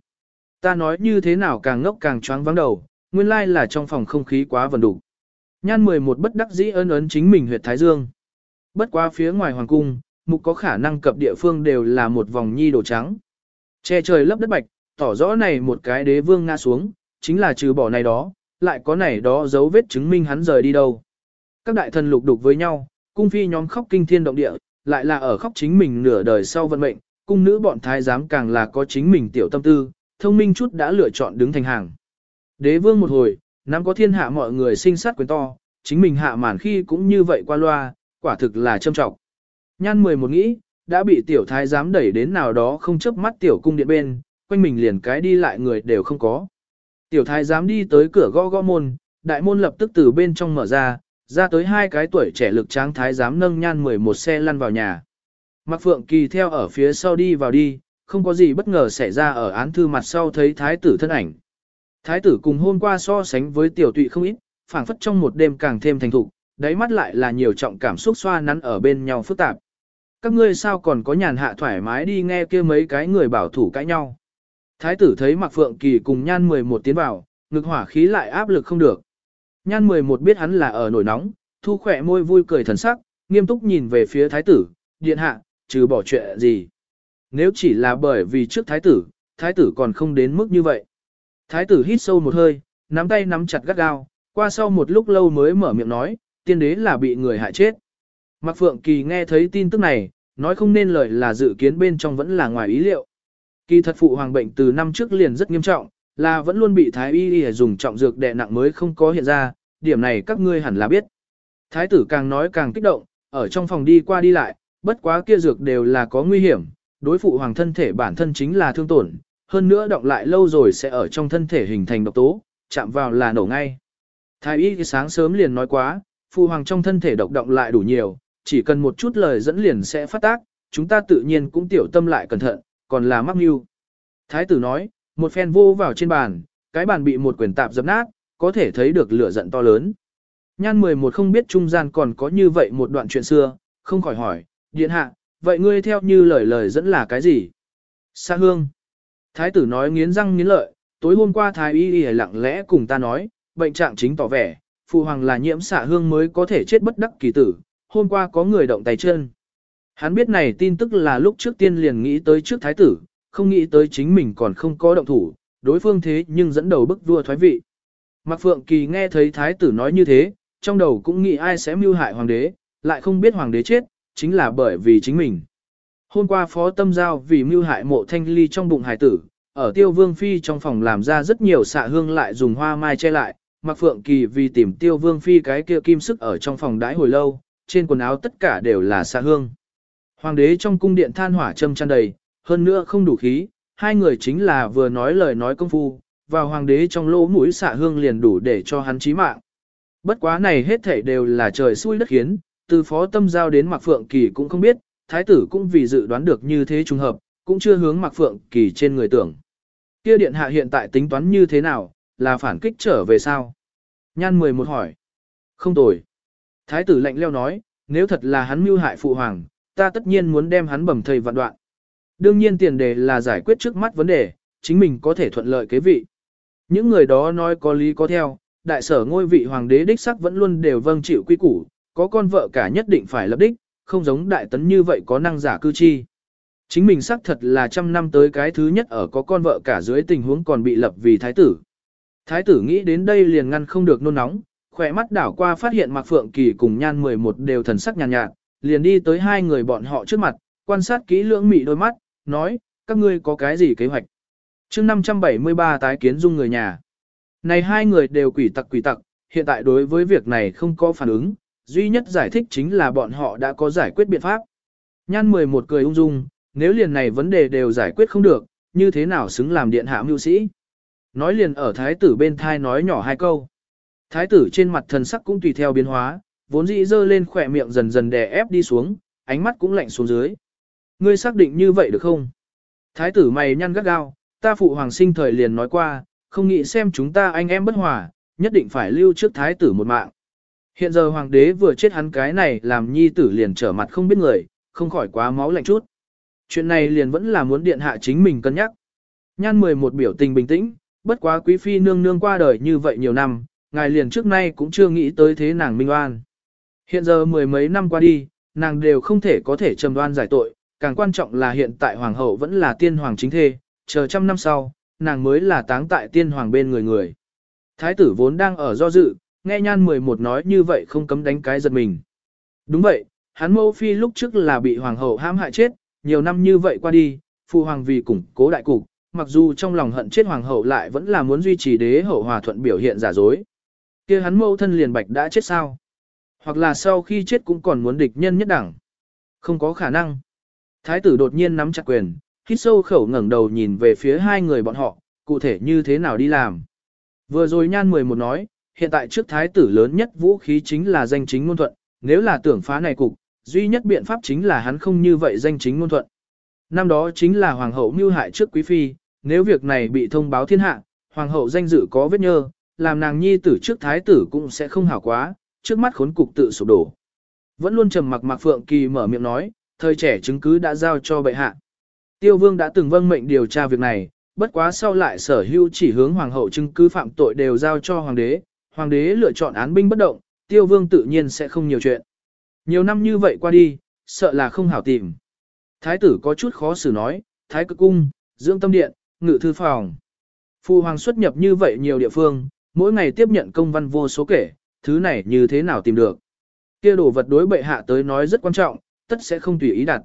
Ta nói như thế nào càng ngốc càng choáng vắng đầu, nguyên lai là trong phòng không khí quá vần đủ. Nhan 11 bất đắc dĩ ơn ấn chính mình huyệt Thái Dương. Bất qua phía ngoài hoàng cung, mục có khả năng cập địa phương đều là một vòng nhi đồ trắng. Che trời lấp đất bạch, tỏ rõ này một cái đế vương ngã xuống, chính là trừ bỏ này đó, lại có này đó dấu vết chứng minh hắn rời đi đâu. Các đại thần lục đục với nhau, cung phi nhóm khóc kinh thiên động địa, lại là ở khóc chính mình nửa đời sau vận mệnh, cung nữ bọn thái giám càng là có chính mình tiểu tâm tư, thông minh chút đã lựa chọn đứng thành hàng. Đế vương một hồi, nắm có thiên hạ mọi người sinh sát quyền to, chính mình hạ màn khi cũng như vậy qua loa, quả thực là châm trọng. Nhan mười một nghĩ, đã bị tiểu thái giám đẩy đến nào đó không chớp mắt tiểu cung điện bên, quanh mình liền cái đi lại người đều không có. Tiểu thái giám đi tới cửa gõ gõ môn, đại môn lập tức từ bên trong mở ra, ra tới hai cái tuổi trẻ lực tráng thái giám nâng nhan 11 xe lăn vào nhà. Mạc Phượng Kỳ theo ở phía sau đi vào đi, không có gì bất ngờ xảy ra ở án thư mặt sau thấy thái tử thân ảnh. Thái tử cùng hôm qua so sánh với tiểu tụy không ít, phảng phất trong một đêm càng thêm thành thục, đáy mắt lại là nhiều trọng cảm xúc xoa nắn ở bên nhau phức tạp. Các ngươi sao còn có nhàn hạ thoải mái đi nghe kia mấy cái người bảo thủ cãi nhau. Thái tử thấy Mạc Phượng Kỳ cùng nhan 11 tiến vào, ngực hỏa khí lại áp lực không được. Nhan 11 biết hắn là ở nổi nóng, thu khỏe môi vui cười thần sắc, nghiêm túc nhìn về phía thái tử, điện hạ, trừ bỏ chuyện gì. Nếu chỉ là bởi vì trước thái tử, thái tử còn không đến mức như vậy. Thái tử hít sâu một hơi, nắm tay nắm chặt gắt gao, qua sau một lúc lâu mới mở miệng nói, tiên đế là bị người hại chết. Mạc Phượng Kỳ nghe thấy tin tức này, nói không nên lời là dự kiến bên trong vẫn là ngoài ý liệu. Kỳ thật phụ hoàng bệnh từ năm trước liền rất nghiêm trọng, là vẫn luôn bị thái y y dùng trọng dược đè nặng mới không có hiện ra, điểm này các ngươi hẳn là biết. Thái tử càng nói càng kích động, ở trong phòng đi qua đi lại, bất quá kia dược đều là có nguy hiểm, đối phụ hoàng thân thể bản thân chính là thương tổn, hơn nữa động lại lâu rồi sẽ ở trong thân thể hình thành độc tố, chạm vào là nổ ngay. Thái y sáng sớm liền nói quá, phụ hoàng trong thân thể độc động lại đủ nhiều, chỉ cần một chút lời dẫn liền sẽ phát tác, chúng ta tự nhiên cũng tiểu tâm lại cẩn thận, còn là mắc mưu. Thái tử nói, một phen vô vào trên bàn, cái bàn bị một quyền tạp dập nát, có thể thấy được lửa giận to lớn. Nhan 11 không biết trung gian còn có như vậy một đoạn chuyện xưa, không khỏi hỏi, điện hạ, vậy ngươi theo như lời lời dẫn là cái gì? Xa hương. Thái tử nói nghiến răng nghiến lợi, tối hôm qua thái y y lặng lẽ cùng ta nói, bệnh trạng chính tỏ vẻ, phụ hoàng là nhiễm xạ hương mới có thể chết bất đắc kỳ tử, hôm qua có người động tay chân. Hắn biết này tin tức là lúc trước tiên liền nghĩ tới trước thái tử, không nghĩ tới chính mình còn không có động thủ, đối phương thế nhưng dẫn đầu bức vua thoái vị. Mạc Phượng Kỳ nghe thấy thái tử nói như thế, trong đầu cũng nghĩ ai sẽ mưu hại hoàng đế, lại không biết hoàng đế chết, chính là bởi vì chính mình. Hôm qua phó tâm giao vì mưu hại mộ thanh ly trong bụng hải tử, ở tiêu vương phi trong phòng làm ra rất nhiều xạ hương lại dùng hoa mai che lại, Mạc Phượng Kỳ vì tìm tiêu vương phi cái kia kim sức ở trong phòng đãi hồi lâu, trên quần áo tất cả đều là xạ hương. Hoàng đế trong cung điện than hỏa châm chăn đầy, hơn nữa không đủ khí, hai người chính là vừa nói lời nói công phu, và hoàng đế trong lỗ mũi xạ hương liền đủ để cho hắn chí mạng. Bất quá này hết thảy đều là trời xui đất khiến, từ phó tâm giao đến Mạc Phượng Kỳ cũng không biết, thái tử cũng vì dự đoán được như thế trùng hợp, cũng chưa hướng Mạc Phượng Kỳ trên người tưởng. Kia điện hạ hiện tại tính toán như thế nào, là phản kích trở về sao? Nhan 11 hỏi. Không tồi. Thái tử lạnh leo nói, nếu thật là hắn mưu hại phụ hoàng, ta tất nhiên muốn đem hắn bầm thầy vạn đoạn. Đương nhiên tiền đề là giải quyết trước mắt vấn đề, chính mình có thể thuận lợi kế vị. Những người đó nói có lý có theo, đại sở ngôi vị hoàng đế đích sắc vẫn luôn đều vâng chịu quy củ, có con vợ cả nhất định phải lập đích, không giống đại tấn như vậy có năng giả cư chi. Chính mình xác thật là trăm năm tới cái thứ nhất ở có con vợ cả dưới tình huống còn bị lập vì thái tử. Thái tử nghĩ đến đây liền ngăn không được nôn nóng, khỏe mắt đảo qua phát hiện Mạc Phượng Kỳ cùng Nhan 11 đều thần sắc nhàn nhạt, nhạt, liền đi tới hai người bọn họ trước mặt, quan sát kỹ lưỡng mị đôi mắt, nói, các ngươi có cái gì kế hoạch. chương 573 tái kiến dung người nhà. Này hai người đều quỷ tặc quỷ tặc, hiện tại đối với việc này không có phản ứng, duy nhất giải thích chính là bọn họ đã có giải quyết biện pháp. Nhan 11 cười ung dung, nếu liền này vấn đề đều giải quyết không được, như thế nào xứng làm điện hạ mưu sĩ. Nói liền ở thái tử bên thai nói nhỏ hai câu. Thái tử trên mặt thần sắc cũng tùy theo biến hóa, vốn dĩ dơ lên khỏe miệng dần dần đè ép đi xuống, ánh mắt cũng lạnh xuống dưới. Ngươi xác định như vậy được không? Thái tử mày nhăn gắt gao, ta phụ hoàng sinh thời liền nói qua, không nghĩ xem chúng ta anh em bất hòa, nhất định phải lưu trước thái tử một mạng. Hiện giờ hoàng đế vừa chết hắn cái này làm nhi tử liền trở mặt không biết người, không khỏi quá máu lạnh chút. Chuyện này liền vẫn là muốn điện hạ chính mình cân nhắc. Nhan 11 biểu tình bình tĩnh, bất quá quý phi nương nương qua đời như vậy nhiều năm, ngài liền trước nay cũng chưa nghĩ tới thế nàng minh oan. Hiện giờ mười mấy năm qua đi, nàng đều không thể có thể trầm đoan giải tội, càng quan trọng là hiện tại hoàng hậu vẫn là tiên hoàng chính thê, chờ trăm năm sau, nàng mới là táng tại tiên hoàng bên người người. Thái tử vốn đang ở do dự, nghe nhan 11 nói như vậy không cấm đánh cái giật mình. Đúng vậy, hắn mẫu phi lúc trước là bị hoàng hậu hãm hại chết, nhiều năm như vậy qua đi, phụ hoàng vì củng cố đại cục, mặc dù trong lòng hận chết hoàng hậu lại vẫn là muốn duy trì đế hậu hòa thuận biểu hiện giả dối. kia hắn mẫu thân liền bạch đã chết sao? Hoặc là sau khi chết cũng còn muốn địch nhân nhất đẳng? Không có khả năng. Thái tử đột nhiên nắm chặt quyền, hít sâu khẩu ngẩng đầu nhìn về phía hai người bọn họ, cụ thể như thế nào đi làm. Vừa rồi nhan 11 nói, hiện tại trước thái tử lớn nhất vũ khí chính là danh chính ngôn thuận, nếu là tưởng phá này cục, duy nhất biện pháp chính là hắn không như vậy danh chính ngôn thuận. Năm đó chính là hoàng hậu mưu hại trước quý phi, nếu việc này bị thông báo thiên hạ, hoàng hậu danh dự có vết nhơ, làm nàng nhi tử trước thái tử cũng sẽ không hảo quá, trước mắt khốn cục tự sụp đổ. Vẫn luôn trầm mặc Mạc Phượng Kỳ mở miệng nói, thời trẻ chứng cứ đã giao cho bệ hạ. Tiêu vương đã từng vâng mệnh điều tra việc này, bất quá sau lại sở hưu chỉ hướng hoàng hậu chứng cứ phạm tội đều giao cho hoàng đế, hoàng đế lựa chọn án binh bất động, tiêu vương tự nhiên sẽ không nhiều chuyện. Nhiều năm như vậy qua đi, sợ là không hảo tìm. Thái tử có chút khó xử nói, thái cực cung, dưỡng tâm điện, ngự thư phòng. Phu hoàng xuất nhập như vậy nhiều địa phương, mỗi ngày tiếp nhận công văn vô số kể, thứ này như thế nào tìm được. kia đồ vật đối bệ hạ tới nói rất quan trọng, tất sẽ không tùy ý đặt.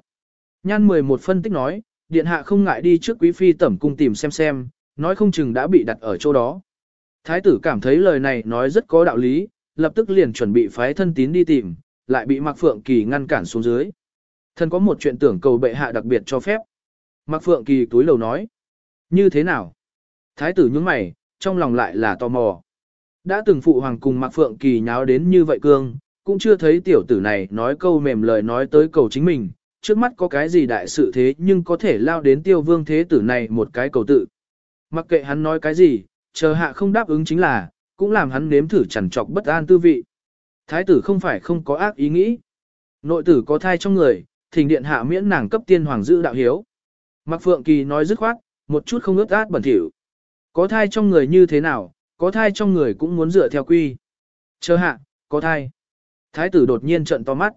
Nhan 11 phân tích nói, điện hạ không ngại đi trước quý phi tẩm cung tìm xem xem, nói không chừng đã bị đặt ở chỗ đó. Thái tử cảm thấy lời này nói rất có đạo lý, lập tức liền chuẩn bị phái thân tín đi tìm, lại bị Mạc Phượng Kỳ ngăn cản xuống dưới. Thân có một chuyện tưởng cầu bệ hạ đặc biệt cho phép. Mạc Phượng Kỳ túi lầu nói. Như thế nào? Thái tử nhướng mày, trong lòng lại là tò mò. Đã từng phụ hoàng cùng Mạc Phượng Kỳ nháo đến như vậy cương, cũng chưa thấy tiểu tử này nói câu mềm lời nói tới cầu chính mình, trước mắt có cái gì đại sự thế nhưng có thể lao đến tiêu vương thế tử này một cái cầu tự. Mặc kệ hắn nói cái gì, chờ hạ không đáp ứng chính là, cũng làm hắn nếm thử chằn trọc bất an tư vị. Thái tử không phải không có ác ý nghĩ. Nội tử có thai trong người, thỉnh điện hạ miễn nàng cấp tiên hoàng giữ đạo hiếu. Mạc Phượng Kỳ nói dứt khoát, một chút không ướt át bẩn thỉu. Có thai trong người như thế nào, có thai trong người cũng muốn dựa theo quy. Chờ hạ, có thai. Thái tử đột nhiên trận to mắt.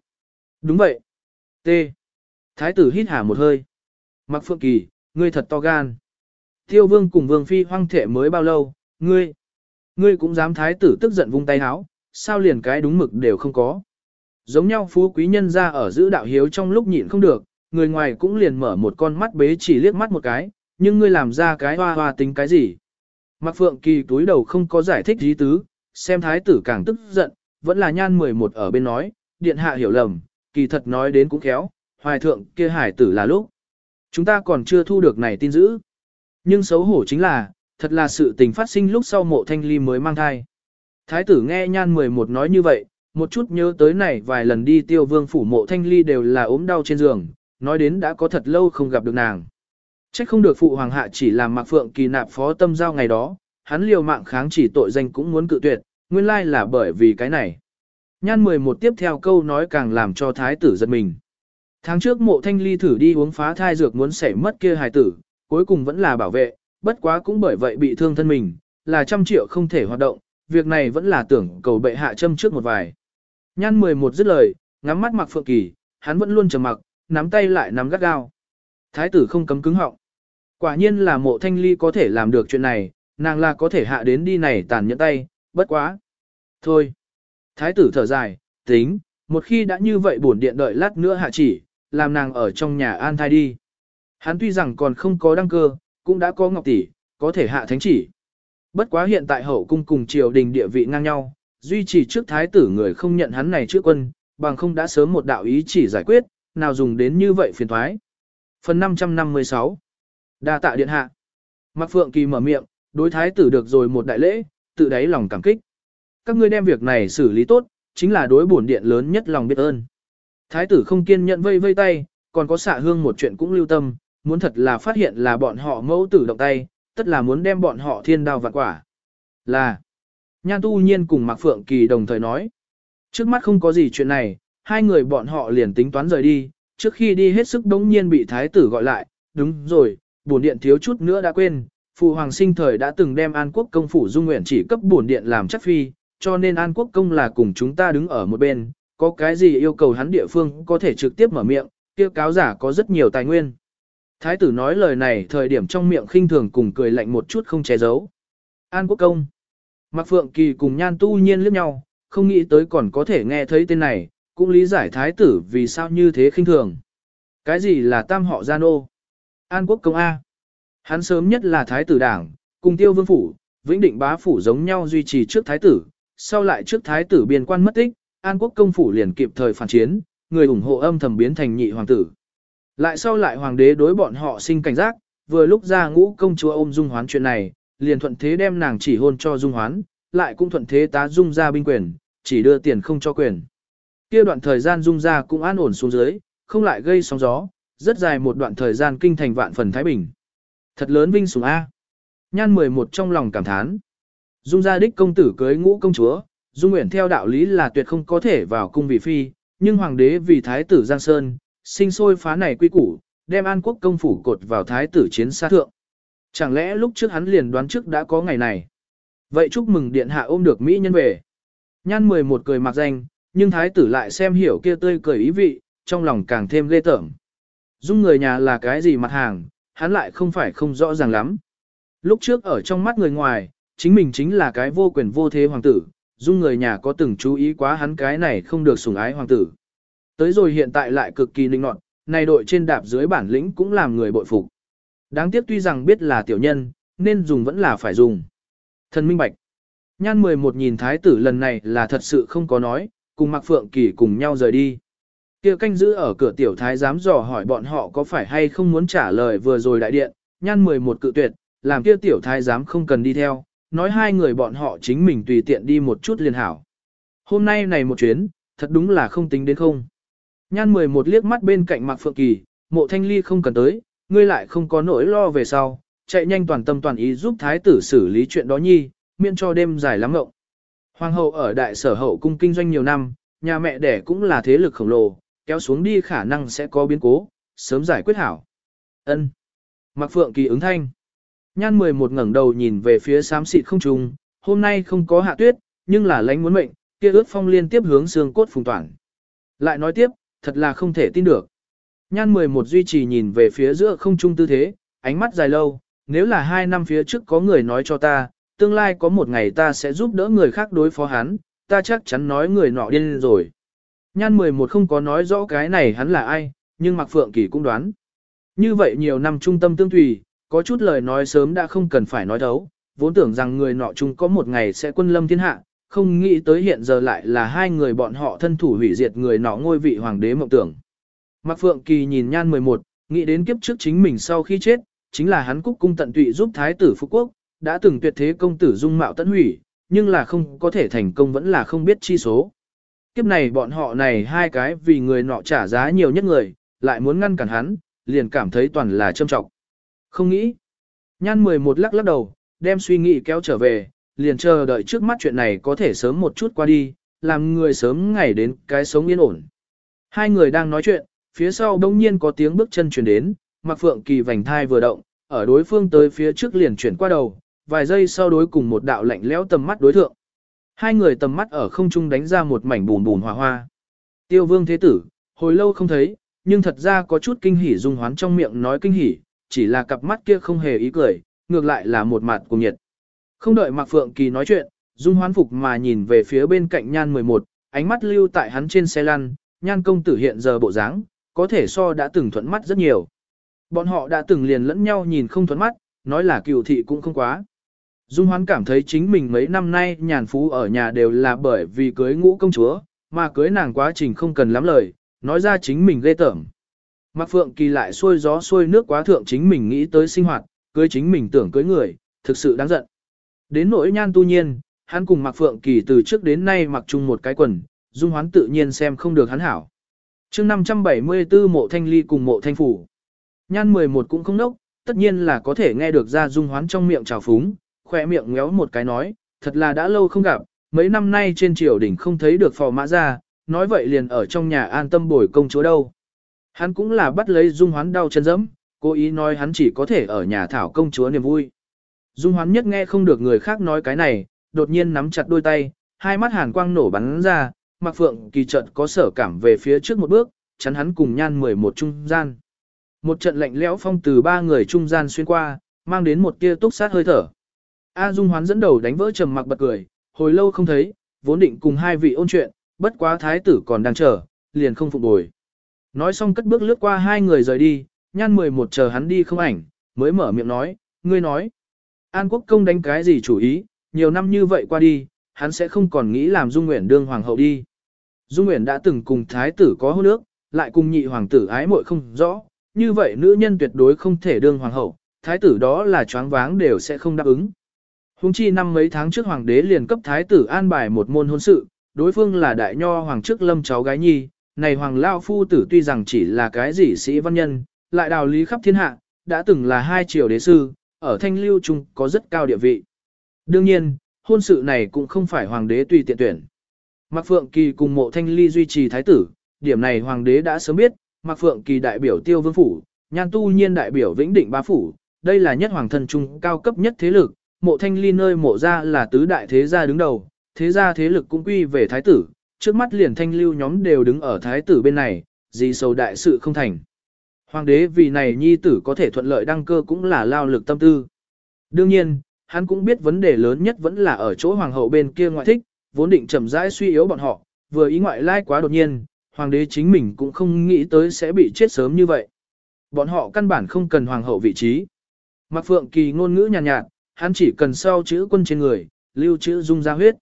Đúng vậy. T. Thái tử hít hà một hơi. Mạc Phượng Kỳ, ngươi thật to gan. Tiêu vương cùng vương phi hoang thể mới bao lâu, ngươi. Ngươi cũng dám thái tử tức giận vung tay háo, sao liền cái đúng mực đều không có. Giống nhau phú quý nhân ra ở giữ đạo hiếu trong lúc nhịn không được, người ngoài cũng liền mở một con mắt bế chỉ liếc mắt một cái, nhưng ngươi làm ra cái hoa hoa tính cái gì. Mạc Phượng Kỳ túi đầu không có giải thích gì tứ, xem thái tử càng tức giận, vẫn là nhan 11 ở bên nói, điện hạ hiểu lầm, kỳ thật nói đến cũng khéo, hoài thượng kia hải tử là lúc. Chúng ta còn chưa thu được này tin dữ. Nhưng xấu hổ chính là, thật là sự tình phát sinh lúc sau mộ thanh ly mới mang thai. Thái tử nghe nhan 11 nói như vậy, một chút nhớ tới này vài lần đi tiêu vương phủ mộ thanh ly đều là ốm đau trên giường, nói đến đã có thật lâu không gặp được nàng. Trách không được phụ hoàng hạ chỉ làm mạc phượng kỳ nạp phó tâm giao ngày đó, hắn liều mạng kháng chỉ tội danh cũng muốn cự tuyệt, nguyên lai là bởi vì cái này. Nhan 11 tiếp theo câu nói càng làm cho thái tử giật mình. Tháng trước mộ thanh ly thử đi uống phá thai dược muốn xảy mất kia hài tử, cuối cùng vẫn là bảo vệ, bất quá cũng bởi vậy bị thương thân mình, là trăm triệu không thể hoạt động, việc này vẫn là tưởng cầu bệ hạ châm trước một vài. Nhan 11 dứt lời, ngắm mắt mặc phượng kỳ, hắn vẫn luôn trầm mặc, nắm tay lại nắm gắt gao. Thái tử không cấm cứng họng. Quả nhiên là mộ thanh ly có thể làm được chuyện này, nàng là có thể hạ đến đi này tàn nhẫn tay, bất quá. Thôi. Thái tử thở dài, tính, một khi đã như vậy bổn điện đợi lát nữa hạ chỉ, làm nàng ở trong nhà an thai đi. Hắn tuy rằng còn không có đăng cơ, cũng đã có ngọc tỷ, có thể hạ thánh chỉ. Bất quá hiện tại hậu cung cùng triều đình địa vị ngang nhau, duy trì trước thái tử người không nhận hắn này trước quân, bằng không đã sớm một đạo ý chỉ giải quyết, nào dùng đến như vậy phiền thoái. Phần 556 đa tạ điện hạ. Mạc Phượng Kỳ mở miệng, đối thái tử được rồi một đại lễ, tự đáy lòng cảm kích. Các ngươi đem việc này xử lý tốt, chính là đối bổn điện lớn nhất lòng biết ơn. Thái tử không kiên nhận vây vây tay, còn có xạ hương một chuyện cũng lưu tâm, muốn thật là phát hiện là bọn họ mẫu tử động tay, tất là muốn đem bọn họ thiên đao vạn quả. Là, nhan tu nhiên cùng Mạc Phượng Kỳ đồng thời nói. Trước mắt không có gì chuyện này, hai người bọn họ liền tính toán rời đi, trước khi đi hết sức đống nhiên bị thái tử gọi lại, đúng rồi, bổn điện thiếu chút nữa đã quên, phụ hoàng sinh thời đã từng đem An Quốc công phủ dung nguyện chỉ cấp bổn điện làm chắc phi, cho nên An Quốc công là cùng chúng ta đứng ở một bên, có cái gì yêu cầu hắn địa phương có thể trực tiếp mở miệng, kia cáo giả có rất nhiều tài nguyên. Thái tử nói lời này thời điểm trong miệng khinh thường cùng cười lạnh một chút không che giấu. An Quốc công. Mạc Phượng Kỳ cùng Nhan Tu Nhiên liếc nhau, không nghĩ tới còn có thể nghe thấy tên này, cũng lý giải thái tử vì sao như thế khinh thường. Cái gì là tam họ gian ô? An quốc công A. Hắn sớm nhất là thái tử đảng, cùng tiêu vương phủ, vĩnh định bá phủ giống nhau duy trì trước thái tử, sau lại trước thái tử biên quan mất tích, an quốc công phủ liền kịp thời phản chiến, người ủng hộ âm thầm biến thành nhị hoàng tử. Lại sau lại hoàng đế đối bọn họ sinh cảnh giác, vừa lúc ra ngũ công chúa ôm dung hoán chuyện này, liền thuận thế đem nàng chỉ hôn cho dung hoán, lại cũng thuận thế tá dung ra binh quyền, chỉ đưa tiền không cho quyền. Kia đoạn thời gian dung ra cũng an ổn xuống dưới, không lại gây sóng gió, rất dài một đoạn thời gian kinh thành vạn phần Thái Bình. Thật lớn vinh sủng A. Nhan 11 trong lòng cảm thán. Dung gia đích công tử cưới ngũ công chúa, Dung Nguyễn theo đạo lý là tuyệt không có thể vào cung vị phi, nhưng hoàng đế vì thái tử Giang Sơn, sinh sôi phá này quy củ, đem an quốc công phủ cột vào thái tử chiến xa thượng. Chẳng lẽ lúc trước hắn liền đoán trước đã có ngày này? Vậy chúc mừng điện hạ ôm được Mỹ nhân về. Nhan 11 cười mặc danh, nhưng thái tử lại xem hiểu kia tươi cười ý vị, trong lòng càng thêm ghê tởm. Dung người nhà là cái gì mặt hàng, hắn lại không phải không rõ ràng lắm. Lúc trước ở trong mắt người ngoài, chính mình chính là cái vô quyền vô thế hoàng tử, dung người nhà có từng chú ý quá hắn cái này không được sủng ái hoàng tử. Tới rồi hiện tại lại cực kỳ linh nọt, này đội trên đạp dưới bản lĩnh cũng làm người bội phục. Đáng tiếc tuy rằng biết là tiểu nhân, nên dùng vẫn là phải dùng. Thần minh bạch. Nhan 11 nhìn thái tử lần này là thật sự không có nói, cùng Mạc Phượng Kỳ cùng nhau rời đi. Kia canh giữ ở cửa tiểu thái dám dò hỏi bọn họ có phải hay không muốn trả lời vừa rồi đại điện, nhan 11 cự tuyệt, làm kia tiểu thái dám không cần đi theo, nói hai người bọn họ chính mình tùy tiện đi một chút liền hảo. Hôm nay này một chuyến, thật đúng là không tính đến không. Nhan 11 liếc mắt bên cạnh Mạc Phượng Kỳ, mộ thanh ly không cần tới, ngươi lại không có nỗi lo về sau, chạy nhanh toàn tâm toàn ý giúp thái tử xử lý chuyện đó nhi, miễn cho đêm dài lắm ngộng. Hoàng hậu ở đại sở hậu cung kinh doanh nhiều năm, nhà mẹ đẻ cũng là thế lực khổng lồ, kéo xuống đi khả năng sẽ có biến cố, sớm giải quyết hảo. Ân. Mạc Phượng Kỳ ứng thanh. Nhan 11 ngẩng đầu nhìn về phía xám xịt không trùng, hôm nay không có hạ tuyết, nhưng là lánh muốn mệnh, kia ướt phong liên tiếp hướng xương cốt phùng toàn. Lại nói tiếp, thật là không thể tin được. Nhan 11 duy trì nhìn về phía giữa không trung tư thế, ánh mắt dài lâu, nếu là hai năm phía trước có người nói cho ta, tương lai có một ngày ta sẽ giúp đỡ người khác đối phó hắn, ta chắc chắn nói người nọ điên rồi. Nhan 11 không có nói rõ cái này hắn là ai, nhưng Mạc Phượng Kỳ cũng đoán. Như vậy nhiều năm trung tâm tương tùy, có chút lời nói sớm đã không cần phải nói thấu, vốn tưởng rằng người nọ chung có một ngày sẽ quân lâm thiên hạ, không nghĩ tới hiện giờ lại là hai người bọn họ thân thủ hủy diệt người nọ ngôi vị hoàng đế mộng tưởng. Mạc Phượng Kỳ nhìn nhan 11, nghĩ đến kiếp trước chính mình sau khi chết, chính là hắn cúc cung tận tụy giúp thái tử Phú Quốc, đã từng tuyệt thế công tử dung mạo tận hủy, nhưng là không có thể thành công vẫn là không biết chi số. Kiếp này bọn họ này hai cái vì người nọ trả giá nhiều nhất người, lại muốn ngăn cản hắn, liền cảm thấy toàn là châm trọng. Không nghĩ. Nhan 11 lắc lắc đầu, đem suy nghĩ kéo trở về, liền chờ đợi trước mắt chuyện này có thể sớm một chút qua đi, làm người sớm ngày đến cái sống yên ổn. Hai người đang nói chuyện, phía sau đông nhiên có tiếng bước chân chuyển đến, Mạc Phượng Kỳ vành thai vừa động, ở đối phương tới phía trước liền chuyển qua đầu, vài giây sau đối cùng một đạo lạnh lẽo tầm mắt đối thượng. Hai người tầm mắt ở không trung đánh ra một mảnh bùn bùn hòa hoa. Tiêu vương thế tử, hồi lâu không thấy, nhưng thật ra có chút kinh hỉ dung hoán trong miệng nói kinh hỉ, chỉ là cặp mắt kia không hề ý cười, ngược lại là một mặt cùng nhiệt. Không đợi Mạc Phượng Kỳ nói chuyện, dung hoán phục mà nhìn về phía bên cạnh nhan 11, ánh mắt lưu tại hắn trên xe lăn, nhan công tử hiện giờ bộ dáng, có thể so đã từng thuận mắt rất nhiều. Bọn họ đã từng liền lẫn nhau nhìn không thuận mắt, nói là cựu thị cũng không quá. Dung Hoán cảm thấy chính mình mấy năm nay nhàn phú ở nhà đều là bởi vì cưới ngũ công chúa, mà cưới nàng quá trình không cần lắm lời, nói ra chính mình ghê tởm. Mạc Phượng Kỳ lại xuôi gió xuôi nước quá thượng chính mình nghĩ tới sinh hoạt, cưới chính mình tưởng cưới người, thực sự đáng giận. Đến nỗi nhan tu nhiên, hắn cùng Mạc Phượng Kỳ từ trước đến nay mặc chung một cái quần, Dung Hoán tự nhiên xem không được hắn hảo. chương 574 mộ thanh ly cùng mộ thanh phủ. Nhan 11 cũng không nốc, tất nhiên là có thể nghe được ra Dung Hoán trong miệng trào phúng, khỏe miệng ngéo một cái nói, thật là đã lâu không gặp, mấy năm nay trên triều đỉnh không thấy được phò mã ra, nói vậy liền ở trong nhà an tâm bồi công chúa đâu. Hắn cũng là bắt lấy Dung Hoán đau chân dẫm, cố ý nói hắn chỉ có thể ở nhà thảo công chúa niềm vui. Dung Hoán nhất nghe không được người khác nói cái này, đột nhiên nắm chặt đôi tay, hai mắt hàn quang nổ bắn ra, Mặc Phượng kỳ trận có sở cảm về phía trước một bước, chắn hắn cùng nhan 11 trung gian. Một trận lạnh lẽo phong từ ba người trung gian xuyên qua, mang đến một tia túc sát hơi thở. A Dung Hoán dẫn đầu đánh vỡ trầm mặc bật cười, hồi lâu không thấy, vốn định cùng hai vị ôn chuyện, bất quá thái tử còn đang chờ, liền không phục bồi. Nói xong cất bước lướt qua hai người rời đi, nhan 11 chờ hắn đi không ảnh, mới mở miệng nói, ngươi nói. An quốc công đánh cái gì chủ ý, nhiều năm như vậy qua đi, hắn sẽ không còn nghĩ làm Dung Nguyễn đương hoàng hậu đi. Dung Nguyễn đã từng cùng thái tử có hôn ước, lại cùng nhị hoàng tử ái muội không rõ, như vậy nữ nhân tuyệt đối không thể đương hoàng hậu, thái tử đó là choáng váng đều sẽ không đáp ứng. Hùng chi năm mấy tháng trước hoàng đế liền cấp thái tử an bài một môn hôn sự, đối phương là đại nho hoàng trước lâm cháu gái nhi, này hoàng lao phu tử tuy rằng chỉ là cái gì sĩ văn nhân, lại đào lý khắp thiên hạ, đã từng là hai triều đế sư, ở thanh lưu trung có rất cao địa vị. Đương nhiên, hôn sự này cũng không phải hoàng đế tùy tiện tuyển. Mạc Phượng Kỳ cùng mộ thanh ly duy trì thái tử, điểm này hoàng đế đã sớm biết, Mạc Phượng Kỳ đại biểu tiêu vương phủ, nhan tu nhiên đại biểu vĩnh định ba phủ, đây là nhất hoàng thân trung cao cấp nhất thế lực, mộ thanh ly nơi mộ ra là tứ đại thế gia đứng đầu, thế gia thế lực cũng quy về thái tử, trước mắt liền thanh lưu nhóm đều đứng ở thái tử bên này, gì sầu đại sự không thành. Hoàng đế vì này nhi tử có thể thuận lợi đăng cơ cũng là lao lực tâm tư. Đương nhiên, hắn cũng biết vấn đề lớn nhất vẫn là ở chỗ hoàng hậu bên kia ngoại thích, vốn định chậm rãi suy yếu bọn họ, vừa ý ngoại lai quá đột nhiên, hoàng đế chính mình cũng không nghĩ tới sẽ bị chết sớm như vậy. Bọn họ căn bản không cần hoàng hậu vị trí. Mạc Phượng Kỳ ngôn ngữ nhàn nhạt, nhạt, hắn chỉ cần sau chữ quân trên người, lưu chữ dung ra huyết.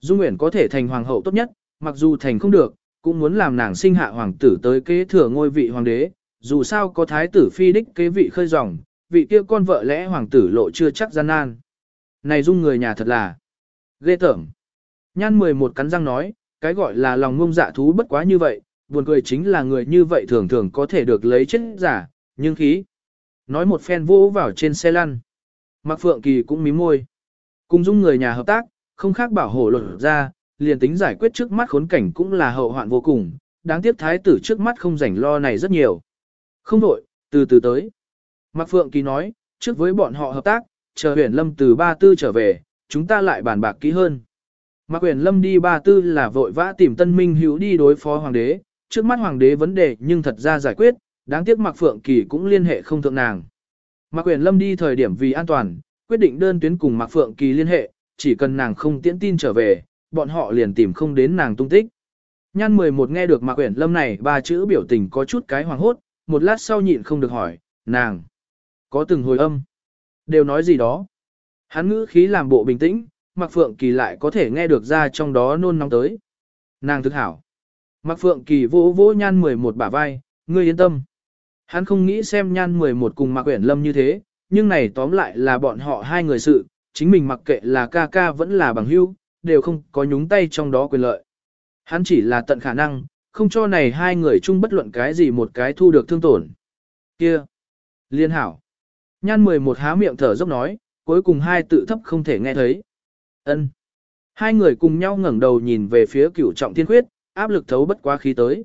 Dung Nguyễn có thể thành hoàng hậu tốt nhất, mặc dù thành không được, cũng muốn làm nàng sinh hạ hoàng tử tới kế thừa ngôi vị hoàng đế, dù sao có thái tử phi đích kế vị khơi dòng, vị kia con vợ lẽ hoàng tử lộ chưa chắc gian nan. Này dung người nhà thật là ghê tởm. Nhan 11 cắn răng nói, cái gọi là lòng ngông dạ thú bất quá như vậy, buồn cười chính là người như vậy thường thường có thể được lấy chết giả, nhưng khí. Nói một phen vô vào trên xe lăn. Mạc Phượng Kỳ cũng mím môi. Cùng dung người nhà hợp tác, không khác bảo hộ luật ra, liền tính giải quyết trước mắt khốn cảnh cũng là hậu hoạn vô cùng, đáng tiếc thái tử trước mắt không rảnh lo này rất nhiều. Không đổi, từ từ tới. Mạc Phượng Kỳ nói, trước với bọn họ hợp tác, chờ huyền lâm từ ba tư trở về, chúng ta lại bàn bạc kỹ hơn. Mạc huyền lâm đi ba tư là vội vã tìm tân minh hữu đi đối phó hoàng đế, trước mắt hoàng đế vấn đề nhưng thật ra giải quyết, đáng tiếc Mạc Phượng Kỳ cũng liên hệ không thượng nàng. Mạc huyền lâm đi thời điểm vì an toàn, quyết định đơn tuyến cùng Mạc Phượng Kỳ liên hệ, chỉ cần nàng không tiễn tin trở về, bọn họ liền tìm không đến nàng tung tích. Nhan 11 nghe được Mạc Uyển Lâm này ba chữ biểu tình có chút cái hoàng hốt, một lát sau nhịn không được hỏi, nàng, có từng hồi âm, đều nói gì đó. Hắn ngữ khí làm bộ bình tĩnh, Mạc Phượng Kỳ lại có thể nghe được ra trong đó nôn nóng tới. Nàng thức hảo. Mạc Phượng Kỳ vỗ vỗ Nhan 11 bả vai, ngươi yên tâm. Hắn không nghĩ xem Nhan 11 cùng Mạc Uyển Lâm như thế, nhưng này tóm lại là bọn họ hai người sự, chính mình mặc kệ là ca ca vẫn là bằng hữu, đều không có nhúng tay trong đó quyền lợi. Hắn chỉ là tận khả năng, không cho này hai người chung bất luận cái gì một cái thu được thương tổn. Kia! Liên hảo! Nhan 11 há miệng thở dốc nói, cuối cùng hai tự thấp không thể nghe thấy. ân Hai người cùng nhau ngẩng đầu nhìn về phía cửu trọng thiên khuyết, áp lực thấu bất quá khí tới.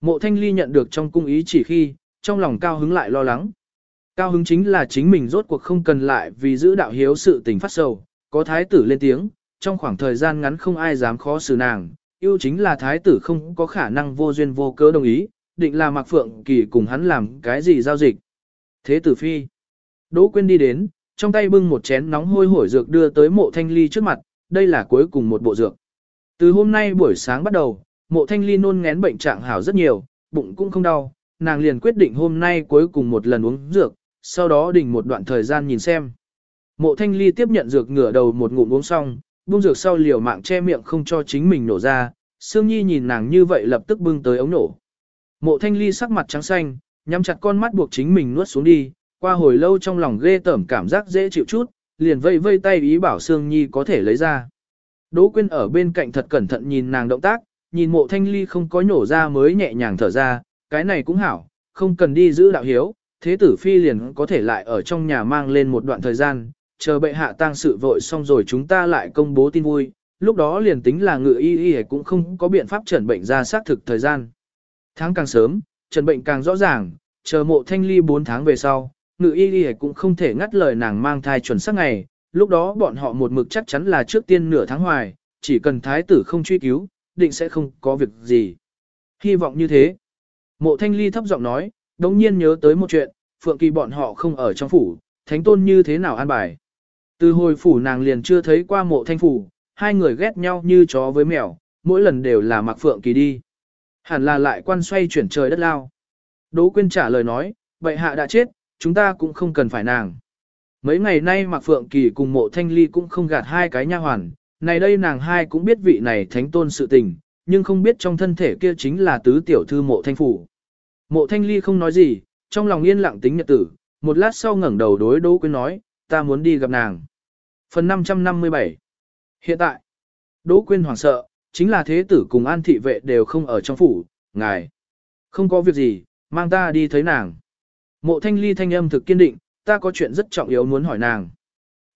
Mộ thanh ly nhận được trong cung ý chỉ khi, trong lòng cao hứng lại lo lắng. Cao hứng chính là chính mình rốt cuộc không cần lại vì giữ đạo hiếu sự tình phát sầu, có thái tử lên tiếng, trong khoảng thời gian ngắn không ai dám khó xử nàng, ưu chính là thái tử không có khả năng vô duyên vô cớ đồng ý, định là Mạc Phượng Kỳ cùng hắn làm cái gì giao dịch. Thế tử phi. Đỗ Quyên đi đến, trong tay bưng một chén nóng hôi hổi dược đưa tới mộ thanh ly trước mặt, đây là cuối cùng một bộ dược. Từ hôm nay buổi sáng bắt đầu, mộ thanh ly nôn ngén bệnh trạng hảo rất nhiều, bụng cũng không đau, nàng liền quyết định hôm nay cuối cùng một lần uống dược, sau đó đỉnh một đoạn thời gian nhìn xem. Mộ thanh ly tiếp nhận dược ngửa đầu một ngụm uống xong, buông dược sau liều mạng che miệng không cho chính mình nổ ra, Sương Nhi nhìn nàng như vậy lập tức bưng tới ống nổ. Mộ thanh ly sắc mặt trắng xanh, nhắm chặt con mắt buộc chính mình nuốt xuống đi, qua hồi lâu trong lòng ghê tởm cảm giác dễ chịu chút, liền vây vây tay ý bảo Sương Nhi có thể lấy ra. Đỗ Quyên ở bên cạnh thật cẩn thận nhìn nàng động tác, nhìn mộ thanh ly không có nhổ ra mới nhẹ nhàng thở ra, cái này cũng hảo, không cần đi giữ đạo hiếu, thế tử phi liền có thể lại ở trong nhà mang lên một đoạn thời gian, chờ bệ hạ tang sự vội xong rồi chúng ta lại công bố tin vui, lúc đó liền tính là ngự y y cũng không có biện pháp chẩn bệnh ra xác thực thời gian. Tháng càng sớm, chẩn bệnh càng rõ ràng, chờ mộ thanh ly 4 tháng về sau, ngự y y cũng không thể ngắt lời nàng mang thai chuẩn xác ngày, lúc đó bọn họ một mực chắc chắn là trước tiên nửa tháng hoài, chỉ cần thái tử không truy cứu, định sẽ không có việc gì. Hy vọng như thế. Mộ thanh ly thấp giọng nói, đống nhiên nhớ tới một chuyện, phượng kỳ bọn họ không ở trong phủ, thánh tôn như thế nào an bài. Từ hồi phủ nàng liền chưa thấy qua mộ thanh phủ, hai người ghét nhau như chó với mèo, mỗi lần đều là mặc phượng kỳ đi. Hẳn là lại quan xoay chuyển trời đất lao. Đỗ Quyên trả lời nói, bệ hạ đã chết, chúng ta cũng không cần phải nàng. Mấy ngày nay Mạc Phượng Kỳ cùng mộ thanh ly cũng không gạt hai cái nha hoàn, này đây nàng hai cũng biết vị này thánh tôn sự tình, nhưng không biết trong thân thể kia chính là tứ tiểu thư mộ thanh phủ. Mộ thanh ly không nói gì, trong lòng yên lặng tính nhật tử, một lát sau ngẩng đầu đối Đỗ Quyên nói, ta muốn đi gặp nàng. Phần 557 Hiện tại, Đỗ Quyên hoảng sợ, chính là thế tử cùng an thị vệ đều không ở trong phủ, ngài. Không có việc gì, mang ta đi thấy nàng. Mộ thanh ly thanh âm thực kiên định, ta có chuyện rất trọng yếu muốn hỏi nàng.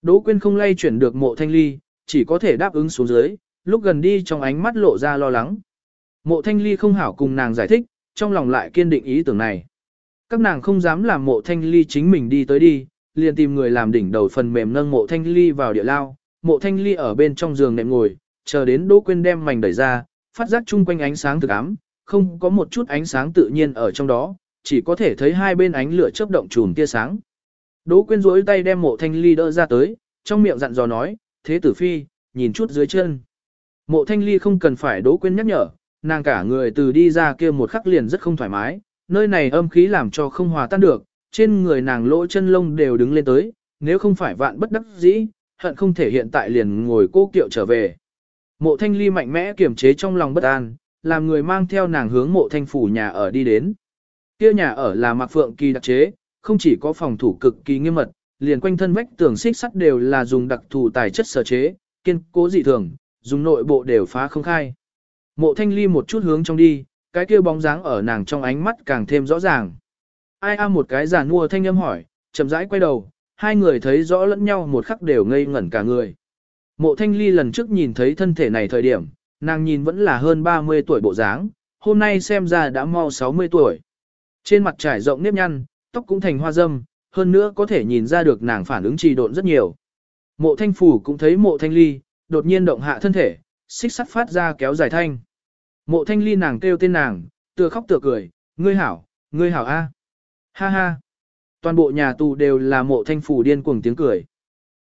Đỗ Quyên không lay chuyển được mộ thanh ly, chỉ có thể đáp ứng xuống dưới, lúc gần đi trong ánh mắt lộ ra lo lắng. Mộ thanh ly không hảo cùng nàng giải thích, trong lòng lại kiên định ý tưởng này. Các nàng không dám làm mộ thanh ly chính mình đi tới đi, liền tìm người làm đỉnh đầu phần mềm nâng mộ thanh ly vào địa lao, mộ thanh ly ở bên trong giường nệm ngồi, chờ đến Đỗ Quyên đem mảnh đẩy ra, phát giác chung quanh ánh sáng thực ám, không có một chút ánh sáng tự nhiên ở trong đó, chỉ có thể thấy hai bên ánh lửa chớp động chùm tia sáng. Đỗ Quyên rỗi tay đem mộ thanh ly đỡ ra tới, trong miệng dặn dò nói, thế tử phi, nhìn chút dưới chân. Mộ thanh ly không cần phải đỗ quên nhắc nhở, nàng cả người từ đi ra kia một khắc liền rất không thoải mái, nơi này âm khí làm cho không hòa tan được, trên người nàng lỗ chân lông đều đứng lên tới, nếu không phải vạn bất đắc dĩ, hận không thể hiện tại liền ngồi cô kiệu trở về. Mộ thanh ly mạnh mẽ kiềm chế trong lòng bất an, làm người mang theo nàng hướng mộ thanh phủ nhà ở đi đến. Kia nhà ở là mạc phượng kỳ đặc chế, không chỉ có phòng thủ cực kỳ nghiêm mật, liền quanh thân vách tường xích sắt đều là dùng đặc thù tài chất sở chế, kiên cố dị thường, dùng nội bộ đều phá không khai. Mộ thanh ly một chút hướng trong đi, cái kia bóng dáng ở nàng trong ánh mắt càng thêm rõ ràng. Ai a một cái giàn mua thanh âm hỏi, chậm rãi quay đầu, hai người thấy rõ lẫn nhau một khắc đều ngây ngẩn cả người. Mộ thanh ly lần trước nhìn thấy thân thể này thời điểm, nàng nhìn vẫn là hơn 30 tuổi bộ dáng, hôm nay xem ra đã mau 60 tuổi. Trên mặt trải rộng nếp nhăn, tóc cũng thành hoa dâm, hơn nữa có thể nhìn ra được nàng phản ứng trì độn rất nhiều. Mộ thanh phủ cũng thấy mộ thanh ly, đột nhiên động hạ thân thể, xích sắt phát ra kéo dài thanh. Mộ thanh ly nàng kêu tên nàng, tựa khóc tựa cười, ngươi hảo, ngươi hảo a, Ha ha. Toàn bộ nhà tù đều là mộ thanh phủ điên cuồng tiếng cười.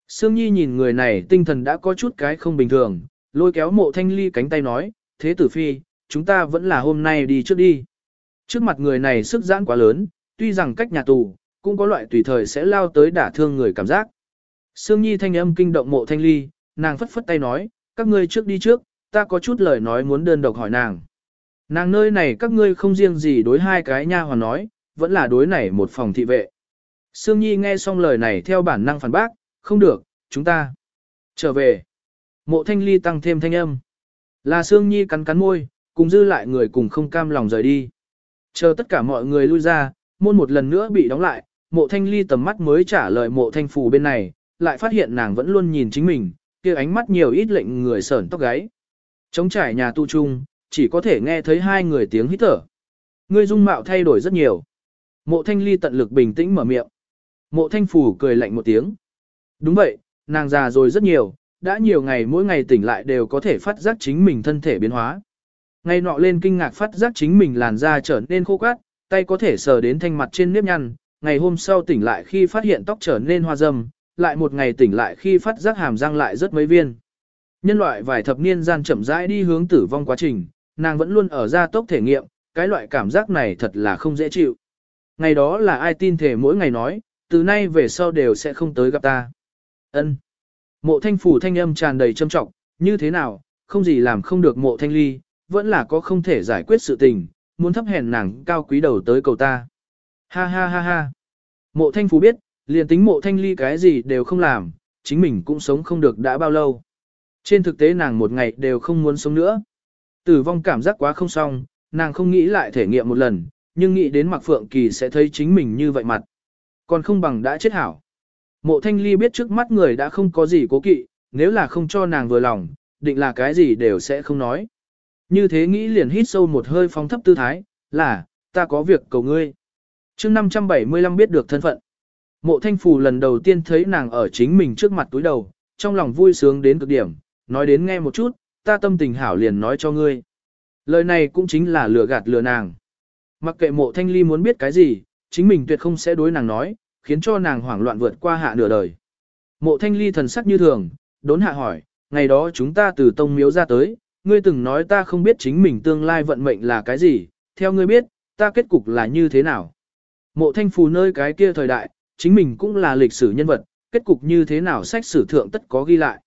Sương Nhi nhìn người này tinh thần đã có chút cái không bình thường, lôi kéo mộ thanh ly cánh tay nói, thế tử phi, chúng ta vẫn là hôm nay đi trước đi. Trước mặt người này sức giãn quá lớn, tuy rằng cách nhà tù, cũng có loại tùy thời sẽ lao tới đả thương người cảm giác. Sương Nhi thanh âm kinh động mộ thanh ly, nàng phất phất tay nói, các ngươi trước đi trước, ta có chút lời nói muốn đơn độc hỏi nàng. Nàng nơi này các ngươi không riêng gì đối hai cái nha hoàn nói, vẫn là đối này một phòng thị vệ. Sương Nhi nghe xong lời này theo bản năng phản bác, không được, chúng ta trở về. Mộ thanh ly tăng thêm thanh âm. Là Sương Nhi cắn cắn môi, cùng dư lại người cùng không cam lòng rời đi. Chờ tất cả mọi người lui ra, môn một lần nữa bị đóng lại, mộ thanh ly tầm mắt mới trả lời mộ thanh phù bên này, lại phát hiện nàng vẫn luôn nhìn chính mình, kia ánh mắt nhiều ít lệnh người sởn tóc gáy. Trống trải nhà tu chung, chỉ có thể nghe thấy hai người tiếng hít thở. Ngươi dung mạo thay đổi rất nhiều. Mộ thanh ly tận lực bình tĩnh mở miệng. Mộ thanh phủ cười lạnh một tiếng. Đúng vậy, nàng già rồi rất nhiều, đã nhiều ngày mỗi ngày tỉnh lại đều có thể phát giác chính mình thân thể biến hóa. Ngày nọ lên kinh ngạc phát giác chính mình làn da trở nên khô quát, tay có thể sờ đến thanh mặt trên nếp nhăn, ngày hôm sau tỉnh lại khi phát hiện tóc trở nên hoa râm, lại một ngày tỉnh lại khi phát giác hàm răng lại rất mấy viên. Nhân loại vài thập niên gian chậm rãi đi hướng tử vong quá trình, nàng vẫn luôn ở gia tốc thể nghiệm, cái loại cảm giác này thật là không dễ chịu. Ngày đó là ai tin thể mỗi ngày nói, từ nay về sau đều sẽ không tới gặp ta. Ân. Mộ thanh phủ thanh âm tràn đầy trâm trọng, như thế nào, không gì làm không được mộ thanh ly, vẫn là có không thể giải quyết sự tình, muốn thấp hèn nàng cao quý đầu tới cầu ta. Ha ha ha ha. Mộ thanh phủ biết, liền tính mộ thanh ly cái gì đều không làm, chính mình cũng sống không được đã bao lâu. Trên thực tế nàng một ngày đều không muốn sống nữa. Tử vong cảm giác quá không xong, nàng không nghĩ lại thể nghiệm một lần, nhưng nghĩ đến Mạc Phượng Kỳ sẽ thấy chính mình như vậy mặt. Còn không bằng đã chết hảo. Mộ thanh ly biết trước mắt người đã không có gì cố kỵ, nếu là không cho nàng vừa lòng, định là cái gì đều sẽ không nói. Như thế nghĩ liền hít sâu một hơi phóng thấp tư thái, là, ta có việc cầu ngươi. chương 575 biết được thân phận. Mộ thanh phù lần đầu tiên thấy nàng ở chính mình trước mặt túi đầu, trong lòng vui sướng đến cực điểm, nói đến nghe một chút, ta tâm tình hảo liền nói cho ngươi. Lời này cũng chính là lừa gạt lừa nàng. Mặc kệ mộ thanh ly muốn biết cái gì, chính mình tuyệt không sẽ đối nàng nói, khiến cho nàng hoảng loạn vượt qua hạ nửa đời. Mộ thanh ly thần sắc như thường, đốn hạ hỏi, ngày đó chúng ta từ tông miếu ra tới, ngươi từng nói ta không biết chính mình tương lai vận mệnh là cái gì, theo ngươi biết, ta kết cục là như thế nào. Mộ thanh phù nơi cái kia thời đại, chính mình cũng là lịch sử nhân vật, kết cục như thế nào sách sử thượng tất có ghi lại.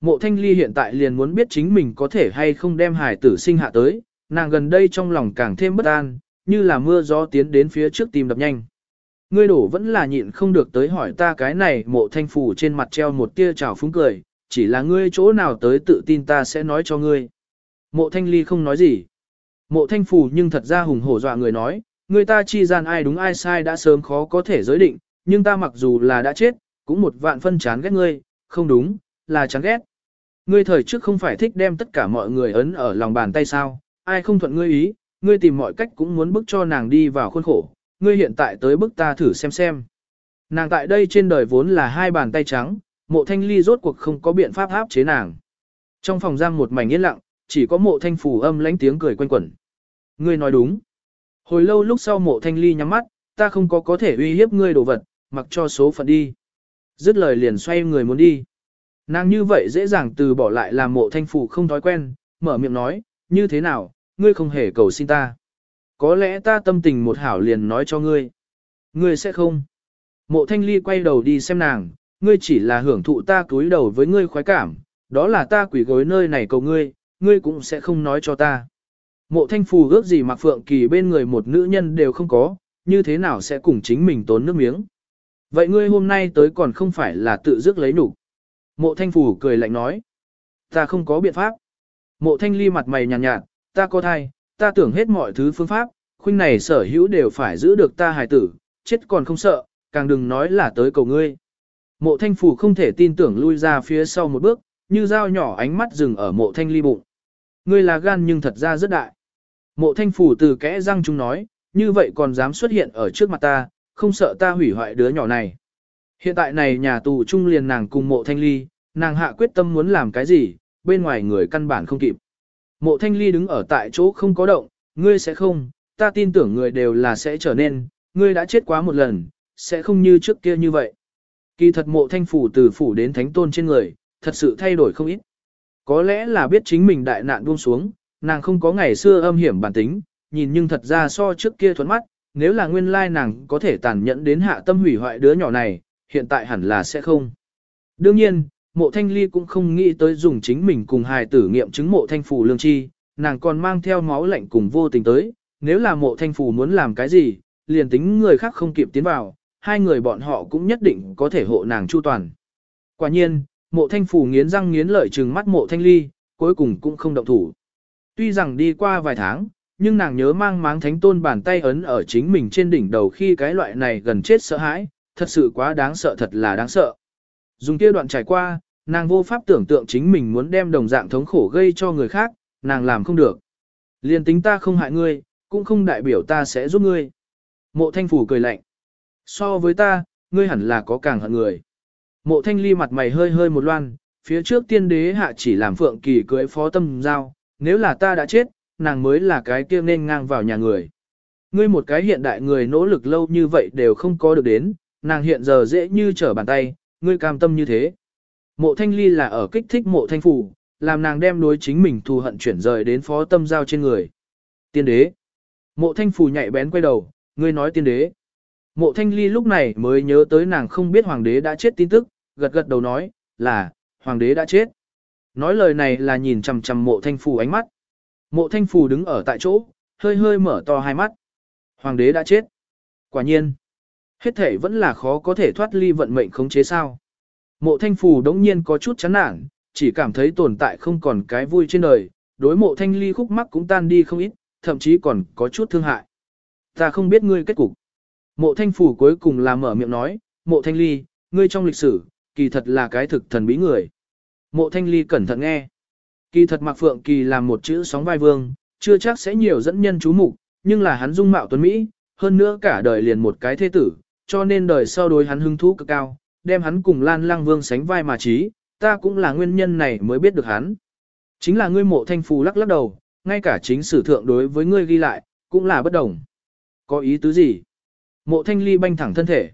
Mộ thanh ly hiện tại liền muốn biết chính mình có thể hay không đem hải tử sinh hạ tới, nàng gần đây trong lòng càng thêm bất an, như là mưa gió tiến đến phía trước tìm đập nhanh. Ngươi đổ vẫn là nhịn không được tới hỏi ta cái này mộ thanh phủ trên mặt treo một tia trào phúng cười, chỉ là ngươi chỗ nào tới tự tin ta sẽ nói cho ngươi. Mộ thanh ly không nói gì. Mộ thanh phủ nhưng thật ra hùng hổ dọa người nói, người ta chi gian ai đúng ai sai đã sớm khó có thể giới định, nhưng ta mặc dù là đã chết, cũng một vạn phân chán ghét ngươi, không đúng, là chán ghét. Ngươi thời trước không phải thích đem tất cả mọi người ấn ở lòng bàn tay sao, ai không thuận ngươi ý, ngươi tìm mọi cách cũng muốn bức cho nàng đi vào khuôn khổ, ngươi hiện tại tới bức ta thử xem xem. Nàng tại đây trên đời vốn là hai bàn tay trắng, mộ thanh ly rốt cuộc không có biện pháp áp chế nàng. Trong phòng giam một mảnh yên lặng, chỉ có mộ thanh Phù âm lánh tiếng cười quanh quẩn. Ngươi nói đúng. Hồi lâu lúc sau mộ thanh ly nhắm mắt, ta không có có thể uy hiếp ngươi đồ vật, mặc cho số phận đi. Dứt lời liền xoay người muốn đi. Nàng như vậy dễ dàng từ bỏ lại làm mộ thanh Phù không thói quen, mở miệng nói, như thế nào, ngươi không hề cầu xin ta. Có lẽ ta tâm tình một hảo liền nói cho ngươi. Ngươi sẽ không. Mộ thanh ly quay đầu đi xem nàng, ngươi chỉ là hưởng thụ ta cúi đầu với ngươi khoái cảm, đó là ta quỷ gối nơi này cầu ngươi, ngươi cũng sẽ không nói cho ta. Mộ thanh phù ước gì mặc phượng kỳ bên người một nữ nhân đều không có, như thế nào sẽ cùng chính mình tốn nước miếng. Vậy ngươi hôm nay tới còn không phải là tự dứt lấy đủ. Mộ thanh phù cười lạnh nói. Ta không có biện pháp. Mộ thanh ly mặt mày nhàn nhạt, nhạt, ta có thai, ta tưởng hết mọi thứ phương pháp, khuynh này sở hữu đều phải giữ được ta hài tử, chết còn không sợ, càng đừng nói là tới cầu ngươi. Mộ thanh phù không thể tin tưởng lui ra phía sau một bước, như dao nhỏ ánh mắt dừng ở mộ thanh ly bụng. Ngươi là gan nhưng thật ra rất đại. Mộ thanh phù từ kẽ răng chúng nói, như vậy còn dám xuất hiện ở trước mặt ta, không sợ ta hủy hoại đứa nhỏ này. Hiện tại này nhà tù trung liền nàng cùng mộ thanh ly, nàng hạ quyết tâm muốn làm cái gì, bên ngoài người căn bản không kịp. Mộ thanh ly đứng ở tại chỗ không có động, ngươi sẽ không, ta tin tưởng người đều là sẽ trở nên, ngươi đã chết quá một lần, sẽ không như trước kia như vậy. Kỳ thật mộ thanh phủ từ phủ đến thánh tôn trên người, thật sự thay đổi không ít. Có lẽ là biết chính mình đại nạn buông xuống, nàng không có ngày xưa âm hiểm bản tính, nhìn nhưng thật ra so trước kia thuẫn mắt, nếu là nguyên lai nàng có thể tàn nhẫn đến hạ tâm hủy hoại đứa nhỏ này, hiện tại hẳn là sẽ không. Đương nhiên, mộ thanh ly cũng không nghĩ tới dùng chính mình cùng hài tử nghiệm chứng mộ thanh phủ lương chi, nàng còn mang theo máu lạnh cùng vô tình tới, nếu là mộ thanh phủ muốn làm cái gì, liền tính người khác không kịp tiến vào, hai người bọn họ cũng nhất định có thể hộ nàng chu toàn. Quả nhiên, mộ thanh phủ nghiến răng nghiến lợi trừng mắt mộ thanh ly, cuối cùng cũng không động thủ. Tuy rằng đi qua vài tháng, nhưng nàng nhớ mang máng thánh tôn bàn tay ấn ở chính mình trên đỉnh đầu khi cái loại này gần chết sợ hãi, thật sự quá đáng sợ thật là đáng sợ. Dùng kia đoạn trải qua, nàng vô pháp tưởng tượng chính mình muốn đem đồng dạng thống khổ gây cho người khác, nàng làm không được. Liên tính ta không hại ngươi, cũng không đại biểu ta sẽ giúp ngươi. Mộ thanh phủ cười lạnh. So với ta, ngươi hẳn là có càng hận người. Mộ thanh ly mặt mày hơi hơi một loan, phía trước tiên đế hạ chỉ làm phượng kỳ cưới phó tâm giao, nếu là ta đã chết, nàng mới là cái kia nên ngang vào nhà người. Ngươi một cái hiện đại người nỗ lực lâu như vậy đều không có được đến, nàng hiện giờ dễ như trở bàn tay, ngươi cam tâm như thế. Mộ thanh ly là ở kích thích mộ thanh phủ, làm nàng đem đối chính mình thù hận chuyển rời đến phó tâm giao trên người. Tiên đế. Mộ thanh phủ nhạy bén quay đầu, ngươi nói tiên đế. Mộ thanh ly lúc này mới nhớ tới nàng không biết hoàng đế đã chết tin tức, gật gật đầu nói, là, hoàng đế đã chết. Nói lời này là nhìn chằm chằm mộ thanh phủ ánh mắt. Mộ thanh phủ đứng ở tại chỗ, hơi hơi mở to hai mắt. Hoàng đế đã chết. Quả nhiên. Hết thể vẫn là khó có thể thoát ly vận mệnh khống chế sao. Mộ thanh phù đống nhiên có chút chán nản, chỉ cảm thấy tồn tại không còn cái vui trên đời, đối mộ thanh ly khúc mắc cũng tan đi không ít, thậm chí còn có chút thương hại. Ta không biết ngươi kết cục. Mộ thanh phù cuối cùng là mở miệng nói, mộ thanh ly, ngươi trong lịch sử, kỳ thật là cái thực thần bí người. Mộ thanh ly cẩn thận nghe. Kỳ thật Mạc Phượng Kỳ làm một chữ sóng vai vương, chưa chắc sẽ nhiều dẫn nhân chú mục, nhưng là hắn dung mạo tuấn Mỹ, hơn nữa cả đời liền một cái thế tử, cho nên đời sau đối hắn hứng thú cực cao, đem hắn cùng Lan Lăng Vương sánh vai mà trí, ta cũng là nguyên nhân này mới biết được hắn. Chính là ngươi mộ thanh phù lắc lắc đầu, ngay cả chính sử thượng đối với ngươi ghi lại, cũng là bất đồng. Có ý tứ gì? Mộ thanh ly banh thẳng thân thể.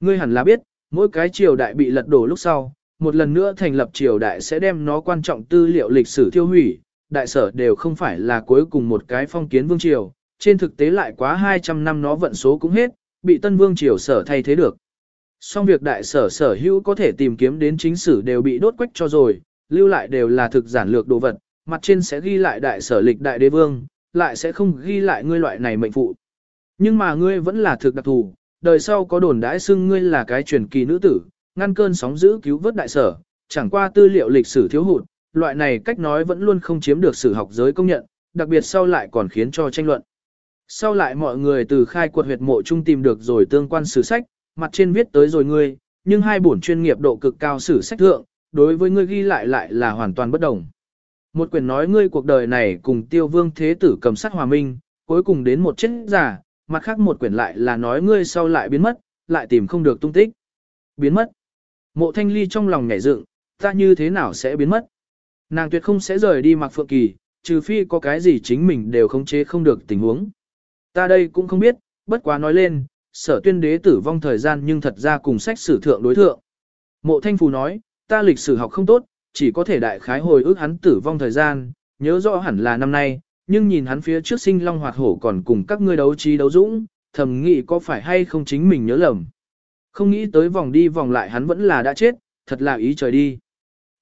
Ngươi hẳn là biết, mỗi cái triều đại bị lật đổ lúc sau, một lần nữa thành lập triều đại sẽ đem nó quan trọng tư liệu lịch sử tiêu hủy, đại sở đều không phải là cuối cùng một cái phong kiến vương triều, trên thực tế lại quá 200 năm nó vận số cũng hết, bị tân vương triều sở thay thế được. Song việc đại sở sở hữu có thể tìm kiếm đến chính sử đều bị đốt quách cho rồi, lưu lại đều là thực giản lược đồ vật, mặt trên sẽ ghi lại đại sở lịch đại đế vương, lại sẽ không ghi lại ngươi loại này mệnh phụ. Nhưng mà ngươi vẫn là thực đặc thù, đời sau có đồn đãi xưng ngươi là cái truyền kỳ nữ tử, ngăn cơn sóng dữ cứu vớt đại sở, chẳng qua tư liệu lịch sử thiếu hụt, loại này cách nói vẫn luôn không chiếm được sử học giới công nhận, đặc biệt sau lại còn khiến cho tranh luận. Sau lại mọi người từ khai quật huyệt mộ chung tìm được rồi tương quan sử sách, mặt trên viết tới rồi ngươi, nhưng hai bổn chuyên nghiệp độ cực cao sử sách thượng, đối với ngươi ghi lại lại là hoàn toàn bất đồng. Một quyển nói ngươi cuộc đời này cùng tiêu vương thế tử cầm sát hòa minh, cuối cùng đến một chết giả, mặt khác một quyển lại là nói ngươi sau lại biến mất, lại tìm không được tung tích. Biến mất. Mộ thanh ly trong lòng nhảy dựng, ta như thế nào sẽ biến mất? Nàng tuyệt không sẽ rời đi mặc phượng kỳ, trừ phi có cái gì chính mình đều khống chế không được tình huống. Ta đây cũng không biết, bất quá nói lên, sở tuyên đế tử vong thời gian nhưng thật ra cùng sách sử thượng đối thượng. Mộ thanh phù nói, ta lịch sử học không tốt, chỉ có thể đại khái hồi ức hắn tử vong thời gian, nhớ rõ hẳn là năm nay, nhưng nhìn hắn phía trước sinh long hoạt hổ còn cùng các ngươi đấu trí đấu dũng, thầm nghĩ có phải hay không chính mình nhớ lầm. Không nghĩ tới vòng đi vòng lại hắn vẫn là đã chết, thật là ý trời đi.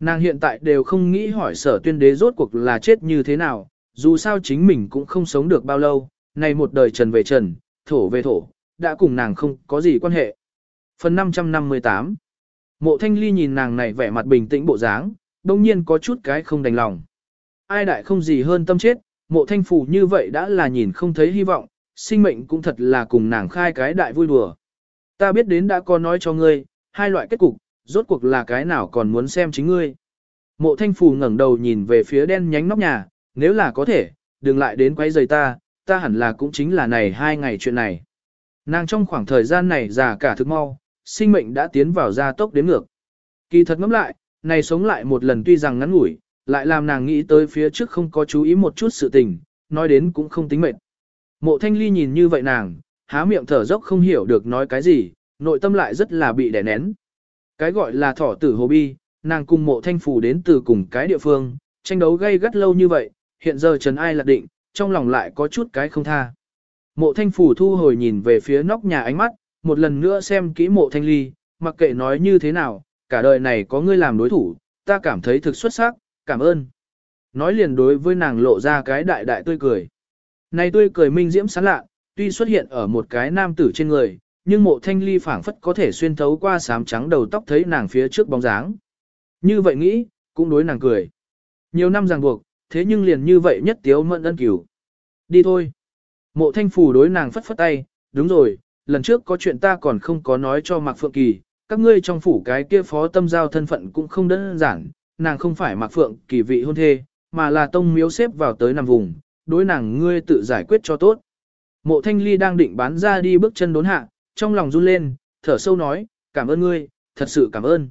Nàng hiện tại đều không nghĩ hỏi sở tuyên đế rốt cuộc là chết như thế nào, dù sao chính mình cũng không sống được bao lâu, này một đời trần về trần, thổ về thổ, đã cùng nàng không có gì quan hệ. Phần 558 Mộ thanh ly nhìn nàng này vẻ mặt bình tĩnh bộ dáng, đông nhiên có chút cái không đành lòng. Ai đại không gì hơn tâm chết, mộ thanh phủ như vậy đã là nhìn không thấy hy vọng, sinh mệnh cũng thật là cùng nàng khai cái đại vui đùa. Ta biết đến đã có nói cho ngươi, hai loại kết cục, rốt cuộc là cái nào còn muốn xem chính ngươi. Mộ thanh phù ngẩng đầu nhìn về phía đen nhánh nóc nhà, nếu là có thể, đừng lại đến quay rời ta, ta hẳn là cũng chính là này hai ngày chuyện này. Nàng trong khoảng thời gian này già cả thực mau, sinh mệnh đã tiến vào gia tốc đến ngược. Kỳ thật ngẫm lại, này sống lại một lần tuy rằng ngắn ngủi, lại làm nàng nghĩ tới phía trước không có chú ý một chút sự tình, nói đến cũng không tính mệt. Mộ thanh ly nhìn như vậy nàng, há miệng thở dốc không hiểu được nói cái gì, nội tâm lại rất là bị đè nén. Cái gọi là thỏ tử hồ bi, nàng cùng mộ thanh phủ đến từ cùng cái địa phương, tranh đấu gây gắt lâu như vậy, hiện giờ trần ai lạc định, trong lòng lại có chút cái không tha. Mộ thanh phủ thu hồi nhìn về phía nóc nhà ánh mắt, một lần nữa xem kỹ mộ thanh ly, mặc kệ nói như thế nào, cả đời này có ngươi làm đối thủ, ta cảm thấy thực xuất sắc, cảm ơn. Nói liền đối với nàng lộ ra cái đại đại tươi cười. Này tươi cười minh diễm sán lạ, tuy xuất hiện ở một cái nam tử trên người, nhưng mộ thanh ly phản phất có thể xuyên thấu qua sám trắng đầu tóc thấy nàng phía trước bóng dáng. Như vậy nghĩ, cũng đối nàng cười. Nhiều năm ràng buộc, thế nhưng liền như vậy nhất tiếu mận ân cửu. Đi thôi. Mộ thanh phù đối nàng phất phất tay, đúng rồi, lần trước có chuyện ta còn không có nói cho Mạc Phượng Kỳ, các ngươi trong phủ cái kia phó tâm giao thân phận cũng không đơn giản, nàng không phải Mạc Phượng Kỳ vị hôn thê, mà là tông miếu xếp vào tới nằm vùng, đối nàng ngươi tự giải quyết cho tốt. Mộ thanh ly đang định bán ra đi bước chân đốn hạ, trong lòng run lên, thở sâu nói, cảm ơn ngươi, thật sự cảm ơn.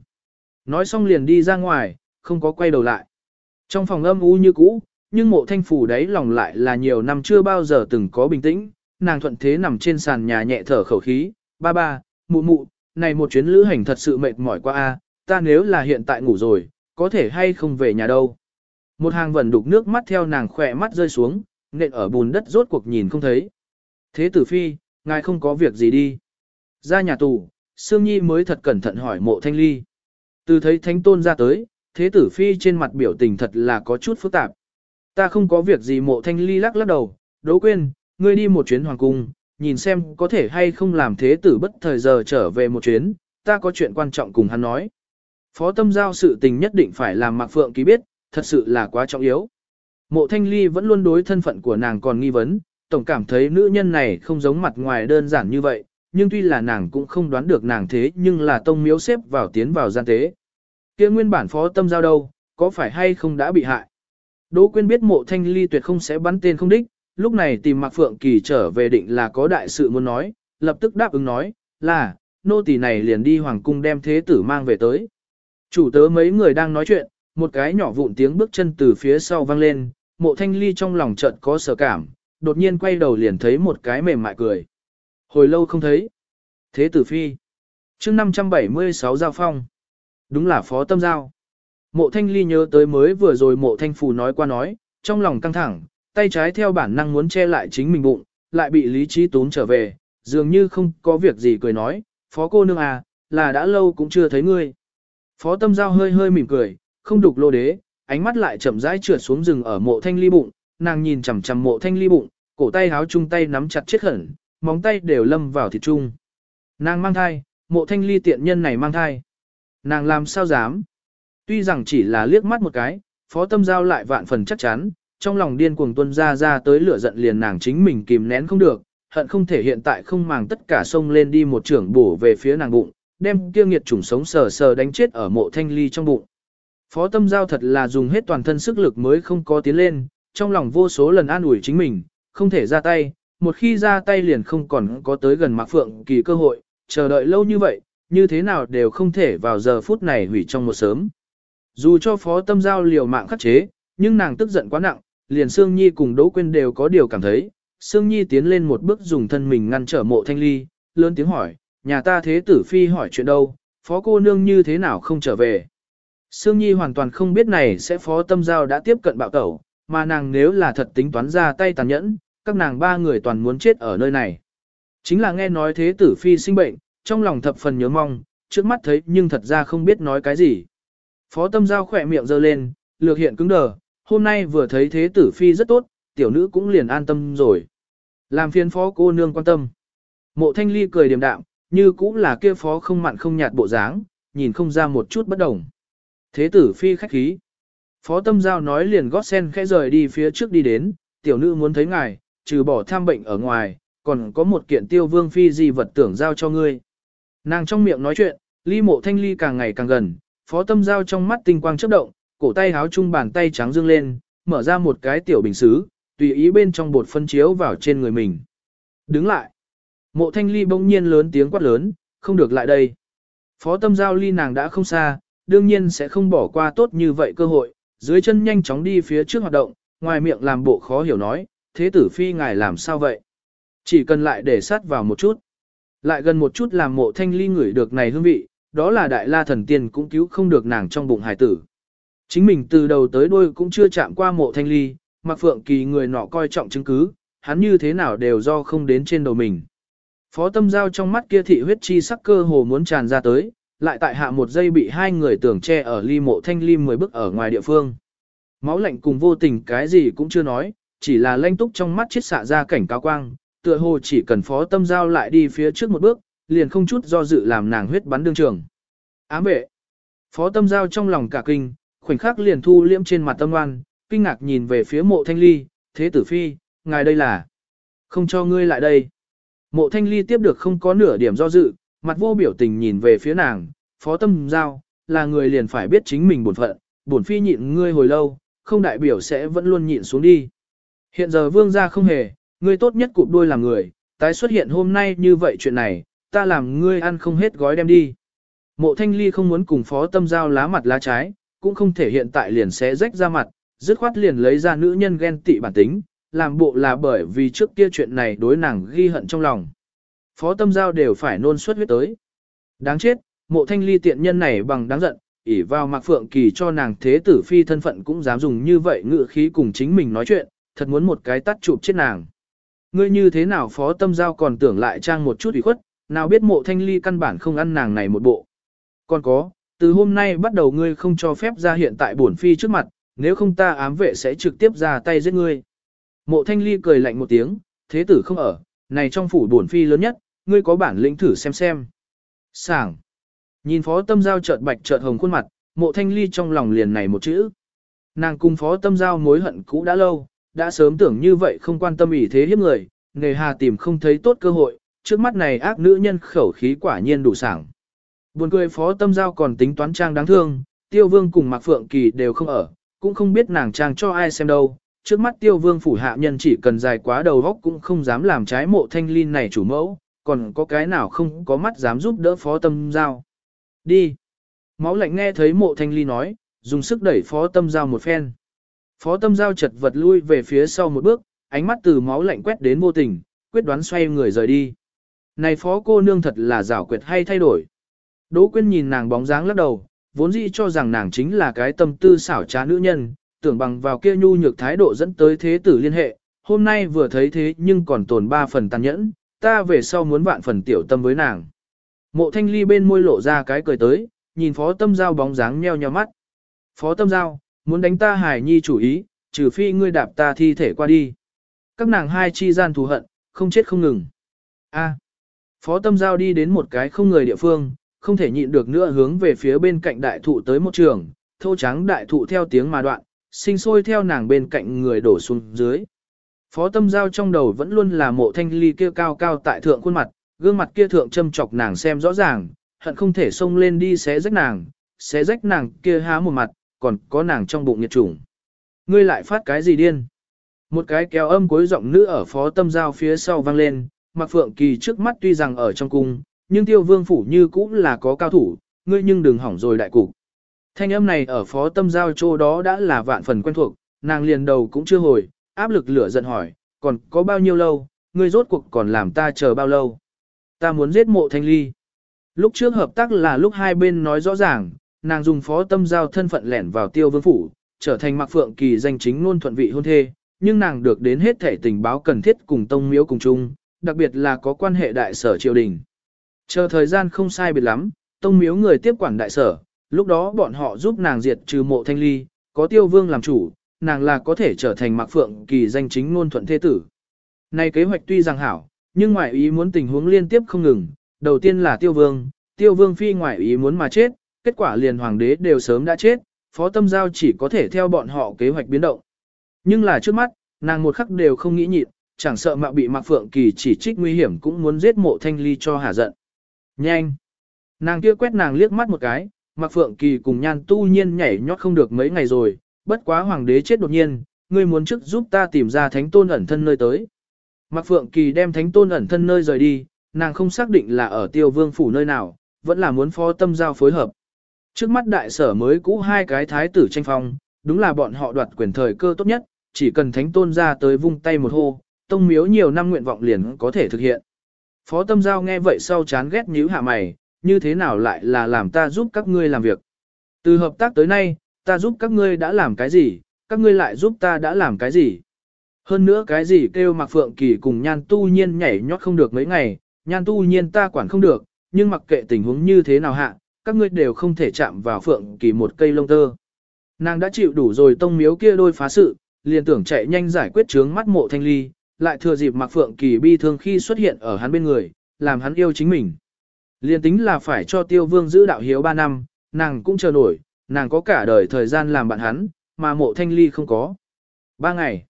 Nói xong liền đi ra ngoài, không có quay đầu lại. Trong phòng âm u như cũ, nhưng mộ thanh phủ đấy lòng lại là nhiều năm chưa bao giờ từng có bình tĩnh, nàng thuận thế nằm trên sàn nhà nhẹ thở khẩu khí, ba ba, mụ mụ, này một chuyến lữ hành thật sự mệt mỏi quá a, ta nếu là hiện tại ngủ rồi, có thể hay không về nhà đâu. Một hàng vẩn đục nước mắt theo nàng khỏe mắt rơi xuống, nện ở bùn đất rốt cuộc nhìn không thấy. Thế tử phi, ngài không có việc gì đi. Ra nhà tù, Sương Nhi mới thật cẩn thận hỏi mộ thanh ly. Từ thấy thánh tôn ra tới, thế tử phi trên mặt biểu tình thật là có chút phức tạp. Ta không có việc gì mộ thanh ly lắc lắc đầu, đố quên, ngươi đi một chuyến hoàng cung, nhìn xem có thể hay không làm thế tử bất thời giờ trở về một chuyến, ta có chuyện quan trọng cùng hắn nói. Phó tâm giao sự tình nhất định phải làm Mạc Phượng ký biết, thật sự là quá trọng yếu. Mộ thanh ly vẫn luôn đối thân phận của nàng còn nghi vấn, tổng cảm thấy nữ nhân này không giống mặt ngoài đơn giản như vậy, nhưng tuy là nàng cũng không đoán được nàng thế nhưng là tông miếu xếp vào tiến vào gian tế. kia nguyên bản phó tâm giao đâu, có phải hay không đã bị hại? Đỗ quyên biết mộ thanh ly tuyệt không sẽ bắn tên không đích, lúc này tìm Mạc Phượng Kỳ trở về định là có đại sự muốn nói, lập tức đáp ứng nói, là, nô tỳ này liền đi hoàng cung đem thế tử mang về tới. Chủ tớ mấy người đang nói chuyện, một cái nhỏ vụn tiếng bước chân từ phía sau vang lên, mộ thanh ly trong lòng chợt có sở cảm, đột nhiên quay đầu liền thấy một cái mềm mại cười. Hồi lâu không thấy. Thế tử phi. chương 576 giao phong. Đúng là phó tâm giao. Mộ thanh ly nhớ tới mới vừa rồi mộ thanh phù nói qua nói, trong lòng căng thẳng, tay trái theo bản năng muốn che lại chính mình bụng, lại bị lý trí tún trở về, dường như không có việc gì cười nói, phó cô nương à, là đã lâu cũng chưa thấy ngươi. Phó tâm giao hơi hơi mỉm cười, không đục lô đế, ánh mắt lại chậm rãi trượt xuống rừng ở mộ thanh ly bụng, nàng nhìn chằm chằm mộ thanh ly bụng, cổ tay háo chung tay nắm chặt chết khẩn, móng tay đều lâm vào thịt chung. Nàng mang thai, mộ thanh ly tiện nhân này mang thai. Nàng làm sao dám? Tuy rằng chỉ là liếc mắt một cái, phó tâm giao lại vạn phần chắc chắn, trong lòng điên cuồng tuân ra ra tới lửa giận liền nàng chính mình kìm nén không được, hận không thể hiện tại không màng tất cả sông lên đi một trưởng bổ về phía nàng bụng, đem kia nghiệt chủng sống sờ sờ đánh chết ở mộ thanh ly trong bụng. Phó tâm giao thật là dùng hết toàn thân sức lực mới không có tiến lên, trong lòng vô số lần an ủi chính mình, không thể ra tay, một khi ra tay liền không còn có tới gần Mạc Phượng kỳ cơ hội, chờ đợi lâu như vậy, như thế nào đều không thể vào giờ phút này hủy trong một sớm. Dù cho phó tâm giao liều mạng khắc chế, nhưng nàng tức giận quá nặng, liền Sương Nhi cùng Đỗ Quyên đều có điều cảm thấy. Sương Nhi tiến lên một bước dùng thân mình ngăn trở mộ thanh ly, lớn tiếng hỏi, nhà ta thế tử phi hỏi chuyện đâu, phó cô nương như thế nào không trở về. Sương Nhi hoàn toàn không biết này sẽ phó tâm giao đã tiếp cận bạo tẩu, mà nàng nếu là thật tính toán ra tay tàn nhẫn, các nàng ba người toàn muốn chết ở nơi này. Chính là nghe nói thế tử phi sinh bệnh, trong lòng thập phần nhớ mong, trước mắt thấy nhưng thật ra không biết nói cái gì. Phó tâm giao khỏe miệng giơ lên, lược hiện cứng đờ, hôm nay vừa thấy thế tử phi rất tốt, tiểu nữ cũng liền an tâm rồi. Làm phiền phó cô nương quan tâm. Mộ thanh ly cười điềm đạm, như cũng là kia phó không mặn không nhạt bộ dáng, nhìn không ra một chút bất đồng. Thế tử phi khách khí. Phó tâm giao nói liền gót sen khẽ rời đi phía trước đi đến, tiểu nữ muốn thấy ngài, trừ bỏ tham bệnh ở ngoài, còn có một kiện tiêu vương phi gì vật tưởng giao cho ngươi. Nàng trong miệng nói chuyện, ly mộ thanh ly càng ngày càng gần, phó tâm giao trong mắt tinh quang chớp động, cổ tay háo chung bàn tay trắng dương lên, mở ra một cái tiểu bình xứ, tùy ý bên trong bột phân chiếu vào trên người mình. Đứng lại. Mộ thanh ly bỗng nhiên lớn tiếng quát lớn, không được lại đây. Phó tâm giao ly nàng đã không xa, đương nhiên sẽ không bỏ qua tốt như vậy cơ hội, dưới chân nhanh chóng đi phía trước hoạt động, ngoài miệng làm bộ khó hiểu nói, thế tử phi ngài làm sao vậy? Chỉ cần lại để sát vào một chút. Lại gần một chút làm mộ thanh ly ngửi được này hương vị, đó là đại la thần tiên cũng cứu không được nàng trong bụng hải tử. Chính mình từ đầu tới đuôi cũng chưa chạm qua mộ thanh ly, mặc phượng kỳ người nọ coi trọng chứng cứ, hắn như thế nào đều do không đến trên đầu mình. Phó tâm giao trong mắt kia thị huyết chi sắc cơ hồ muốn tràn ra tới, lại tại hạ một giây bị hai người tưởng che ở ly mộ thanh ly mười bước ở ngoài địa phương. Máu lạnh cùng vô tình cái gì cũng chưa nói, chỉ là lanh túc trong mắt chết xạ ra cảnh cao quang, tựa hồ chỉ cần phó tâm giao lại đi phía trước một bước, liền không chút do dự làm nàng huyết bắn đương trường. Ám vệ. Phó tâm giao trong lòng cả kinh, khoảnh khắc liền thu liễm trên mặt tâm oan, kinh ngạc nhìn về phía mộ thanh ly, thế tử phi, ngài đây là, không cho ngươi lại đây. Mộ thanh ly tiếp được không có nửa điểm do dự, mặt vô biểu tình nhìn về phía nàng, phó tâm giao, là người liền phải biết chính mình buồn phận, buồn phi nhịn ngươi hồi lâu, không đại biểu sẽ vẫn luôn nhịn xuống đi. Hiện giờ vương gia không hề, ngươi tốt nhất cụp đôi làm người, tái xuất hiện hôm nay như vậy chuyện này, ta làm ngươi ăn không hết gói đem đi. Mộ thanh ly không muốn cùng phó tâm giao lá mặt lá trái, cũng không thể hiện tại liền sẽ rách ra mặt, dứt khoát liền lấy ra nữ nhân ghen tị bản tính, làm bộ là bởi vì trước kia chuyện này đối nàng ghi hận trong lòng. Phó tâm giao đều phải nôn suất huyết tới. Đáng chết, mộ thanh ly tiện nhân này bằng đáng giận, ỉ vào mạc phượng kỳ cho nàng thế tử phi thân phận cũng dám dùng như vậy ngự khí cùng chính mình nói chuyện, thật muốn một cái tắt chụp chết nàng. Ngươi như thế nào phó tâm giao còn tưởng lại trang một chút ủy khuất, nào biết mộ thanh ly căn bản không ăn nàng này một bộ. Còn có, từ hôm nay bắt đầu ngươi không cho phép ra hiện tại bổn phi trước mặt, nếu không ta ám vệ sẽ trực tiếp ra tay giết ngươi. Mộ thanh ly cười lạnh một tiếng, thế tử không ở, này trong phủ bổn phi lớn nhất, ngươi có bản lĩnh thử xem xem. Sảng. Nhìn phó tâm giao chợt bạch chợt hồng khuôn mặt, mộ thanh ly trong lòng liền này một chữ. Nàng cùng phó tâm giao mối hận cũ đã lâu, đã sớm tưởng như vậy không quan tâm ý thế hiếp người, nghề hà tìm không thấy tốt cơ hội, trước mắt này ác nữ nhân khẩu khí quả nhiên đủ sảng. Buồn cười phó tâm giao còn tính toán trang đáng thương, tiêu vương cùng mạc phượng kỳ đều không ở, cũng không biết nàng trang cho ai xem đâu. Trước mắt tiêu vương phủ hạ nhân chỉ cần dài quá đầu góc cũng không dám làm trái mộ thanh linh này chủ mẫu, còn có cái nào không có mắt dám giúp đỡ phó tâm giao. Đi. Máu lạnh nghe thấy mộ thanh ly nói, dùng sức đẩy phó tâm giao một phen. Phó tâm giao chật vật lui về phía sau một bước, ánh mắt từ máu lạnh quét đến vô tình, quyết đoán xoay người rời đi. Này phó cô nương thật là rảo quyệt hay thay đổi. Đỗ Quyên nhìn nàng bóng dáng lắc đầu, vốn dĩ cho rằng nàng chính là cái tâm tư xảo trá nữ nhân, tưởng bằng vào kia nhu nhược thái độ dẫn tới thế tử liên hệ, hôm nay vừa thấy thế nhưng còn tồn ba phần tàn nhẫn, ta về sau muốn vạn phần tiểu tâm với nàng. Mộ thanh ly bên môi lộ ra cái cười tới, nhìn phó tâm giao bóng dáng nheo nheo mắt. Phó tâm giao, muốn đánh ta hài nhi chủ ý, trừ phi ngươi đạp ta thi thể qua đi. Các nàng hai chi gian thù hận, không chết không ngừng. A. Phó tâm giao đi đến một cái không người địa phương, không thể nhịn được nữa hướng về phía bên cạnh đại thụ tới một trường, thô trắng đại thụ theo tiếng mà đoạn, sinh sôi theo nàng bên cạnh người đổ xuống dưới. Phó tâm giao trong đầu vẫn luôn là mộ thanh ly kia cao cao tại thượng khuôn mặt, gương mặt kia thượng châm chọc nàng xem rõ ràng, hận không thể xông lên đi xé rách nàng, xé rách nàng kia há một mặt, còn có nàng trong bụng nhiệt chủng. Ngươi lại phát cái gì điên? Một cái kéo âm cuối giọng nữ ở phó tâm giao phía sau vang lên, Mạc phượng kỳ trước mắt tuy rằng ở trong cung, nhưng tiêu vương phủ như cũng là có cao thủ, ngươi nhưng đừng hỏng rồi đại cục. Thanh âm này ở phó tâm giao chỗ đó đã là vạn phần quen thuộc, nàng liền đầu cũng chưa hồi, áp lực lửa giận hỏi, còn có bao nhiêu lâu, ngươi rốt cuộc còn làm ta chờ bao lâu. Ta muốn giết mộ thanh ly. Lúc trước hợp tác là lúc hai bên nói rõ ràng, nàng dùng phó tâm giao thân phận lẻn vào tiêu vương phủ, trở thành Mạc Phượng Kỳ danh chính luôn thuận vị hôn thê, nhưng nàng được đến hết thể tình báo cần thiết cùng tông miếu cùng chung, đặc biệt là có quan hệ đại sở triều đình. Chờ thời gian không sai biệt lắm, tông miếu người tiếp quản đại sở, lúc đó bọn họ giúp nàng diệt trừ mộ thanh ly, có tiêu vương làm chủ, nàng là có thể trở thành Mạc Phượng Kỳ danh chính luôn thuận thế tử. Này kế hoạch tuy rằng hảo, nhưng ngoại ý muốn tình huống liên tiếp không ngừng, đầu tiên là tiêu vương, tiêu vương phi ngoại ý muốn mà chết, kết quả liền hoàng đế đều sớm đã chết, phó tâm giao chỉ có thể theo bọn họ kế hoạch biến động. Nhưng là trước mắt, nàng một khắc đều không nghĩ nhịn, chẳng sợ mạo bị Mạc Phượng Kỳ chỉ trích nguy hiểm cũng muốn giết mộ thanh ly cho hả giận. Nhanh! Nàng kia quét nàng liếc mắt một cái, Mạc Phượng Kỳ cùng nhan tu nhiên nhảy nhót không được mấy ngày rồi, bất quá hoàng đế chết đột nhiên, ngươi muốn trước giúp ta tìm ra thánh tôn ẩn thân nơi tới. Mạc Phượng Kỳ đem thánh tôn ẩn thân nơi rời đi, nàng không xác định là ở tiêu vương phủ nơi nào, vẫn là muốn phó tâm giao phối hợp. Trước mắt đại sở mới cũ hai cái thái tử tranh phong, đúng là bọn họ đoạt quyền thời cơ tốt nhất, chỉ cần thánh tôn ra tới vung tay một hô, tông miếu nhiều năm nguyện vọng liền có thể thực hiện. Phó tâm giao nghe vậy sau chán ghét nhíu hạ mày, như thế nào lại là làm ta giúp các ngươi làm việc. Từ hợp tác tới nay, ta giúp các ngươi đã làm cái gì, các ngươi lại giúp ta đã làm cái gì. Hơn nữa cái gì kêu mặc phượng kỳ cùng nhan tu nhiên nhảy nhót không được mấy ngày, nhan tu nhiên ta quản không được, nhưng mặc kệ tình huống như thế nào hạ, các ngươi đều không thể chạm vào phượng kỳ một cây lông tơ. Nàng đã chịu đủ rồi tông miếu kia đôi phá sự, liền tưởng chạy nhanh giải quyết chướng mắt mộ thanh ly, lại thừa dịp mặc phượng kỳ bi thương khi xuất hiện ở hắn bên người, làm hắn yêu chính mình. Liền tính là phải cho tiêu vương giữ đạo hiếu 3 năm, nàng cũng chờ nổi, nàng có cả đời thời gian làm bạn hắn, mà mộ thanh ly không có. Ba ngày.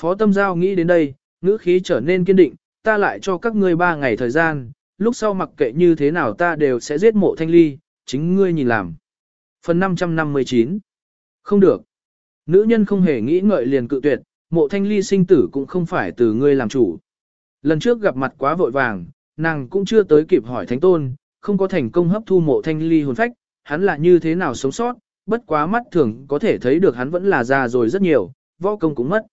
Phó tâm giao nghĩ đến đây, ngữ khí trở nên kiên định, ta lại cho các ngươi ba ngày thời gian, lúc sau mặc kệ như thế nào ta đều sẽ giết mộ thanh ly, chính ngươi nhìn làm. Phần 559 Không được. Nữ nhân không hề nghĩ ngợi liền cự tuyệt, mộ thanh ly sinh tử cũng không phải từ ngươi làm chủ. Lần trước gặp mặt quá vội vàng, nàng cũng chưa tới kịp hỏi thánh tôn, không có thành công hấp thu mộ thanh ly hồn phách, hắn là như thế nào sống sót, bất quá mắt thường có thể thấy được hắn vẫn là già rồi rất nhiều, võ công cũng mất.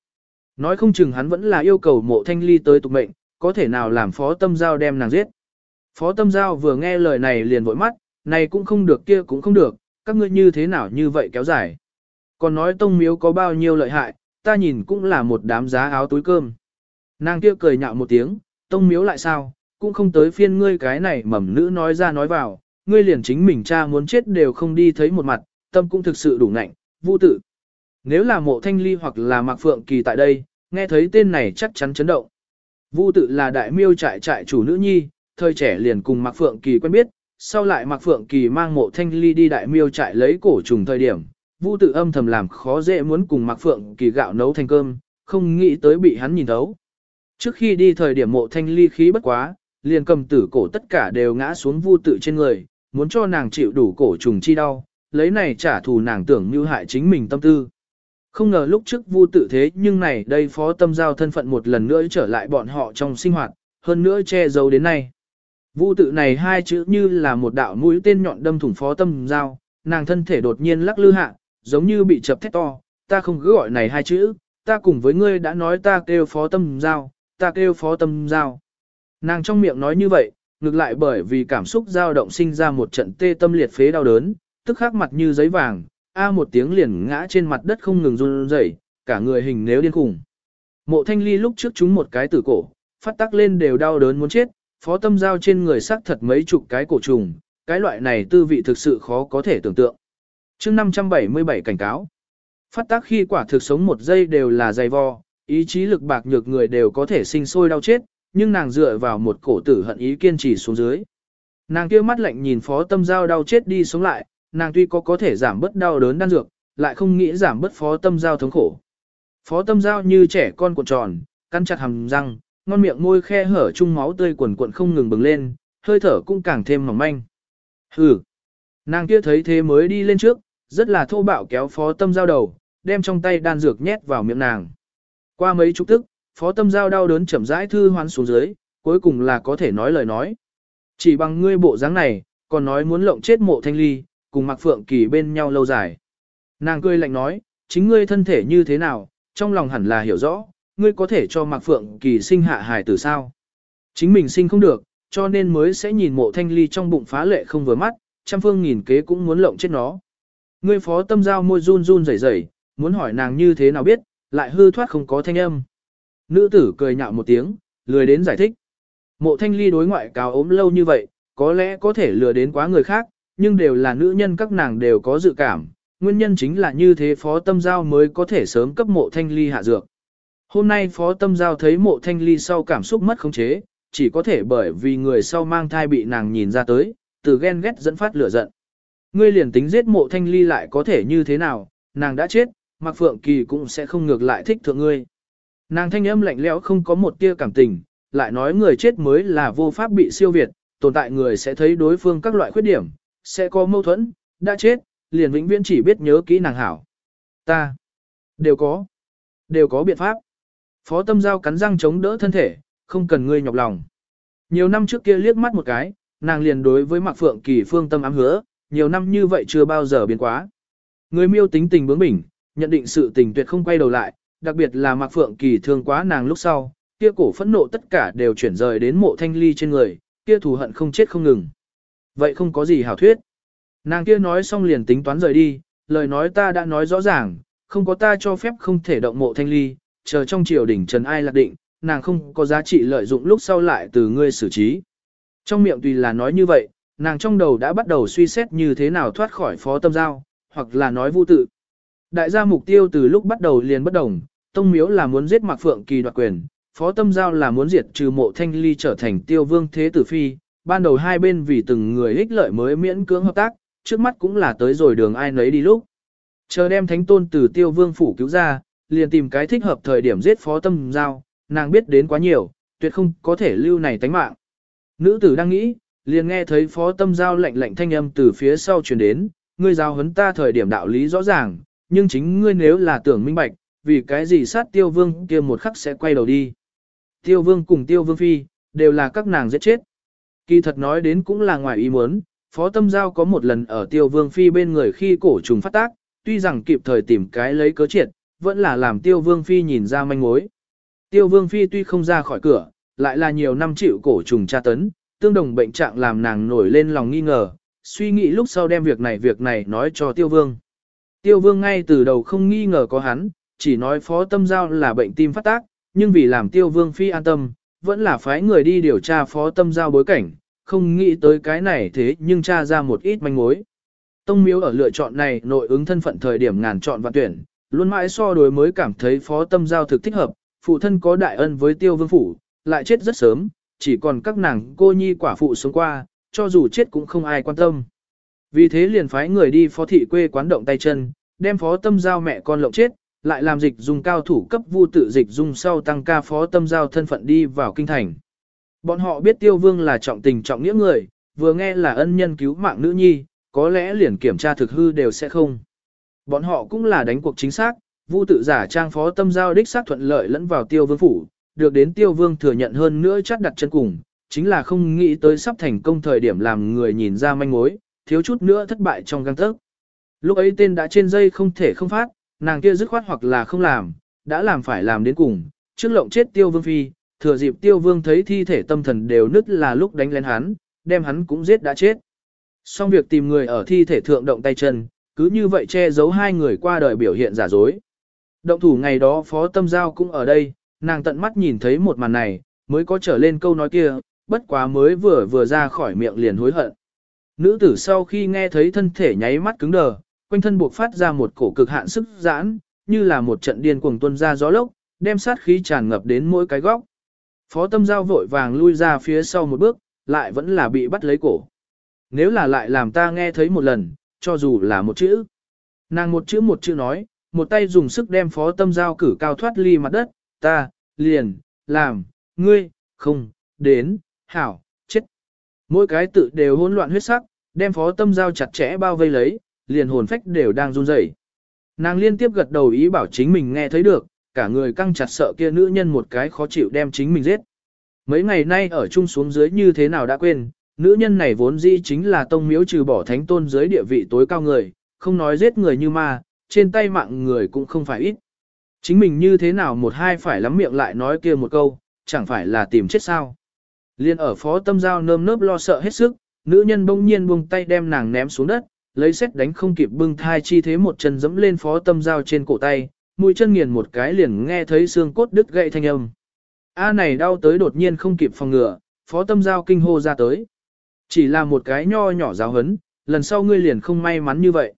Nói không chừng hắn vẫn là yêu cầu mộ thanh ly tới tục mệnh, có thể nào làm phó tâm giao đem nàng giết. Phó tâm giao vừa nghe lời này liền vội mắt, này cũng không được kia cũng không được, các ngươi như thế nào như vậy kéo dài. Còn nói tông miếu có bao nhiêu lợi hại, ta nhìn cũng là một đám giá áo túi cơm. Nàng kia cười nhạo một tiếng, tông miếu lại sao, cũng không tới phiên ngươi cái này mầm nữ nói ra nói vào, ngươi liền chính mình cha muốn chết đều không đi thấy một mặt, tâm cũng thực sự đủ ngạnh, vũ tự. Nếu là mộ thanh ly hoặc là mạc phượng kỳ tại đây, nghe thấy tên này chắc chắn chấn động. Vu tự là đại miêu trại trại chủ nữ nhi, thời trẻ liền cùng Mạc Phượng Kỳ quen biết, sau lại Mạc Phượng Kỳ mang mộ thanh ly đi đại miêu trại lấy cổ trùng thời điểm, Vu tự âm thầm làm khó dễ muốn cùng Mạc Phượng Kỳ gạo nấu thành cơm, không nghĩ tới bị hắn nhìn thấu. Trước khi đi thời điểm mộ thanh ly khí bất quá, liền cầm tử cổ tất cả đều ngã xuống Vu tự trên người, muốn cho nàng chịu đủ cổ trùng chi đau, lấy này trả thù nàng tưởng như hại chính mình tâm tư. Không ngờ lúc trước vu tự thế nhưng này đây phó tâm giao thân phận một lần nữa trở lại bọn họ trong sinh hoạt, hơn nữa che giấu đến nay. Vu tự này hai chữ như là một đạo mũi tên nhọn đâm thủng phó tâm giao, nàng thân thể đột nhiên lắc lư hạ, giống như bị chập thét to, ta không cứ gọi này hai chữ, ta cùng với ngươi đã nói ta kêu phó tâm giao, ta kêu phó tâm giao. Nàng trong miệng nói như vậy, ngược lại bởi vì cảm xúc dao động sinh ra một trận tê tâm liệt phế đau đớn, tức khắc mặt như giấy vàng, a một tiếng liền ngã trên mặt đất không ngừng run rẩy, cả người hình nếu điên khủng. Mộ thanh ly lúc trước chúng một cái tử cổ, phát tắc lên đều đau đớn muốn chết, phó tâm giao trên người sắc thật mấy chục cái cổ trùng, cái loại này tư vị thực sự khó có thể tưởng tượng chương 577 cảnh cáo, phát tác khi quả thực sống một giây đều là dày vo, ý chí lực bạc nhược người đều có thể sinh sôi đau chết, nhưng nàng dựa vào một cổ tử hận ý kiên trì xuống dưới. Nàng kia mắt lạnh nhìn phó tâm giao đau chết đi sống lại, nàng tuy có có thể giảm bớt đau đớn đan dược, lại không nghĩ giảm bớt phó tâm giao thống khổ. Phó tâm giao như trẻ con cuộn tròn, căn chặt hàm răng, ngon miệng môi khe hở chung máu tươi quần cuộn không ngừng bừng lên, hơi thở cũng càng thêm mỏng manh. Hừ. Nàng kia thấy thế mới đi lên trước, rất là thô bạo kéo phó tâm giao đầu, đem trong tay đan dược nhét vào miệng nàng. Qua mấy chục tức, phó tâm giao đau đớn chậm rãi thư hoán xuống dưới, cuối cùng là có thể nói lời nói. Chỉ bằng ngươi bộ dáng này, còn nói muốn lộng chết mộ thanh ly, cùng mặc Phượng Kỳ bên nhau lâu dài. Nàng cười lạnh nói, chính ngươi thân thể như thế nào, trong lòng hẳn là hiểu rõ, ngươi có thể cho Mạc Phượng Kỳ sinh hạ hài tử sao. Chính mình sinh không được, cho nên mới sẽ nhìn mộ thanh ly trong bụng phá lệ không vừa mắt, trăm phương nghìn kế cũng muốn lộng chết nó. Ngươi phó tâm giao môi run run rẩy rẩy, muốn hỏi nàng như thế nào biết, lại hư thoát không có thanh âm. Nữ tử cười nhạo một tiếng, lười đến giải thích. Mộ thanh ly đối ngoại cáo ốm lâu như vậy, có lẽ có thể lừa đến quá người khác, nhưng đều là nữ nhân các nàng đều có dự cảm. Nguyên nhân chính là như thế phó tâm giao mới có thể sớm cấp mộ thanh ly hạ dược. Hôm nay phó tâm giao thấy mộ thanh ly sau cảm xúc mất khống chế, chỉ có thể bởi vì người sau mang thai bị nàng nhìn ra tới, từ ghen ghét dẫn phát lửa giận. Ngươi liền tính giết mộ thanh ly lại có thể như thế nào, nàng đã chết, Mạc Phượng Kỳ cũng sẽ không ngược lại thích thượng ngươi. Nàng thanh âm lạnh lẽo không có một tia cảm tình, lại nói người chết mới là vô pháp bị siêu việt, tồn tại người sẽ thấy đối phương các loại khuyết điểm, sẽ có mâu thuẫn, đã chết, liền vĩnh viễn chỉ biết nhớ kỹ nàng hảo. Ta, đều có, đều có biện pháp. Phó tâm giao cắn răng chống đỡ thân thể, không cần ngươi nhọc lòng. Nhiều năm trước kia liếc mắt một cái, nàng liền đối với Mạc Phượng Kỳ phương tâm ám hứa, nhiều năm như vậy chưa bao giờ biến quá. Người miêu tính tình bướng bỉnh, nhận định sự tình tuyệt không quay đầu lại, đặc biệt là Mạc Phượng Kỳ thương quá nàng lúc sau, kia cổ phẫn nộ tất cả đều chuyển rời đến mộ thanh ly trên người, kia thù hận không chết không ngừng. Vậy không có gì hảo thuyết. Nàng kia nói xong liền tính toán rời đi, lời nói ta đã nói rõ ràng, không có ta cho phép không thể động mộ thanh ly, chờ trong triều đỉnh trần ai lạc định, nàng không có giá trị lợi dụng lúc sau lại từ ngươi xử trí. Trong miệng tùy là nói như vậy, nàng trong đầu đã bắt đầu suy xét như thế nào thoát khỏi phó tâm giao, hoặc là nói vô tự. Đại gia mục tiêu từ lúc bắt đầu liền bất đồng, Tông Miếu là muốn giết Mạc Phượng Kỳ đoạt quyền, Phó Tâm Giao là muốn diệt trừ mộ thanh ly trở thành tiêu vương thế tử phi, ban đầu hai bên vì từng người ích lợi mới miễn cưỡng hợp tác, trước mắt cũng là tới rồi đường ai nấy đi lúc. Chờ đem thánh tôn từ tiêu vương phủ cứu ra, liền tìm cái thích hợp thời điểm giết Phó Tâm Giao, nàng biết đến quá nhiều, tuyệt không có thể lưu này tánh mạng. Nữ tử đang nghĩ, liền nghe thấy Phó Tâm Giao lạnh lạnh thanh âm từ phía sau truyền đến, ngươi giao hấn ta thời điểm đạo lý rõ ràng, nhưng chính ngươi nếu là tưởng minh bạch, vì cái gì sát tiêu vương kia một khắc sẽ quay đầu đi. Tiêu vương cùng tiêu vương phi, đều là các nàng giết chết. Kỳ thật nói đến cũng là ngoài ý muốn, phó tâm giao có một lần ở tiêu vương phi bên người khi cổ trùng phát tác, tuy rằng kịp thời tìm cái lấy cớ triệt, vẫn là làm tiêu vương phi nhìn ra manh mối. Tiêu vương phi tuy không ra khỏi cửa, lại là nhiều năm chịu cổ trùng tra tấn, tương đồng bệnh trạng làm nàng nổi lên lòng nghi ngờ, suy nghĩ lúc sau đem việc này việc này nói cho tiêu vương. Tiêu vương ngay từ đầu không nghi ngờ có hắn, chỉ nói phó tâm giao là bệnh tim phát tác, nhưng vì làm tiêu vương phi an tâm, vẫn là phái người đi điều tra phó tâm giao bối cảnh, không nghĩ tới cái này thế nhưng tra ra một ít manh mối. Tông miếu ở lựa chọn này nội ứng thân phận thời điểm ngàn chọn và tuyển, luôn mãi so đối mới cảm thấy phó tâm giao thực thích hợp, phụ thân có đại ân với tiêu vương phủ, lại chết rất sớm, chỉ còn các nàng cô nhi quả phụ sống qua, cho dù chết cũng không ai quan tâm. Vì thế liền phái người đi phó thị quê quán động tay chân, đem phó tâm giao mẹ con lộng chết, lại làm dịch dùng cao thủ cấp vu tự dịch dung sau tăng ca phó tâm giao thân phận đi vào kinh thành. Bọn họ biết tiêu vương là trọng tình trọng nghĩa người, vừa nghe là ân nhân cứu mạng nữ nhi, có lẽ liền kiểm tra thực hư đều sẽ không. Bọn họ cũng là đánh cuộc chính xác, vu tự giả trang phó tâm giao đích xác thuận lợi lẫn vào tiêu vương phủ, được đến tiêu vương thừa nhận hơn nữa chắc đặt chân cùng, chính là không nghĩ tới sắp thành công thời điểm làm người nhìn ra manh mối, thiếu chút nữa thất bại trong găng tấc. Lúc ấy tên đã trên dây không thể không phát, nàng kia dứt khoát hoặc là không làm, đã làm phải làm đến cùng, trước lộng chết tiêu vương phi, thừa dịp tiêu vương thấy thi thể tâm thần đều nứt là lúc đánh lên hắn, đem hắn cũng giết đã chết. Xong việc tìm người ở thi thể thượng động tay chân, cứ như vậy che giấu hai người qua đời biểu hiện giả dối. Động thủ ngày đó phó tâm giao cũng ở đây, nàng tận mắt nhìn thấy một màn này, mới có trở lên câu nói kia, bất quá mới vừa vừa ra khỏi miệng liền hối hận. Nữ tử sau khi nghe thấy thân thể nháy mắt cứng đờ, quanh thân buộc phát ra một cổ cực hạn sức giãn, như là một trận điên cuồng tuôn ra gió lốc, đem sát khí tràn ngập đến mỗi cái góc. Phó tâm giao vội vàng lui ra phía sau một bước, lại vẫn là bị bắt lấy cổ. Nếu là lại làm ta nghe thấy một lần, cho dù là một chữ. Nàng một chữ một chữ nói, một tay dùng sức đem phó tâm giao cử cao thoát ly mặt đất, ta, liền, làm, ngươi, không, đến, hảo, chết. Mỗi cái tự đều hỗn loạn huyết sắc, đem phó tâm giao chặt chẽ bao vây lấy, liền hồn phách đều đang run rẩy. Nàng liên tiếp gật đầu ý bảo chính mình nghe thấy được, cả người căng chặt sợ kia nữ nhân một cái khó chịu đem chính mình giết. Mấy ngày nay ở chung xuống dưới như thế nào đã quên, nữ nhân này vốn dĩ chính là tông miếu trừ bỏ thánh tôn dưới địa vị tối cao người, không nói giết người như ma, trên tay mạng người cũng không phải ít. Chính mình như thế nào một hai phải lắm miệng lại nói kia một câu, chẳng phải là tìm chết sao. Liên ở phó tâm giao nơm nớp lo sợ hết sức, nữ nhân bỗng nhiên buông tay đem nàng ném xuống đất, lấy xét đánh không kịp bưng thai chi thế một chân dẫm lên phó tâm giao trên cổ tay, mũi chân nghiền một cái liền nghe thấy xương cốt đứt gãy thanh âm. A này đau tới đột nhiên không kịp phòng ngừa, phó tâm giao kinh hô ra tới. Chỉ là một cái nho nhỏ giáo hấn, lần sau ngươi liền không may mắn như vậy.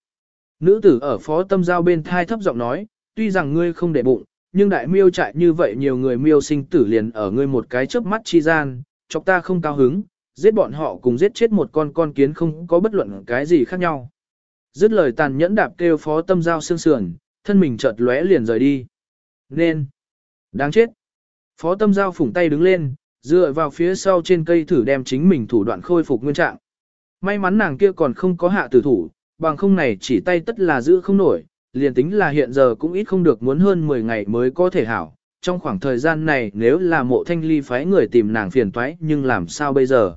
Nữ tử ở phó tâm giao bên thai thấp giọng nói, tuy rằng ngươi không để bụng, nhưng đại miêu trại như vậy nhiều người miêu sinh tử liền ở ngươi một cái chớp mắt chi gian, chọc ta không cao hứng, giết bọn họ cùng giết chết một con con kiến không có bất luận cái gì khác nhau. Dứt lời tàn nhẫn đạp kêu phó tâm giao sương sườn, thân mình chợt lóe liền rời đi. Nên, đáng chết. Phó tâm giao phủng tay đứng lên, dựa vào phía sau trên cây thử đem chính mình thủ đoạn khôi phục nguyên trạng. May mắn nàng kia còn không có hạ tử thủ, bằng không này chỉ tay tất là giữ không nổi, liền tính là hiện giờ cũng ít không được muốn hơn 10 ngày mới có thể hảo. Trong khoảng thời gian này nếu là mộ thanh ly phái người tìm nàng phiền toái nhưng làm sao bây giờ?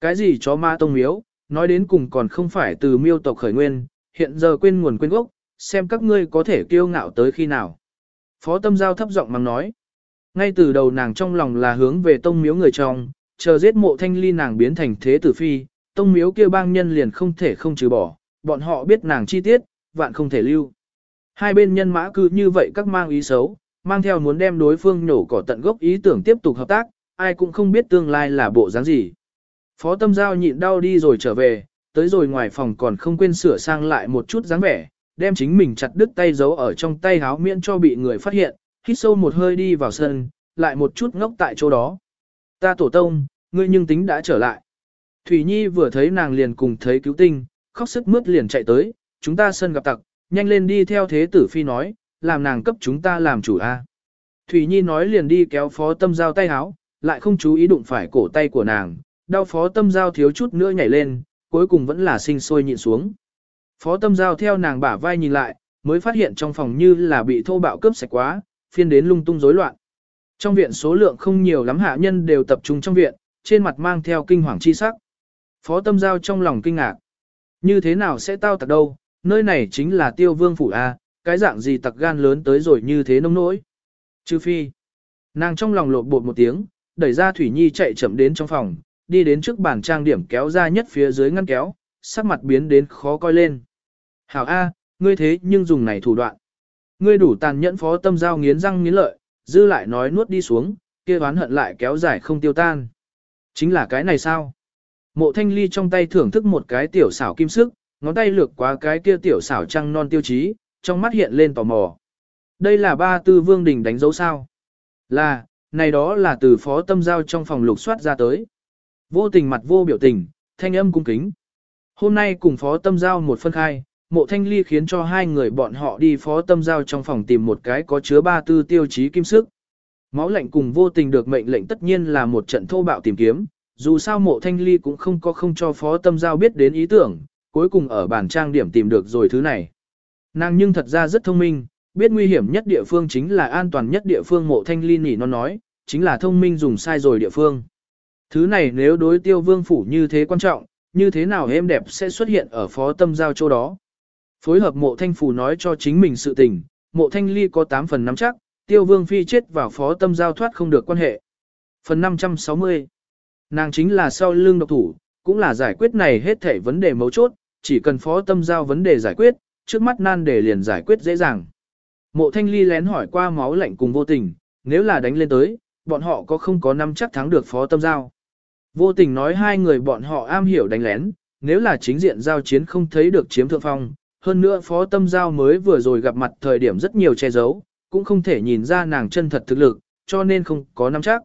Cái gì chó ma tông miếu, nói đến cùng còn không phải từ miêu tộc khởi nguyên, hiện giờ quên nguồn quên gốc, xem các ngươi có thể kiêu ngạo tới khi nào. Phó tâm giao thấp giọng mang nói. Ngay từ đầu nàng trong lòng là hướng về tông miếu người trong, chờ giết mộ thanh ly nàng biến thành thế tử phi, tông miếu kia bang nhân liền không thể không trừ bỏ, bọn họ biết nàng chi tiết, vạn không thể lưu. Hai bên nhân mã cứ như vậy các mang ý xấu, mang theo muốn đem đối phương nhổ cỏ tận gốc ý tưởng tiếp tục hợp tác, ai cũng không biết tương lai là bộ dáng gì. Phó tâm giao nhịn đau đi rồi trở về, tới rồi ngoài phòng còn không quên sửa sang lại một chút dáng vẻ, đem chính mình chặt đứt tay giấu ở trong tay háo miễn cho bị người phát hiện, hít sâu một hơi đi vào sân, lại một chút ngốc tại chỗ đó. Ta tổ tông, ngươi nhưng tính đã trở lại. Thủy Nhi vừa thấy nàng liền cùng thấy cứu tinh, khóc sức mướt liền chạy tới, chúng ta sân gặp tặc, nhanh lên đi theo thế tử phi nói, làm nàng cấp chúng ta làm chủ a. Thủy Nhi nói liền đi kéo phó tâm giao tay háo, lại không chú ý đụng phải cổ tay của nàng, đau phó tâm giao thiếu chút nữa nhảy lên, cuối cùng vẫn là sinh sôi nhịn xuống. Phó tâm giao theo nàng bả vai nhìn lại, mới phát hiện trong phòng như là bị thô bạo cướp sạch quá, phiên đến lung tung rối loạn. Trong viện số lượng không nhiều lắm hạ nhân đều tập trung trong viện, trên mặt mang theo kinh hoàng chi sắc. Phó tâm giao trong lòng kinh ngạc. Như thế nào sẽ tao tặc đâu, nơi này chính là tiêu vương phủ A, cái dạng gì tặc gan lớn tới rồi như thế nông nỗi. Chư phi. Nàng trong lòng lột bột một tiếng, đẩy ra Thủy Nhi chạy chậm đến trong phòng, đi đến trước bàn trang điểm kéo ra nhất phía dưới ngăn kéo, sắc mặt biến đến khó coi lên. Hảo A, ngươi thế nhưng dùng này thủ đoạn. Ngươi đủ tàn nhẫn phó tâm giao nghiến răng nghiến lợi, dư lại nói nuốt đi xuống, kia oán hận lại kéo dài không tiêu tan. Chính là cái này sao? Mộ thanh ly trong tay thưởng thức một cái tiểu xảo kim sức, ngón tay lược qua cái kia tiểu xảo trăng non tiêu chí, trong mắt hiện lên tò mò. Đây là ba tư vương đình đánh dấu sao? Là, này đó là từ phó tâm giao trong phòng lục soát ra tới. Vô tình mặt vô biểu tình, thanh âm cung kính. Hôm nay cùng phó tâm giao một phân khai, mộ thanh ly khiến cho hai người bọn họ đi phó tâm giao trong phòng tìm một cái có chứa ba tư tiêu chí kim sức. Máu lạnh cùng vô tình được mệnh lệnh tất nhiên là một trận thô bạo tìm kiếm, dù sao mộ thanh ly cũng không có không cho phó tâm giao biết đến ý tưởng, cuối cùng ở bàn trang điểm tìm được rồi thứ này. Nàng nhưng thật ra rất thông minh, biết nguy hiểm nhất địa phương chính là an toàn nhất địa phương mộ thanh ly nỉ nó nói, chính là thông minh dùng sai rồi địa phương. Thứ này nếu đối tiêu vương phủ như thế quan trọng, như thế nào êm đẹp sẽ xuất hiện ở phó tâm giao chỗ đó. Phối hợp mộ thanh phủ nói cho chính mình sự tình, mộ thanh ly có 8 phần nắm chắc, tiêu vương phi chết vào phó tâm giao thoát không được quan hệ. Phần 560 Nàng chính là sau lưng độc thủ, cũng là giải quyết này hết thể vấn đề mấu chốt, chỉ cần phó tâm giao vấn đề giải quyết, trước mắt nan đề liền giải quyết dễ dàng. Mộ thanh ly lén hỏi qua máu lạnh cùng vô tình, nếu là đánh lên tới, bọn họ có không có năm chắc thắng được phó tâm giao. Vô tình nói hai người bọn họ am hiểu đánh lén, nếu là chính diện giao chiến không thấy được chiếm thượng phong, hơn nữa phó tâm giao mới vừa rồi gặp mặt thời điểm rất nhiều che giấu, cũng không thể nhìn ra nàng chân thật thực lực, cho nên không có nắm chắc.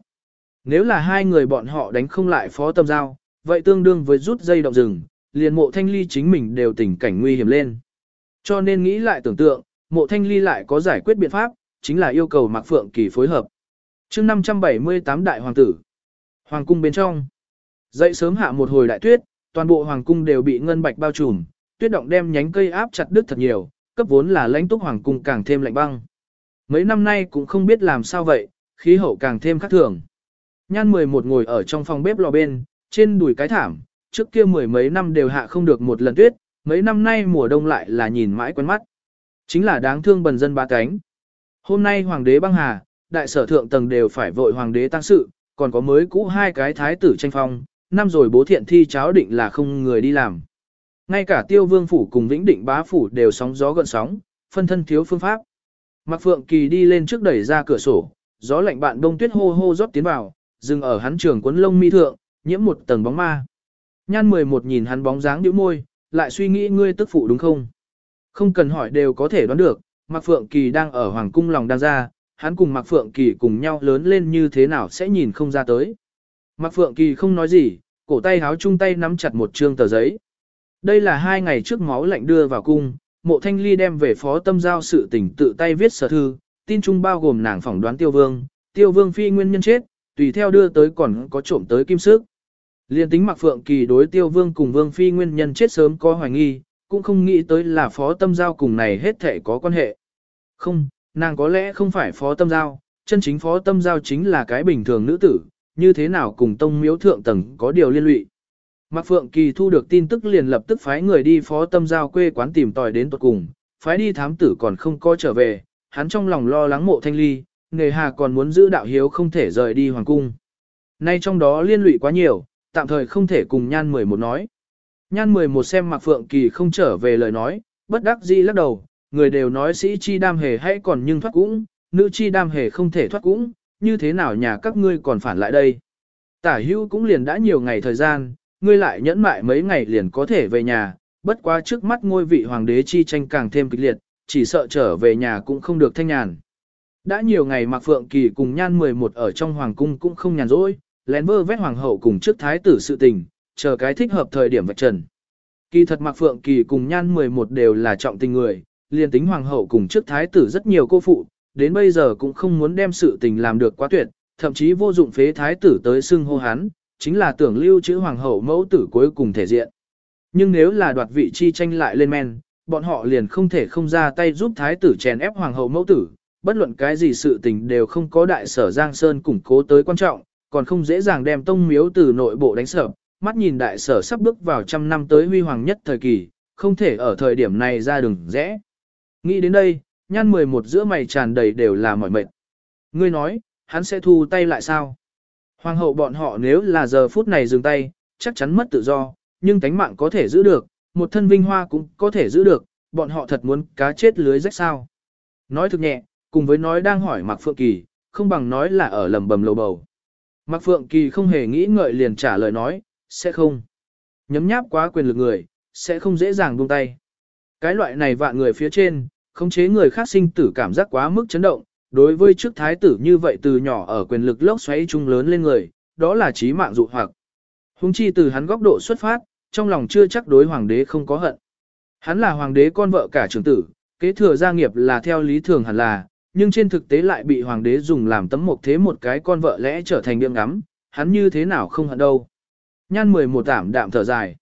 Nếu là hai người bọn họ đánh không lại phó tâm giao, vậy tương đương với rút dây động rừng, liền mộ thanh ly chính mình đều tình cảnh nguy hiểm lên. Cho nên nghĩ lại tưởng tượng, mộ thanh ly lại có giải quyết biện pháp, chính là yêu cầu Mạc Phượng Kỳ phối hợp. chương 578 Đại Hoàng tử Hoàng cung bên trong Dậy sớm hạ một hồi đại tuyết, toàn bộ Hoàng cung đều bị ngân bạch bao trùm, tuyết động đem nhánh cây áp chặt đứt thật nhiều, cấp vốn là lãnh túc Hoàng cung càng thêm lạnh băng. Mấy năm nay cũng không biết làm sao vậy, khí hậu càng thêm khắc thường. Nhan 11 ngồi ở trong phòng bếp lò bên, trên đùi cái thảm, trước kia mười mấy năm đều hạ không được một lần tuyết, mấy năm nay mùa đông lại là nhìn mãi quen mắt. Chính là đáng thương bần dân ba cánh. Hôm nay hoàng đế băng hà, đại sở thượng tầng đều phải vội hoàng đế tăng sự, còn có mới cũ hai cái thái tử tranh phong, năm rồi bố thiện thi cháo định là không người đi làm. Ngay cả tiêu vương phủ cùng vĩnh định bá phủ đều sóng gió gần sóng, phân thân thiếu phương pháp. Mạc Phượng Kỳ đi lên trước đẩy ra cửa sổ, gió lạnh bạn đông tuyết hô hô rót tiến vào, dừng ở hắn trường quấn lông mi thượng, nhiễm một tầng bóng ma. Nhan 11 nhìn hắn bóng dáng nhíu môi, lại suy nghĩ ngươi tức phụ đúng không? Không cần hỏi đều có thể đoán được, Mạc Phượng Kỳ đang ở Hoàng Cung lòng đang ra, hắn cùng Mạc Phượng Kỳ cùng nhau lớn lên như thế nào sẽ nhìn không ra tới. Mạc Phượng Kỳ không nói gì, cổ tay háo chung tay nắm chặt một trương tờ giấy. Đây là hai ngày trước máu lạnh đưa vào cung, mộ thanh ly đem về phó tâm giao sự tình tự tay viết sở thư, tin chung bao gồm nàng phỏng đoán tiêu vương, tiêu vương phi nguyên nhân chết, tùy theo đưa tới còn có trộm tới kim sức. Liên tính Mạc Phượng Kỳ đối tiêu vương cùng vương phi nguyên nhân chết sớm có hoài nghi, cũng không nghĩ tới là phó tâm giao cùng này hết thể có quan hệ. Không, nàng có lẽ không phải phó tâm giao, chân chính phó tâm giao chính là cái bình thường nữ tử, như thế nào cùng tông miếu thượng tầng có điều liên lụy. Mạc Phượng Kỳ thu được tin tức liền lập tức phái người đi phó tâm giao quê quán tìm tòi đến tuật cùng, phái đi thám tử còn không có trở về, hắn trong lòng lo lắng mộ thanh ly, nghề hà còn muốn giữ đạo hiếu không thể rời đi hoàng cung. Nay trong đó liên lụy quá nhiều, tạm thời không thể cùng nhan 11 nói. Nhan 11 xem Mạc Phượng Kỳ không trở về lời nói, bất đắc dĩ lắc đầu, người đều nói sĩ chi đam hề hãy còn nhưng thoát cũng, nữ chi đam hề không thể thoát cũng, như thế nào nhà các ngươi còn phản lại đây. Tả hưu cũng liền đã nhiều ngày thời gian, ngươi lại nhẫn mại mấy ngày liền có thể về nhà, bất quá trước mắt ngôi vị hoàng đế chi tranh càng thêm kịch liệt, chỉ sợ trở về nhà cũng không được thanh nhàn. Đã nhiều ngày Mạc Phượng Kỳ cùng Nhan 11 ở trong hoàng cung cũng không nhàn rỗi, lén vơ vét hoàng hậu cùng trước thái tử sự tình, chờ cái thích hợp thời điểm vạch trần. Kỳ thật Mạc Phượng Kỳ cùng Nhan 11 đều là trọng tình người, liền tính hoàng hậu cùng trước thái tử rất nhiều cô phụ, đến bây giờ cũng không muốn đem sự tình làm được quá tuyệt, thậm chí vô dụng phế thái tử tới xưng hô hắn, chính là tưởng lưu trữ hoàng hậu mẫu tử cuối cùng thể diện. Nhưng nếu là đoạt vị chi tranh lại lên men, bọn họ liền không thể không ra tay giúp thái tử chèn ép hoàng hậu mẫu tử, bất luận cái gì sự tình đều không có đại sở Giang Sơn củng cố tới quan trọng, còn không dễ dàng đem tông miếu từ nội bộ đánh sập, mắt nhìn đại sở sắp bước vào trăm năm tới huy hoàng nhất thời kỳ, không thể ở thời điểm này ra đường rẽ. Nghĩ đến đây, nhan 11 giữa mày tràn đầy đều là mỏi mệt. Ngươi nói, hắn sẽ thu tay lại sao? Hoàng hậu bọn họ nếu là giờ phút này dừng tay, chắc chắn mất tự do, nhưng tánh mạng có thể giữ được, một thân vinh hoa cũng có thể giữ được, bọn họ thật muốn cá chết lưới rách sao. Nói thực nhẹ, cùng với nói đang hỏi Mạc Phượng Kỳ, không bằng nói là ở lầm bầm lầu bầu. Mạc Phượng Kỳ không hề nghĩ ngợi liền trả lời nói, sẽ không. Nhấm nháp quá quyền lực người, sẽ không dễ dàng buông tay. Cái loại này vạn người phía trên, khống chế người khác sinh tử cảm giác quá mức chấn động, đối với trước thái tử như vậy từ nhỏ ở quyền lực lốc xoáy trung lớn lên người, đó là chí mạng dụ hoặc. Hùng chi từ hắn góc độ xuất phát, trong lòng chưa chắc đối hoàng đế không có hận. Hắn là hoàng đế con vợ cả trưởng tử, kế thừa gia nghiệp là theo lý thường hẳn là, nhưng trên thực tế lại bị hoàng đế dùng làm tấm mộc thế một cái con vợ lẽ trở thành điểm ngắm, hắn như thế nào không hận đâu. Nhan 11 tảm đạm thở dài.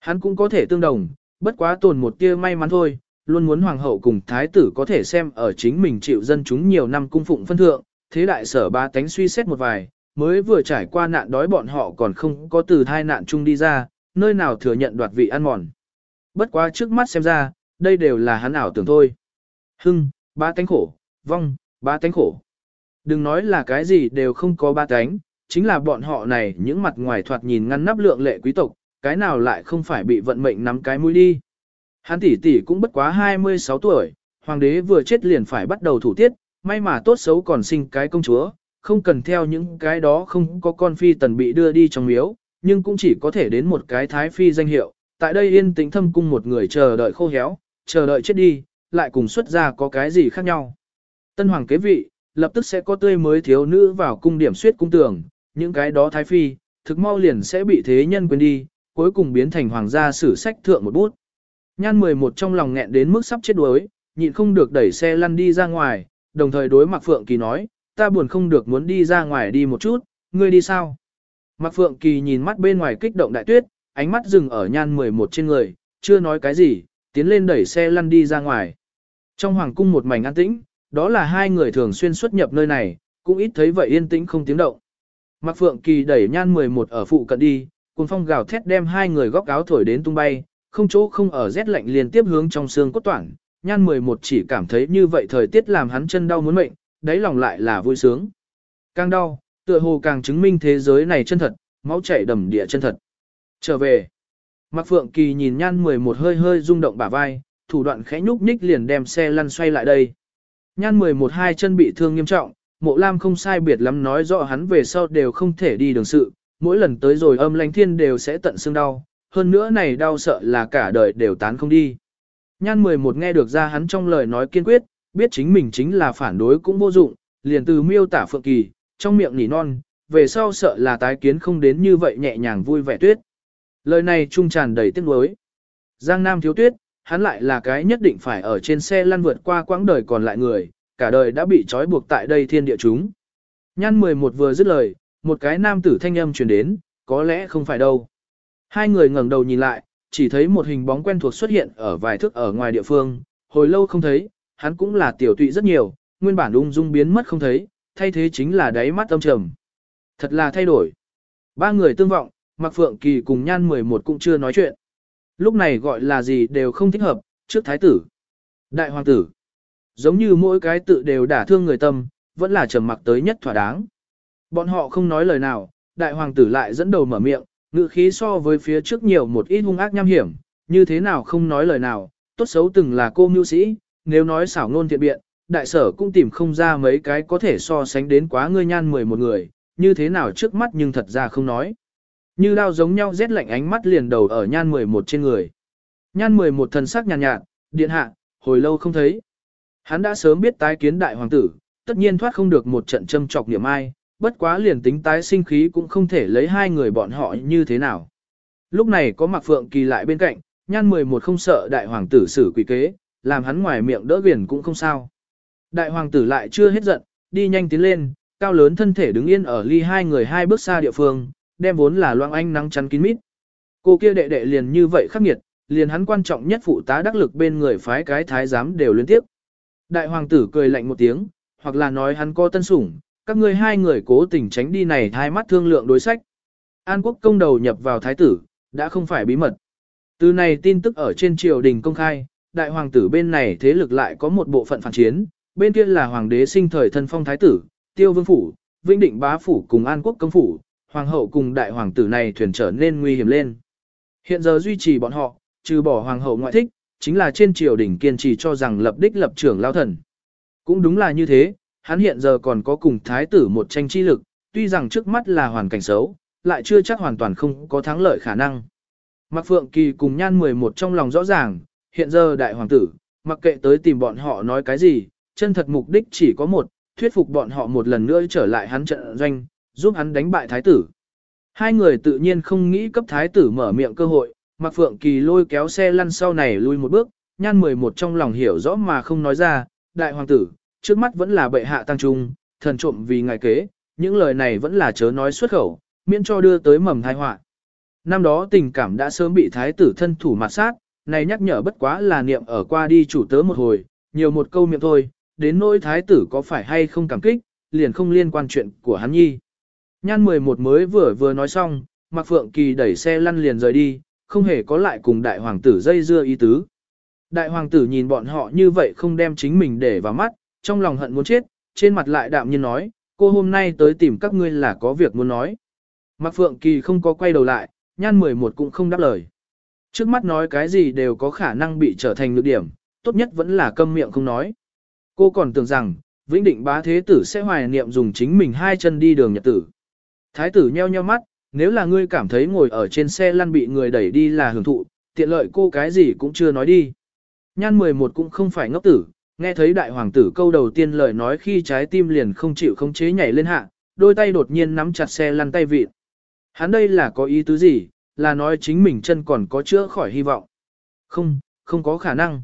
Hắn cũng có thể tương đồng, bất quá tồn một tia may mắn thôi, luôn muốn hoàng hậu cùng thái tử có thể xem ở chính mình chịu dân chúng nhiều năm cung phụng phân thượng, thế đại sở ba tánh suy xét một vài, mới vừa trải qua nạn đói bọn họ còn không có từ thai nạn chung đi ra, nơi nào thừa nhận đoạt vị ăn mòn. Bất quá trước mắt xem ra, đây đều là hắn ảo tưởng thôi. Hưng, ba tánh khổ, vong, ba tánh khổ. Đừng nói là cái gì đều không có ba tánh, chính là bọn họ này những mặt ngoài thoạt nhìn ngăn nắp lượng lệ quý tộc, cái nào lại không phải bị vận mệnh nắm cái mũi đi. Hắn tỷ tỷ cũng bất quá 26 tuổi, hoàng đế vừa chết liền phải bắt đầu thủ tiết, may mà tốt xấu còn sinh cái công chúa, không cần theo những cái đó không có con phi tần bị đưa đi trong miếu, nhưng cũng chỉ có thể đến một cái thái phi danh hiệu. Tại đây yên tĩnh thâm cung một người chờ đợi khô héo, chờ đợi chết đi, lại cùng xuất ra có cái gì khác nhau. Tân hoàng kế vị, lập tức sẽ có tươi mới thiếu nữ vào cung điểm suyết cung tường, những cái đó thái phi, thực mau liền sẽ bị thế nhân quên đi, cuối cùng biến thành hoàng gia sử sách thượng một bút. Nhan 11 trong lòng nghẹn đến mức sắp chết đuối, nhịn không được đẩy xe lăn đi ra ngoài, đồng thời đối Mạc Phượng Kỳ nói, ta buồn không được muốn đi ra ngoài đi một chút, ngươi đi sao? Mạc Phượng Kỳ nhìn mắt bên ngoài kích động đại tuyết, ánh mắt dừng ở nhan 11 trên người, chưa nói cái gì, tiến lên đẩy xe lăn đi ra ngoài. Trong hoàng cung một mảnh an tĩnh, đó là hai người thường xuyên xuất nhập nơi này, cũng ít thấy vậy yên tĩnh không tiếng động. Mạc Phượng Kỳ đẩy nhan 11 ở phụ cận đi, cùng phong gào thét đem hai người góc áo thổi đến tung bay, không chỗ không ở rét lạnh liên tiếp hướng trong xương cốt toản, nhan 11 chỉ cảm thấy như vậy thời tiết làm hắn chân đau muốn mệnh, đáy lòng lại là vui sướng. Càng đau, tựa hồ càng chứng minh thế giới này chân thật, máu chảy đầm địa chân thật. Trở về. Mạc Phượng Kỳ nhìn nhan 11 hơi hơi rung động bả vai, thủ đoạn khẽ nhúc nhích liền đem xe lăn xoay lại đây. Nhan 11 hai chân bị thương nghiêm trọng, mộ lam không sai biệt lắm nói rõ hắn về sau đều không thể đi đường sự, mỗi lần tới rồi âm lánh thiên đều sẽ tận xương đau, hơn nữa này đau sợ là cả đời đều tán không đi. Nhan 11 nghe được ra hắn trong lời nói kiên quyết, biết chính mình chính là phản đối cũng vô dụng, liền từ miêu tả Phượng Kỳ, trong miệng nỉ non, về sau sợ là tái kiến không đến như vậy nhẹ nhàng vui vẻ tuyết. Lời này trung tràn đầy tiếc nuối. Giang Nam thiếu tuyết, hắn lại là cái nhất định phải ở trên xe lăn vượt qua quãng đời còn lại người, cả đời đã bị trói buộc tại đây thiên địa chúng. Nhăn 11 vừa dứt lời, một cái nam tử thanh âm truyền đến, có lẽ không phải đâu. Hai người ngẩng đầu nhìn lại, chỉ thấy một hình bóng quen thuộc xuất hiện ở vài thước ở ngoài địa phương, hồi lâu không thấy, hắn cũng là tiểu tụy rất nhiều, nguyên bản ung dung biến mất không thấy, thay thế chính là đáy mắt âm trầm. Thật là thay đổi. Ba người tương vọng, Mạc Phượng Kỳ cùng Nhan 11 cũng chưa nói chuyện. Lúc này gọi là gì đều không thích hợp, trước thái tử, đại hoàng tử. Giống như mỗi cái tự đều đả thương người tâm, vẫn là trầm mặc tới nhất thỏa đáng. Bọn họ không nói lời nào, đại hoàng tử lại dẫn đầu mở miệng, ngữ khí so với phía trước nhiều một ít hung ác nham hiểm, như thế nào không nói lời nào, tốt xấu từng là cô mưu sĩ, nếu nói xảo ngôn thiện biện, đại sở cũng tìm không ra mấy cái có thể so sánh đến quá ngươi nhan mười một người, như thế nào trước mắt nhưng thật ra không nói. Như đao giống nhau rét lạnh ánh mắt liền đầu ở nhan 11 trên người. Nhan 11 thần sắc nhàn nhạt, nhạt, điện hạ, hồi lâu không thấy. Hắn đã sớm biết tái kiến đại hoàng tử, tất nhiên thoát không được một trận châm trọc niệm ai, bất quá liền tính tái sinh khí cũng không thể lấy hai người bọn họ như thế nào. Lúc này có Mạc Phượng Kỳ lại bên cạnh, nhan 11 không sợ đại hoàng tử xử quỷ kế, làm hắn ngoài miệng đỡ viền cũng không sao. Đại hoàng tử lại chưa hết giận, đi nhanh tiến lên, cao lớn thân thể đứng yên ở ly hai người hai bước xa địa phương, đem vốn là loang anh nắng chắn kín mít. Cô kia đệ đệ liền như vậy khắc nghiệt, liền hắn quan trọng nhất phụ tá đắc lực bên người phái cái thái giám đều liên tiếp. Đại hoàng tử cười lạnh một tiếng, hoặc là nói hắn có tân sủng, các ngươi hai người cố tình tránh đi này hai mắt thương lượng đối sách. An quốc công đầu nhập vào thái tử, đã không phải bí mật. Từ này tin tức ở trên triều đình công khai, đại hoàng tử bên này thế lực lại có một bộ phận phản chiến, bên kia là hoàng đế sinh thời thân phong thái tử, tiêu vương phủ, vinh định bá phủ cùng an quốc công phủ, hoàng hậu cùng đại hoàng tử này thuyền trở nên nguy hiểm lên. Hiện giờ duy trì bọn họ, trừ bỏ hoàng hậu ngoại thích, chính là trên triều đình kiên trì cho rằng lập đích lập trưởng lao thần. Cũng đúng là như thế, hắn hiện giờ còn có cùng thái tử một tranh chi lực, tuy rằng trước mắt là hoàn cảnh xấu, lại chưa chắc hoàn toàn không có thắng lợi khả năng. Mạc Phượng Kỳ cùng nhan 11 trong lòng rõ ràng, hiện giờ đại hoàng tử, mặc kệ tới tìm bọn họ nói cái gì, chân thật mục đích chỉ có một, thuyết phục bọn họ một lần nữa trở lại hắn trận doanh, giúp hắn đánh bại thái tử. Hai người tự nhiên không nghĩ cấp thái tử mở miệng cơ hội, Mạc Phượng Kỳ lôi kéo xe lăn sau này lui một bước, nhan 11 trong lòng hiểu rõ mà không nói ra, đại hoàng tử, trước mắt vẫn là bệ hạ tăng trung, thần trộm vì ngài kế, những lời này vẫn là chớ nói xuất khẩu, miễn cho đưa tới mầm tai họa. Năm đó tình cảm đã sớm bị thái tử thân thủ mặt sát, này nhắc nhở bất quá là niệm ở qua đi chủ tớ một hồi, nhiều một câu miệng thôi, đến nỗi thái tử có phải hay không cảm kích, liền không liên quan chuyện của hắn nhi. Nhan 11 mới vừa vừa nói xong, Mạc Phượng Kỳ đẩy xe lăn liền rời đi, không hề có lại cùng đại hoàng tử dây dưa ý tứ. Đại hoàng tử nhìn bọn họ như vậy không đem chính mình để vào mắt, trong lòng hận muốn chết, trên mặt lại đạm nhiên nói, cô hôm nay tới tìm các ngươi là có việc muốn nói. Mạc Phượng Kỳ không có quay đầu lại, nhan 11 cũng không đáp lời. Trước mắt nói cái gì đều có khả năng bị trở thành lược điểm, tốt nhất vẫn là câm miệng không nói. Cô còn tưởng rằng, Vĩnh Định bá thế tử sẽ hoài niệm dùng chính mình hai chân đi đường nhật tử. Thái tử nheo nheo mắt, nếu là ngươi cảm thấy ngồi ở trên xe lăn bị người đẩy đi là hưởng thụ, tiện lợi cô cái gì cũng chưa nói đi. Nhan 11 cũng không phải ngốc tử, nghe thấy đại hoàng tử câu đầu tiên lời nói khi trái tim liền không chịu không chế nhảy lên hạ, đôi tay đột nhiên nắm chặt xe lăn tay vịt. Hắn đây là có ý tứ gì, là nói chính mình chân còn có chữa khỏi hy vọng. Không, không có khả năng.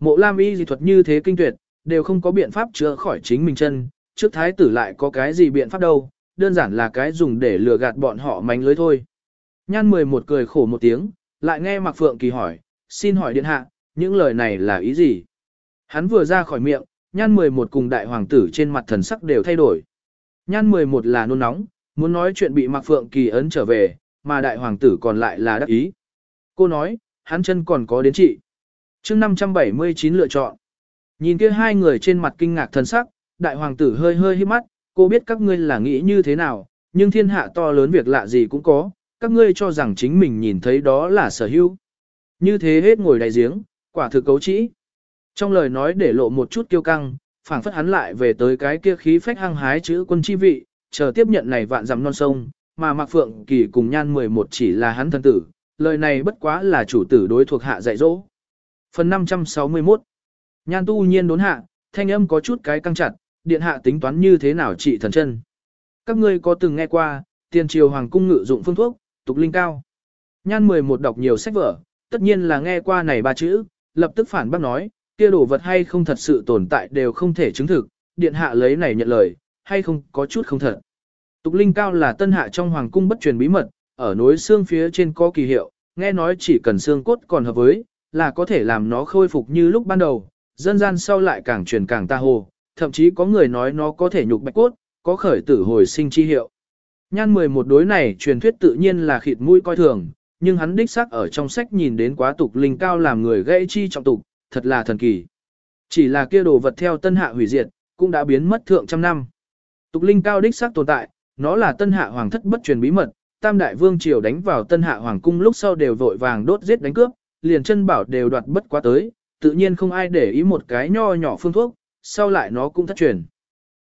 Mộ Lam y dị thuật như thế kinh tuyệt, đều không có biện pháp chữa khỏi chính mình chân, trước thái tử lại có cái gì biện pháp đâu, đơn giản là cái dùng để lừa gạt bọn họ mánh lưới thôi. Nhan 11 cười khổ một tiếng, lại nghe Mạc Phượng Kỳ hỏi, xin hỏi điện hạ, những lời này là ý gì? Hắn vừa ra khỏi miệng, nhan 11 cùng đại hoàng tử trên mặt thần sắc đều thay đổi. Nhan 11 là nôn nóng, muốn nói chuyện bị Mạc Phượng Kỳ ấn trở về, mà đại hoàng tử còn lại là đắc ý. Cô nói, hắn chân còn có đến trị. chương 579 lựa chọn. Nhìn kia hai người trên mặt kinh ngạc thần sắc, đại hoàng tử hơi hơi hít mắt, cô biết các ngươi là nghĩ như thế nào, nhưng thiên hạ to lớn việc lạ gì cũng có, các ngươi cho rằng chính mình nhìn thấy đó là sở hữu. Như thế hết ngồi đại giếng, quả thực cấu trĩ. Trong lời nói để lộ một chút kiêu căng, phảng phất hắn lại về tới cái kia khí phách hăng hái chữ quân chi vị, chờ tiếp nhận này vạn dặm non sông, mà Mạc Phượng Kỳ cùng Nhan 11 chỉ là hắn thân tử, lời này bất quá là chủ tử đối thuộc hạ dạy dỗ. Phần 561 Nhan tu nhiên đốn hạ, thanh âm có chút cái căng chặt, điện hạ tính toán như thế nào trị thần chân. Các ngươi có từng nghe qua, tiền triều hoàng cung ngự dụng phương thuốc, tục linh cao. Nhan 11 đọc nhiều sách vở, tất nhiên là nghe qua này ba chữ, lập tức phản bác nói, kia đồ vật hay không thật sự tồn tại đều không thể chứng thực, điện hạ lấy này nhận lời, hay không có chút không thật. Tục linh cao là tân hạ trong hoàng cung bất truyền bí mật, ở núi xương phía trên có kỳ hiệu, nghe nói chỉ cần xương cốt còn hợp với, là có thể làm nó khôi phục như lúc ban đầu, dân gian sau lại càng truyền càng ta hồ, thậm chí có người nói nó có thể nhục bạch cốt, có khởi tử hồi sinh chi hiệu. Nhan 11 đối này truyền thuyết tự nhiên là khịt mũi coi thường, nhưng hắn đích xác ở trong sách nhìn đến quá tục linh cao làm người gây chi trọng tục, thật là thần kỳ. Chỉ là kia đồ vật theo tân hạ hủy diệt, cũng đã biến mất thượng trăm năm. Tục linh cao đích xác tồn tại, nó là tân hạ hoàng thất bất truyền bí mật, tam đại vương triều đánh vào tân hạ hoàng cung lúc sau đều vội vàng đốt giết đánh cướp, liền chân bảo đều đoạt bất quá tới, tự nhiên không ai để ý một cái nho nhỏ phương thuốc, sau lại nó cũng thất truyền.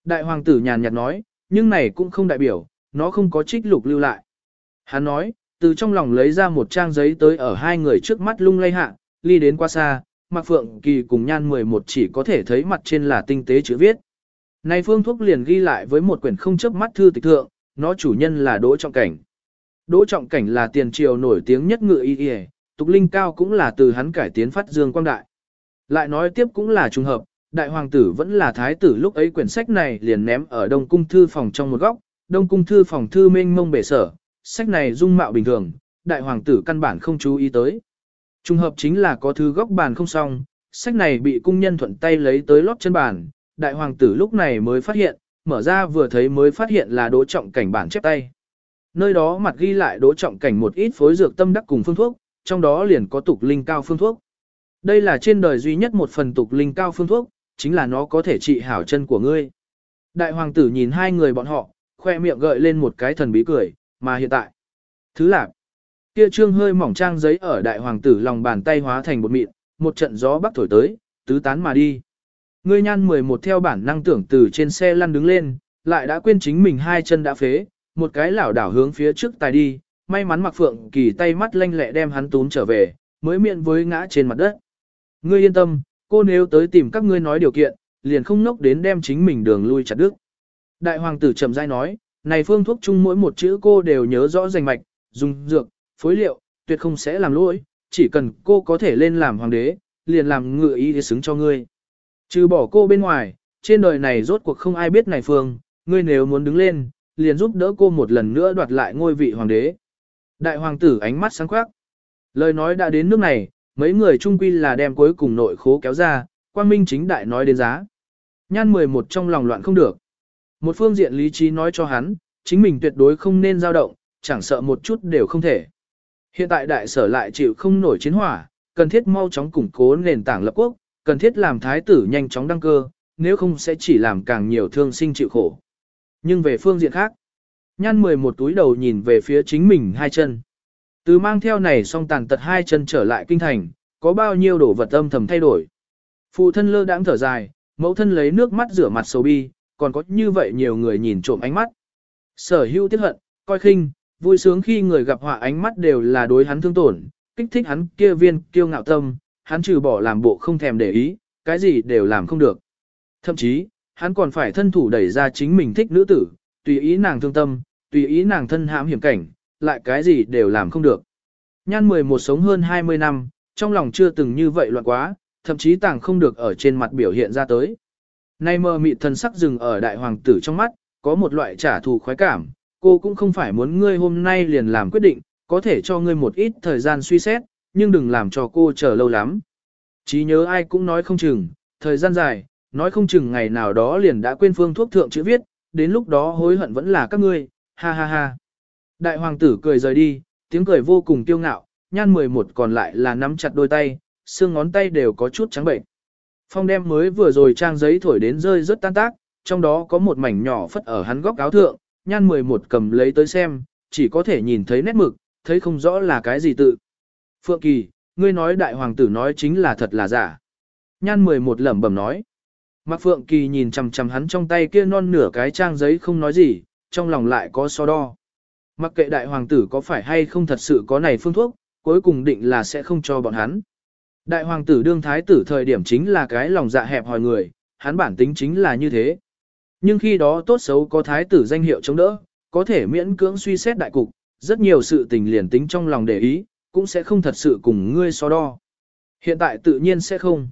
Đại hoàng tử nhàn nhạt nói, nhưng này cũng không đại biểu, nó không có trích lục lưu lại. Hắn nói, từ trong lòng lấy ra một trang giấy tới ở hai người trước mắt lung lay hạ, ly đến qua xa, Mạc Phượng Kỳ cùng Nhan 11 chỉ có thể thấy mặt trên là tinh tế chữ viết. Này phương thuốc liền ghi lại với một quyển không chớp mắt thư tịch thượng, nó chủ nhân là Đỗ Trọng Cảnh. Đỗ Trọng Cảnh là tiền triều nổi tiếng nhất ngựa y y, tục linh cao cũng là từ hắn cải tiến phát dương quang đại. Lại nói tiếp cũng là trùng hợp, đại hoàng tử vẫn là thái tử lúc ấy quyển sách này liền ném ở đông cung thư phòng trong một góc, đông cung thư phòng thư mênh mông bể sở, sách này dung mạo bình thường, đại hoàng tử căn bản không chú ý tới. Trùng hợp chính là có thư góc bàn không xong, sách này bị cung nhân thuận tay lấy tới lót chân bàn, đại hoàng tử lúc này mới phát hiện, mở ra vừa thấy mới phát hiện là đỗ trọng cảnh bản chép tay. Nơi đó mặt ghi lại đỗ trọng cảnh một ít phối dược tâm đắc cùng phương thuốc, trong đó liền có tục linh cao phương thuốc. Đây là trên đời duy nhất một phần tục linh cao phương thuốc, chính là nó có thể trị hảo chân của ngươi. Đại hoàng tử nhìn hai người bọn họ, khoe miệng gợi lên một cái thần bí cười, mà hiện tại. Thứ lạc, kia trương hơi mỏng trang giấy ở đại hoàng tử lòng bàn tay hóa thành bột mịn, một trận gió bắc thổi tới, tứ tán mà đi. Ngươi nhan 11 theo bản năng tưởng từ trên xe lăn đứng lên, lại đã quên chính mình hai chân đã phế, một cái lảo đảo hướng phía trước tài đi, may mắn mặc phượng kỳ tay mắt lanh lẹ đem hắn tún trở về, mới miệng với ngã trên mặt đất. Ngươi yên tâm, cô nếu tới tìm các ngươi nói điều kiện, liền không nốc đến đem chính mình đường lui chặt đứt. Đại hoàng tử trầm dai nói, này phương thuốc chung mỗi một chữ cô đều nhớ rõ rành mạch, dùng dược, phối liệu, tuyệt không sẽ làm lỗi, chỉ cần cô có thể lên làm hoàng đế, liền làm ngựa ý để xứng cho ngươi. Trừ bỏ cô bên ngoài, trên đời này rốt cuộc không ai biết này phương, ngươi nếu muốn đứng lên, liền giúp đỡ cô một lần nữa đoạt lại ngôi vị hoàng đế. Đại hoàng tử ánh mắt sáng quắc. Lời nói đã đến nước này, mấy người trung quy là đem cuối cùng nội khố kéo ra, quang minh chính đại nói đến giá. Nhan 11 trong lòng loạn không được. Một phương diện lý trí nói cho hắn, chính mình tuyệt đối không nên dao động, chẳng sợ một chút đều không thể. Hiện tại đại sở lại chịu không nổi chiến hỏa, cần thiết mau chóng củng cố nền tảng lập quốc, cần thiết làm thái tử nhanh chóng đăng cơ, nếu không sẽ chỉ làm càng nhiều thương sinh chịu khổ. Nhưng về phương diện khác, nhan 11 túi đầu nhìn về phía chính mình hai chân. Từ mang theo này xong tàn tật hai chân trở lại kinh thành, có bao nhiêu đổ vật âm thầm thay đổi. Phụ thân lơ đãng thở dài, mẫu thân lấy nước mắt rửa mặt sầu bi, còn có như vậy nhiều người nhìn trộm ánh mắt. Sở hữu tiếc hận, coi khinh, vui sướng khi người gặp họa ánh mắt đều là đối hắn thương tổn, kích thích hắn kia viên kiêu ngạo tâm, hắn trừ bỏ làm bộ không thèm để ý, cái gì đều làm không được. Thậm chí, hắn còn phải thân thủ đẩy ra chính mình thích nữ tử, tùy ý nàng thương tâm, tùy ý nàng thân hãm hiểm cảnh, lại cái gì đều làm không được. Nhan 11 sống hơn 20 năm, trong lòng chưa từng như vậy loạn quá, thậm chí tàng không được ở trên mặt biểu hiện ra tới. Nay mơ mị thần sắc dừng ở đại hoàng tử trong mắt, có một loại trả thù khoái cảm, cô cũng không phải muốn ngươi hôm nay liền làm quyết định, có thể cho ngươi một ít thời gian suy xét, nhưng đừng làm cho cô chờ lâu lắm. Chí nhớ ai cũng nói không chừng, thời gian dài, nói không chừng ngày nào đó liền đã quên phương thuốc thượng chữ viết, đến lúc đó hối hận vẫn là các ngươi, ha ha ha. Đại hoàng tử cười rời đi, tiếng cười vô cùng kiêu ngạo, nhan 11 còn lại là nắm chặt đôi tay, xương ngón tay đều có chút trắng bệnh. Phong đem mới vừa rồi trang giấy thổi đến rơi rất tan tác, trong đó có một mảnh nhỏ phất ở hắn góc áo thượng, nhan 11 cầm lấy tới xem, chỉ có thể nhìn thấy nét mực, thấy không rõ là cái gì tự. Phượng Kỳ, ngươi nói đại hoàng tử nói chính là thật là giả. Nhan 11 lẩm bẩm nói. Mạc Phượng Kỳ nhìn chằm chằm hắn trong tay kia non nửa cái trang giấy không nói gì, trong lòng lại có so đo. Mặc kệ đại hoàng tử có phải hay không thật sự có này phương thuốc, cuối cùng định là sẽ không cho bọn hắn. Đại hoàng tử đương thái tử thời điểm chính là cái lòng dạ hẹp hòi người, hắn bản tính chính là như thế. Nhưng khi đó tốt xấu có thái tử danh hiệu chống đỡ, có thể miễn cưỡng suy xét đại cục, rất nhiều sự tình liền tính trong lòng để ý, cũng sẽ không thật sự cùng ngươi so đo. Hiện tại tự nhiên sẽ không.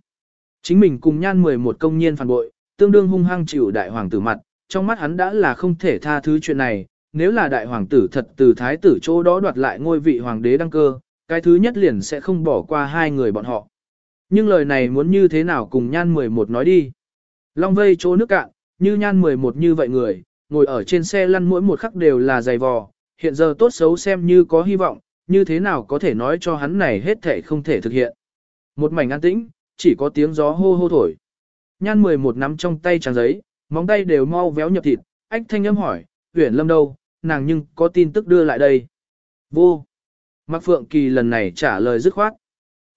Chính mình cùng nhan 11 công nhiên phản bội, tương đương hung hăng chịu đại hoàng tử mặt, trong mắt hắn đã là không thể tha thứ chuyện này, nếu là đại hoàng tử thật từ thái tử chỗ đó đoạt lại ngôi vị hoàng đế đăng cơ, cái thứ nhất liền sẽ không bỏ qua hai người bọn họ. Nhưng lời này muốn như thế nào cùng nhan 11 nói đi. Long vây chỗ nước cạn, như nhan 11 như vậy người, ngồi ở trên xe lăn mỗi một khắc đều là dày vò, hiện giờ tốt xấu xem như có hy vọng, như thế nào có thể nói cho hắn này hết thể không thể thực hiện. Một mảnh an tĩnh, chỉ có tiếng gió hô hô thổi. Nhan 11 nắm trong tay trang giấy, móng tay đều mau véo nhập thịt, ách thanh âm hỏi, huyển lâm đâu, nàng nhưng có tin tức đưa lại đây. Vô. Mạc Phượng Kỳ lần này trả lời dứt khoát.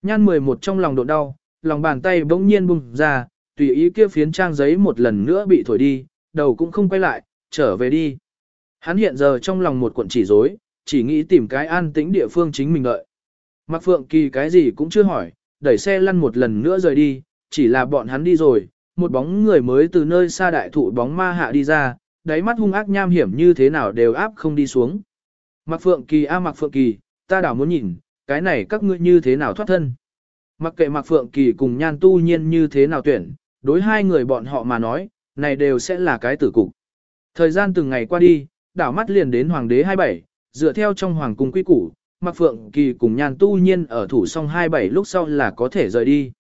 Nhan 11 trong lòng đột đau, lòng bàn tay bỗng nhiên bung ra, tùy ý kia phiến trang giấy một lần nữa bị thổi đi, đầu cũng không quay lại, trở về đi. Hắn hiện giờ trong lòng một cuộn chỉ rối, chỉ nghĩ tìm cái an tĩnh địa phương chính mình đợi. Mạc Phượng Kỳ cái gì cũng chưa hỏi, đẩy xe lăn một lần nữa rời đi, chỉ là bọn hắn đi rồi, một bóng người mới từ nơi xa đại thụ bóng ma hạ đi ra, đáy mắt hung ác nham hiểm như thế nào đều áp không đi xuống. Mạc Phượng Kỳ a à Mạc Phượng Kỳ, ta đảo muốn nhìn, cái này các ngươi như thế nào thoát thân. Mặc kệ Mạc Phượng Kỳ cùng Nhan Tu Nhiên như thế nào tuyển, đối hai người bọn họ mà nói, này đều sẽ là cái tử cục. Thời gian từng ngày qua đi, đảo mắt liền đến Hoàng đế 27, dựa theo trong Hoàng cung quy củ, Mạc Phượng Kỳ cùng Nhan Tu Nhiên ở thủ song 27 lúc sau là có thể rời đi.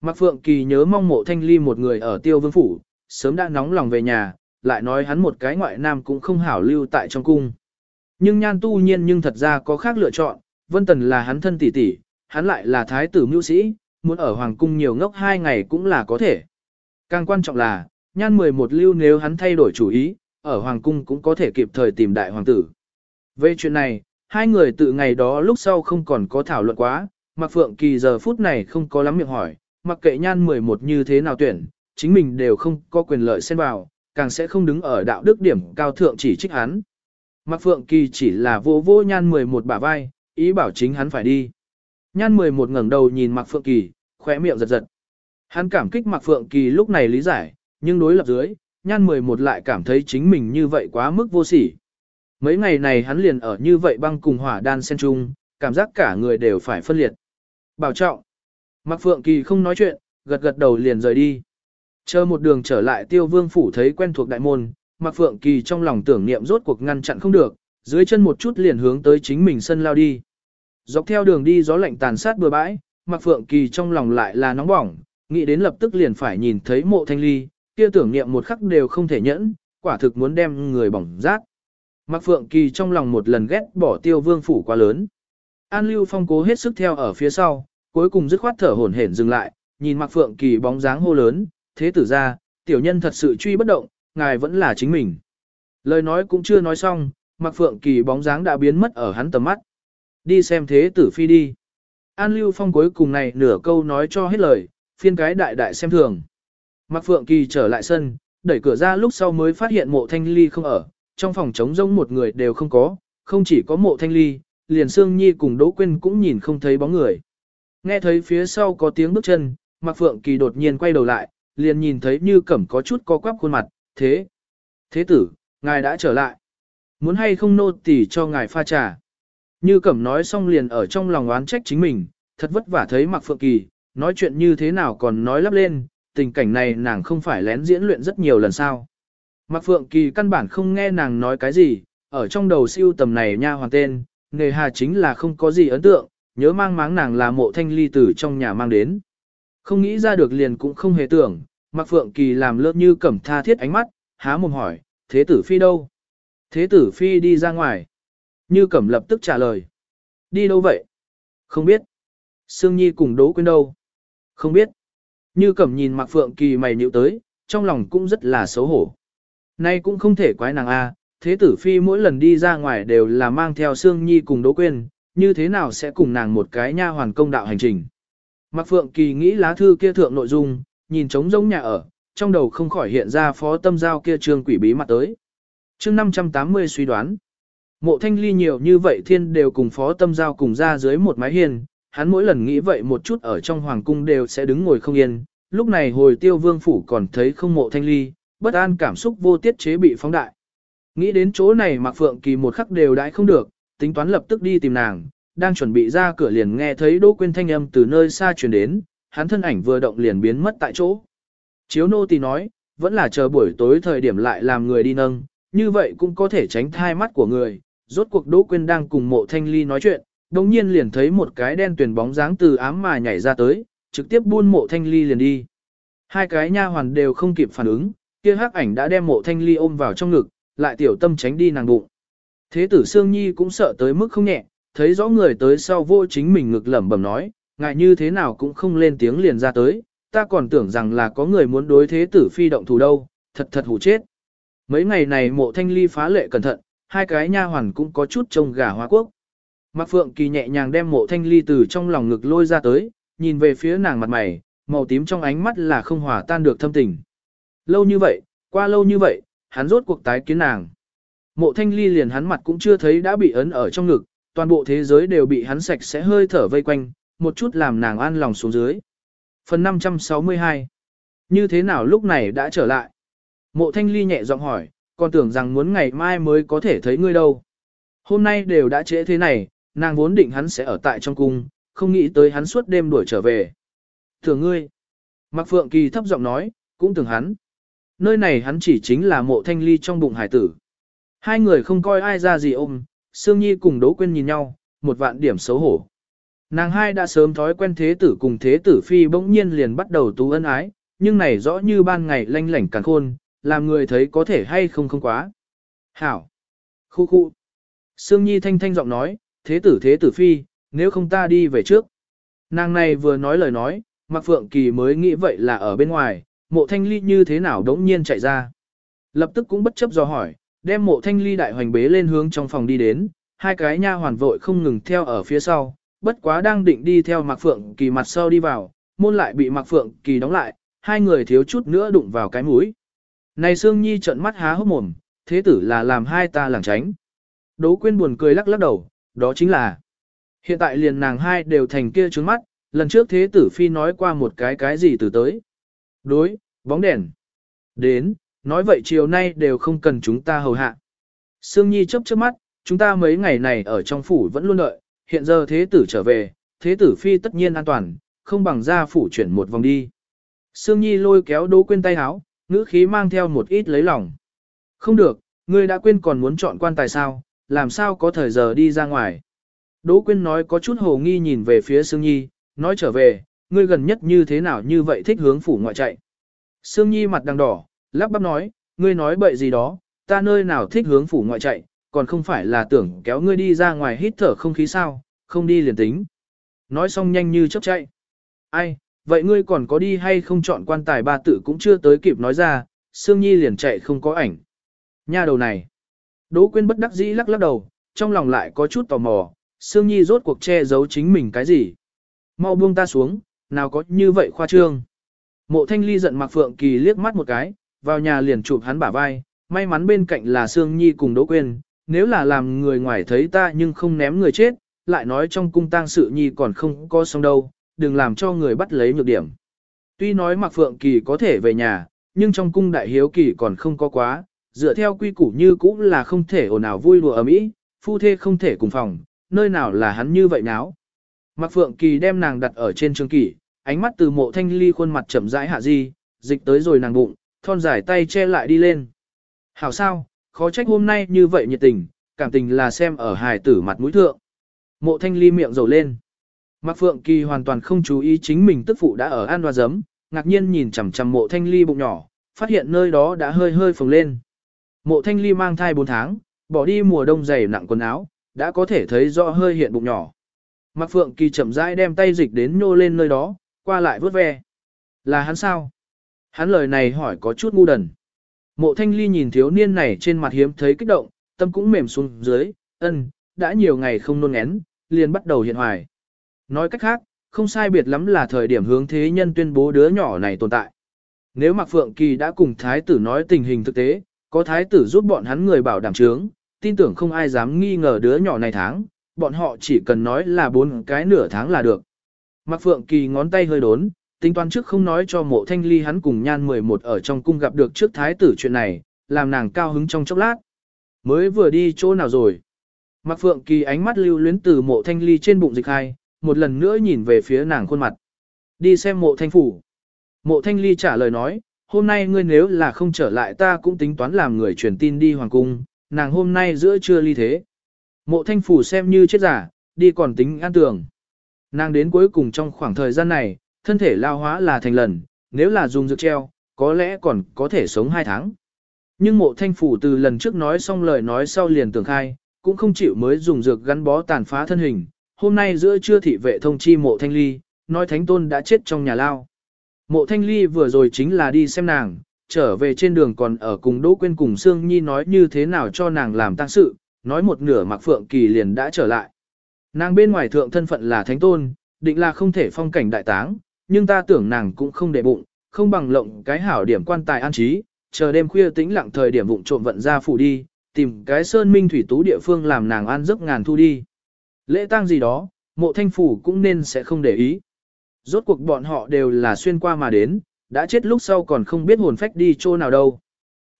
Mạc Phượng Kỳ nhớ mong mộ thanh ly một người ở tiêu vương phủ, sớm đã nóng lòng về nhà, lại nói hắn một cái ngoại nam cũng không hảo lưu tại trong cung. Nhưng Nhan Tu Nhiên nhưng thật ra có khác lựa chọn, Vân Tần là hắn thân tỷ tỷ, hắn lại là thái tử mưu sĩ, muốn ở hoàng cung nhiều ngốc hai ngày cũng là có thể. Càng quan trọng là, Nhan 11 lưu nếu hắn thay đổi chủ ý, ở hoàng cung cũng có thể kịp thời tìm đại hoàng tử. Về chuyện này, hai người từ ngày đó lúc sau không còn có thảo luận quá, Mạc Phượng Kỳ giờ phút này không có lắm miệng hỏi, mặc kệ Nhan 11 như thế nào tuyển, chính mình đều không có quyền lợi xen vào, càng sẽ không đứng ở đạo đức điểm cao thượng chỉ trích hắn. Mạc Phượng Kỳ chỉ là vô vô Nhan 11 bả vai, ý bảo chính hắn phải đi. Nhan 11 ngẩng đầu nhìn Mạc Phượng Kỳ, khóe miệng giật giật. Hắn cảm kích Mạc Phượng Kỳ lúc này lý giải, nhưng đối lập dưới, Nhan 11 lại cảm thấy chính mình như vậy quá mức vô sỉ. Mấy ngày này hắn liền ở như vậy băng cùng hỏa đan sen chung, cảm giác cả người đều phải phân liệt. Bảo trọng. Mạc Phượng Kỳ không nói chuyện, gật gật đầu liền rời đi. Chờ một đường trở lại tiêu vương phủ thấy quen thuộc đại môn, Mạc Phượng Kỳ trong lòng tưởng niệm rốt cuộc ngăn chặn không được, dưới chân một chút liền hướng tới chính mình sân lao đi. Dọc theo đường đi gió lạnh tàn sát bừa bãi, Mạc Phượng Kỳ trong lòng lại là nóng bỏng, nghĩ đến lập tức liền phải nhìn thấy mộ thanh ly, kia tưởng niệm một khắc đều không thể nhẫn, quả thực muốn đem người bỏng rát. Mạc Phượng Kỳ trong lòng một lần ghét bỏ tiêu vương phủ quá lớn. An Lưu Phong cố hết sức theo ở phía sau, cuối cùng dứt khoát thở hổn hển dừng lại, nhìn Mạc Phượng Kỳ bóng dáng hô lớn, thế tử ra, tiểu nhân thật sự truy bất động, ngài vẫn là chính mình. Lời nói cũng chưa nói xong, Mạc Phượng Kỳ bóng dáng đã biến mất ở hắn tầm mắt. Đi xem thế tử phi đi. An Lưu Phong cuối cùng này nửa câu nói cho hết lời, phiên cái đại đại xem thường. Mạc Phượng Kỳ trở lại sân, đẩy cửa ra lúc sau mới phát hiện mộ thanh ly không ở, trong phòng trống rỗng một người đều không có, không chỉ có mộ thanh ly, liền Sương Nhi cùng Đỗ Quyên cũng nhìn không thấy bóng người. Nghe thấy phía sau có tiếng bước chân, Mạc Phượng Kỳ đột nhiên quay đầu lại, liền nhìn thấy như cẩm có chút co quắp khuôn mặt, thế. Thế tử, ngài đã trở lại. Muốn hay không nô tỳ cho ngài pha trà. Như cẩm nói xong liền ở trong lòng oán trách chính mình, thật vất vả thấy mặc Phượng Kỳ, nói chuyện như thế nào còn nói lắp lên, tình cảnh này nàng không phải lén diễn luyện rất nhiều lần sao. Mặc Phượng Kỳ căn bản không nghe nàng nói cái gì, ở trong đầu siêu tầm này nha hoàn tên, nghề hà chính là không có gì ấn tượng, nhớ mang máng nàng là mộ thanh ly tử trong nhà mang đến. Không nghĩ ra được liền cũng không hề tưởng, Mạc Phượng Kỳ làm lớp như cẩm tha thiết ánh mắt, há mồm hỏi, thế tử phi đâu? Thế tử phi đi ra ngoài. Như cẩm lập tức trả lời. Đi đâu vậy? Không biết. Sương Nhi cùng Đỗ Quyên đâu? Không biết. Như cẩm nhìn Mạc Phượng Kỳ mày nhịu tới, trong lòng cũng rất là xấu hổ. Nay cũng không thể quái nàng a, thế tử phi mỗi lần đi ra ngoài đều là mang theo Sương Nhi cùng Đỗ Quyên, như thế nào sẽ cùng nàng một cái nha hoàn công đạo hành trình. Mạc Phượng Kỳ nghĩ lá thư kia thượng nội dung, nhìn trống rỗng nhà ở, trong đầu không khỏi hiện ra phó tâm giao kia trương quỷ bí mặt tới. chương 580 suy đoán, mộ thanh ly nhiều như vậy thiên đều cùng phó tâm giao cùng ra dưới một mái hiền, hắn mỗi lần nghĩ vậy một chút ở trong hoàng cung đều sẽ đứng ngồi không yên, lúc này hồi tiêu vương phủ còn thấy không mộ thanh ly, bất an cảm xúc vô tiết chế bị phóng đại. Nghĩ đến chỗ này Mạc Phượng Kỳ một khắc đều đãi không được, tính toán lập tức đi tìm nàng, đang chuẩn bị ra cửa liền nghe thấy Đỗ Quyên thanh âm từ nơi xa truyền đến, hắn thân ảnh vừa động liền biến mất tại chỗ. Chiếu nô tỳ nói, vẫn là chờ buổi tối thời điểm lại làm người đi nâng, như vậy cũng có thể tránh thai mắt của người. Rốt cuộc Đỗ Quyên đang cùng mộ thanh ly nói chuyện, đồng nhiên liền thấy một cái đen tuyển bóng dáng từ ám mà nhảy ra tới, trực tiếp buôn mộ thanh ly liền đi. Hai cái nha hoàn đều không kịp phản ứng, kia hắc ảnh đã đem mộ thanh ly ôm vào trong ngực, lại tiểu tâm tránh đi nàng bụng. Thế tử Sương Nhi cũng sợ tới mức không nhẹ, thấy rõ người tới sau vô chính mình ngực lẩm bẩm nói, ngại như thế nào cũng không lên tiếng liền ra tới, ta còn tưởng rằng là có người muốn đối thế tử phi động thủ đâu, thật thật hủ chết. Mấy ngày này mộ thanh ly phá lệ cẩn thận, hai cái nha hoàn cũng có chút trông gà hoa quốc. Mạc Phượng Kỳ nhẹ nhàng đem mộ thanh ly từ trong lòng ngực lôi ra tới, nhìn về phía nàng mặt mày, màu tím trong ánh mắt là không hòa tan được thâm tình. Lâu như vậy, qua lâu như vậy, hắn rốt cuộc tái kiến nàng. Mộ thanh ly liền hắn mặt cũng chưa thấy đã bị ấn ở trong ngực, toàn bộ thế giới đều bị hắn sạch sẽ hơi thở vây quanh, một chút làm nàng an lòng xuống dưới. Phần 562 Như thế nào lúc này đã trở lại? Mộ thanh ly nhẹ giọng hỏi, còn tưởng rằng muốn ngày mai mới có thể thấy ngươi đâu. Hôm nay đều đã trễ thế này, nàng vốn định hắn sẽ ở tại trong cung, không nghĩ tới hắn suốt đêm đuổi trở về. Tưởng ngươi. Mạc Phượng Kỳ thấp giọng nói, cũng tưởng hắn. Nơi này hắn chỉ chính là mộ thanh ly trong bụng hải tử. Hai người không coi ai ra gì ôm, Sương Nhi cùng Đỗ Quyên nhìn nhau, một vạn điểm xấu hổ. Nàng hai đã sớm thói quen thế tử cùng thế tử phi bỗng nhiên liền bắt đầu tú ân ái, nhưng này rõ như ban ngày lanh lảnh càng khôn, làm người thấy có thể hay không không quá. Hảo! Khu khu! Sương Nhi thanh thanh giọng nói, thế tử thế tử phi, nếu không ta đi về trước. Nàng này vừa nói lời nói, Mạc Phượng Kỳ mới nghĩ vậy là ở bên ngoài, mộ thanh ly như thế nào đống nhiên chạy ra. Lập tức cũng bất chấp do hỏi, đem mộ thanh ly đại hoành bế lên hướng trong phòng đi đến, hai cái nha hoàn vội không ngừng theo ở phía sau, bất quá đang định đi theo Mạc Phượng Kỳ mặt sau đi vào, môn lại bị Mạc Phượng Kỳ đóng lại, hai người thiếu chút nữa đụng vào cái mũi. Này Sương Nhi trợn mắt há hốc mồm, thế tử là làm hai ta lảng tránh. Đỗ Quyên buồn cười lắc lắc đầu, đó chính là hiện tại liền nàng hai đều thành kia trướng mắt, lần trước thế tử phi nói qua một cái cái gì từ tới. Đối, bóng đèn. Đến, nói vậy chiều nay đều không cần chúng ta hầu hạ. Sương Nhi chớp chớp mắt, chúng ta mấy ngày này ở trong phủ vẫn luôn đợi, hiện giờ thế tử trở về, thế tử phi tất nhiên an toàn, không bằng ra phủ chuyển một vòng đi. Sương Nhi lôi kéo Đỗ Quyên tay háo, ngữ khí mang theo một ít lấy lòng. Không được, ngươi đã quên còn muốn chọn quan tài sao, làm sao có thời giờ đi ra ngoài. Đỗ Quyên nói có chút hồ nghi nhìn về phía Sương Nhi, nói trở về, ngươi gần nhất như thế nào như vậy thích hướng phủ ngoại chạy. Sương Nhi mặt đằng đỏ, lắp bắp nói, ngươi nói bậy gì đó, ta nơi nào thích hướng phủ ngoại chạy, còn không phải là tưởng kéo ngươi đi ra ngoài hít thở không khí sao, không đi liền tính. Nói xong nhanh như chớp chạy. Ai, vậy ngươi còn có đi hay không chọn quan tài ba tử cũng chưa tới kịp nói ra, Sương Nhi liền chạy không có ảnh. Nha đầu này. Đỗ Quyên bất đắc dĩ lắc lắc đầu, trong lòng lại có chút tò mò, Sương Nhi rốt cuộc che giấu chính mình cái gì. Mau buông ta xuống, nào có như vậy khoa trương. Mộ Thanh Ly giận Mạc Phượng Kỳ liếc mắt một cái, vào nhà liền chụp hắn bả vai, may mắn bên cạnh là Sương Nhi cùng Đỗ Quyên, nếu là làm người ngoài thấy ta nhưng không ném người chết, lại nói trong cung tang sự nhi còn không có xong đâu, đừng làm cho người bắt lấy nhược điểm. Tuy nói Mạc Phượng Kỳ có thể về nhà, nhưng trong cung đại hiếu kỳ còn không có quá, dựa theo quy củ như cũng là không thể ồn ào vui đùa ở mỹ, phu thê không thể cùng phòng, nơi nào là hắn như vậy náo. Mạc Phượng Kỳ đem nàng đặt ở trên trường kỷ, ánh mắt từ mộ thanh ly khuôn mặt chậm rãi hạ di, dịch tới rồi nàng bụng, thon dài tay che lại đi lên. Hảo sao, khó trách hôm nay như vậy nhiệt tình, cảm tình là xem ở hài tử mặt mũi thượng. Mộ thanh ly miệng rầu lên. Mạc Phượng Kỳ hoàn toàn không chú ý chính mình tức phụ đã ở an hoa giấm, ngạc nhiên nhìn chằm chằm mộ thanh ly bụng nhỏ, phát hiện nơi đó đã hơi hơi phồng lên. Mộ thanh ly mang thai 4 tháng, bỏ đi mùa đông dày nặng quần áo, đã có thể thấy rõ hơi hiện bụng nhỏ. Mạc Phượng Kỳ chậm rãi đem tay dịch đến nhô lên nơi đó, qua lại vớt ve. Là hắn sao? Hắn lời này hỏi có chút ngu đần. Mộ thanh ly nhìn thiếu niên này trên mặt hiếm thấy kích động, tâm cũng mềm xuống dưới, ân, đã nhiều ngày không nôn ngén, liền bắt đầu hiện hoài. Nói cách khác, không sai biệt lắm là thời điểm hướng thế nhân tuyên bố đứa nhỏ này tồn tại. Nếu Mạc Phượng Kỳ đã cùng thái tử nói tình hình thực tế, có thái tử giúp bọn hắn người bảo đảm trướng, tin tưởng không ai dám nghi ngờ đứa nhỏ này tháng, bọn họ chỉ cần nói là bốn cái nửa tháng là được. Mạc Phượng Kỳ ngón tay hơi đốn, tính toán trước không nói cho mộ thanh ly hắn cùng nhan 11 ở trong cung gặp được trước thái tử chuyện này, làm nàng cao hứng trong chốc lát. Mới vừa đi chỗ nào rồi? Mạc Phượng Kỳ ánh mắt lưu luyến từ mộ thanh ly trên bụng dịch hai, một lần nữa nhìn về phía nàng khuôn mặt. Đi xem mộ thanh phủ. Mộ thanh ly trả lời nói, hôm nay ngươi nếu là không trở lại ta cũng tính toán làm người truyền tin đi hoàng cung, nàng hôm nay giữa trưa ly thế. Mộ thanh phủ xem như chết giả, đi còn tính an tường. Nàng đến cuối cùng trong khoảng thời gian này, thân thể lao hóa là thành lần, nếu là dùng dược treo, có lẽ còn có thể sống 2 tháng. Nhưng mộ thanh phủ từ lần trước nói xong lời nói sau liền tưởng khai, cũng không chịu mới dùng dược gắn bó tàn phá thân hình. Hôm nay giữa trưa thị vệ thông chi mộ thanh ly, nói thánh tôn đã chết trong nhà lao. Mộ thanh ly vừa rồi chính là đi xem nàng, trở về trên đường còn ở cùng Đỗ Quyên cùng Sương Nhi nói như thế nào cho nàng làm tăng sự, nói một nửa mặc phượng kỳ liền đã trở lại. Nàng bên ngoài thượng thân phận là thánh tôn, định là không thể phong cảnh đại táng, nhưng ta tưởng nàng cũng không để bụng, không bằng lộng cái hảo điểm quan tài an trí, chờ đêm khuya tĩnh lặng thời điểm vụng trộm vận ra phủ đi, tìm cái sơn minh thủy tú địa phương làm nàng an giấc ngàn thu đi. Lễ tang gì đó, mộ thanh phủ cũng nên sẽ không để ý. Rốt cuộc bọn họ đều là xuyên qua mà đến, đã chết lúc sau còn không biết hồn phách đi chỗ nào đâu.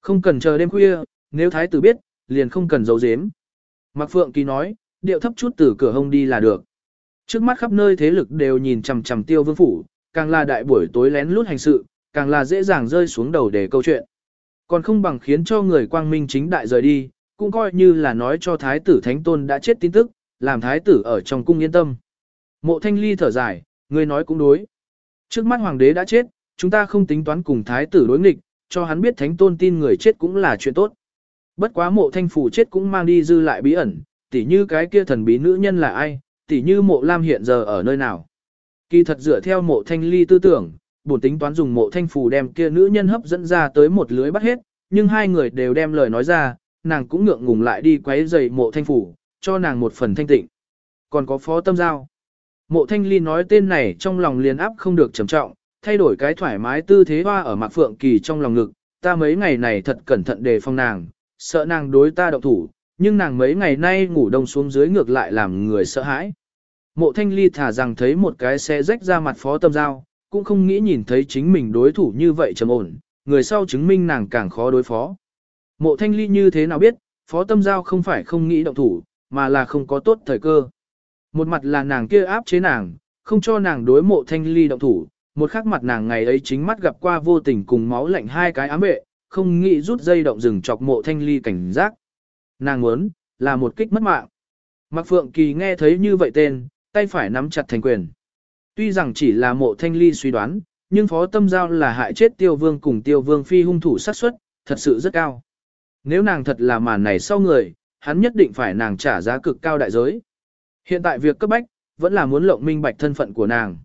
Không cần chờ đêm khuya, nếu thái tử biết, liền không cần giấu giếm. Mạc Phượng Kỳ nói, điệu thấp chút từ cửa hông đi là được. Trước mắt khắp nơi thế lực đều nhìn chằm chằm tiêu vương phủ, càng là đại buổi tối lén lút hành sự, càng là dễ dàng rơi xuống đầu để câu chuyện. Còn không bằng khiến cho người quang minh chính đại rời đi, cũng coi như là nói cho thái tử thánh tôn đã chết tin tức, làm thái tử ở trong cung yên tâm. Mộ thanh ly thở dài, người nói cũng đối. Trước mắt hoàng đế đã chết, chúng ta không tính toán cùng thái tử đối nghịch, cho hắn biết thánh tôn tin người chết cũng là chuyện tốt. Bất quá mộ thanh phủ chết cũng mang đi dư lại bí ẩn, tỉ như cái kia thần bí nữ nhân là ai, tỉ như mộ lam hiện giờ ở nơi nào. Kỳ thật dựa theo mộ thanh ly tư tưởng, bổn tính toán dùng mộ thanh phủ đem kia nữ nhân hấp dẫn ra tới một lưới bắt hết, nhưng hai người đều đem lời nói ra, nàng cũng ngượng ngùng lại đi quấy giày mộ thanh phủ, cho nàng một phần thanh tịnh. Còn có phó tâm giao. Mộ thanh ly nói tên này trong lòng liền áp không được trầm trọng, thay đổi cái thoải mái tư thế hoa ở mạc phượng kỳ trong lòng ngực, ta mấy ngày này thật cẩn thận đề phòng nàng, sợ nàng đối ta động thủ, nhưng nàng mấy ngày nay ngủ đông xuống dưới ngược lại làm người sợ hãi. Mộ thanh ly thả rằng thấy một cái xe rách ra mặt phó tâm giao, cũng không nghĩ nhìn thấy chính mình đối thủ như vậy trầm ổn, người sau chứng minh nàng càng khó đối phó. Mộ thanh ly như thế nào biết, phó tâm giao không phải không nghĩ động thủ, mà là không có tốt thời cơ. Một mặt là nàng kia áp chế nàng, không cho nàng đối mộ thanh ly động thủ, một khác mặt nàng ngày ấy chính mắt gặp qua vô tình cùng máu lạnh hai cái ám vệ, không nghĩ rút dây động rừng chọc mộ thanh ly cảnh giác. Nàng muốn, là một kích mất mạng. Mạc Phượng Kỳ nghe thấy như vậy tên, tay phải nắm chặt thành quyền. Tuy rằng chỉ là mộ thanh ly suy đoán, nhưng phó tâm giao là hại chết tiêu vương cùng tiêu vương phi hung thủ sát suất, thật sự rất cao. Nếu nàng thật là màn này sau người, hắn nhất định phải nàng trả giá cực cao đại giới. Hiện tại việc cấp bách, vẫn là muốn lộng minh bạch thân phận của nàng.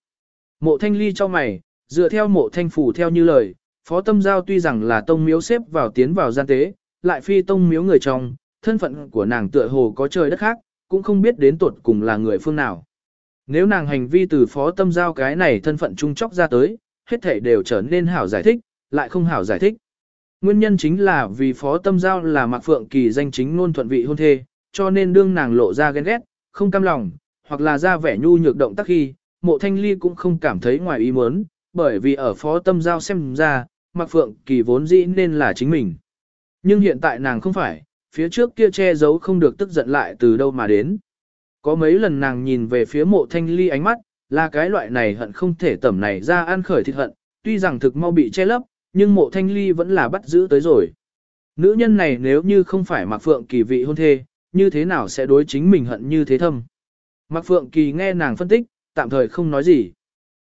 Mộ thanh ly cho mày, dựa theo mộ thanh phủ theo như lời, phó tâm giao tuy rằng là tông miếu xếp vào tiến vào gian tế, lại phi tông miếu người trong, thân phận của nàng tựa hồ có trời đất khác, cũng không biết đến tuột cùng là người phương nào. Nếu nàng hành vi từ phó tâm giao cái này thân phận trung chóc ra tới, hết thể đều trở nên hảo giải thích, lại không hảo giải thích. Nguyên nhân chính là vì phó tâm giao là mạc phượng kỳ danh chính ngôn thuận vị hôn thê, cho nên đương nàng lộ ra ghen ghét, không cam lòng, hoặc là ra vẻ nhu nhược động tác khi, mộ thanh ly cũng không cảm thấy ngoài ý muốn, bởi vì ở phó tâm giao xem ra, mạc phượng kỳ vốn dĩ nên là chính mình. Nhưng hiện tại nàng không phải, phía trước kia che giấu không được tức giận lại từ đâu mà đến. Có mấy lần nàng nhìn về phía mộ thanh ly ánh mắt, là cái loại này hận không thể tẩm này ra ăn khởi thịt hận, tuy rằng thực mau bị che lấp, nhưng mộ thanh ly vẫn là bắt giữ tới rồi. Nữ nhân này nếu như không phải Mạc Phượng Kỳ vị hôn thê, như thế nào sẽ đối chính mình hận như thế thâm. Mạc Phượng Kỳ nghe nàng phân tích, tạm thời không nói gì.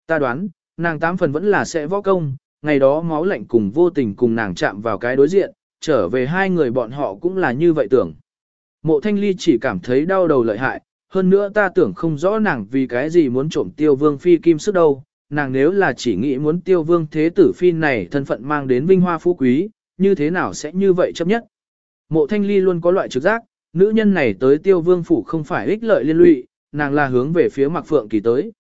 Ta đoán, nàng tám phần vẫn là sẽ võ công, ngày đó máu lạnh cùng vô tình cùng nàng chạm vào cái đối diện, trở về hai người bọn họ cũng là như vậy tưởng. Mộ thanh ly chỉ cảm thấy đau đầu lợi hại, hơn nữa ta tưởng không rõ nàng vì cái gì muốn trộm tiêu vương phi kim sức đâu, nàng nếu là chỉ nghĩ muốn tiêu vương thế tử phi này thân phận mang đến vinh hoa phú quý, như thế nào sẽ như vậy chấp nhất. mộ thanh ly luôn có loại trực giác, nữ nhân này tới tiêu vương phủ không phải ích lợi liên lụy, nàng là hướng về phía Mạc Phượng Kỳ tới.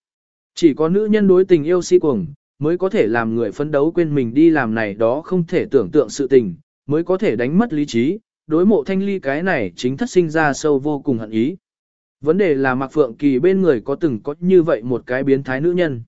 Chỉ có nữ nhân đối tình yêu si cuồng, mới có thể làm người phấn đấu quên mình đi làm này đó không thể tưởng tượng sự tình, mới có thể đánh mất lý trí, đối mộ thanh ly cái này chính thất sinh ra sâu vô cùng hận ý. Vấn đề là Mạc Phượng Kỳ bên người có từng có như vậy một cái biến thái nữ nhân.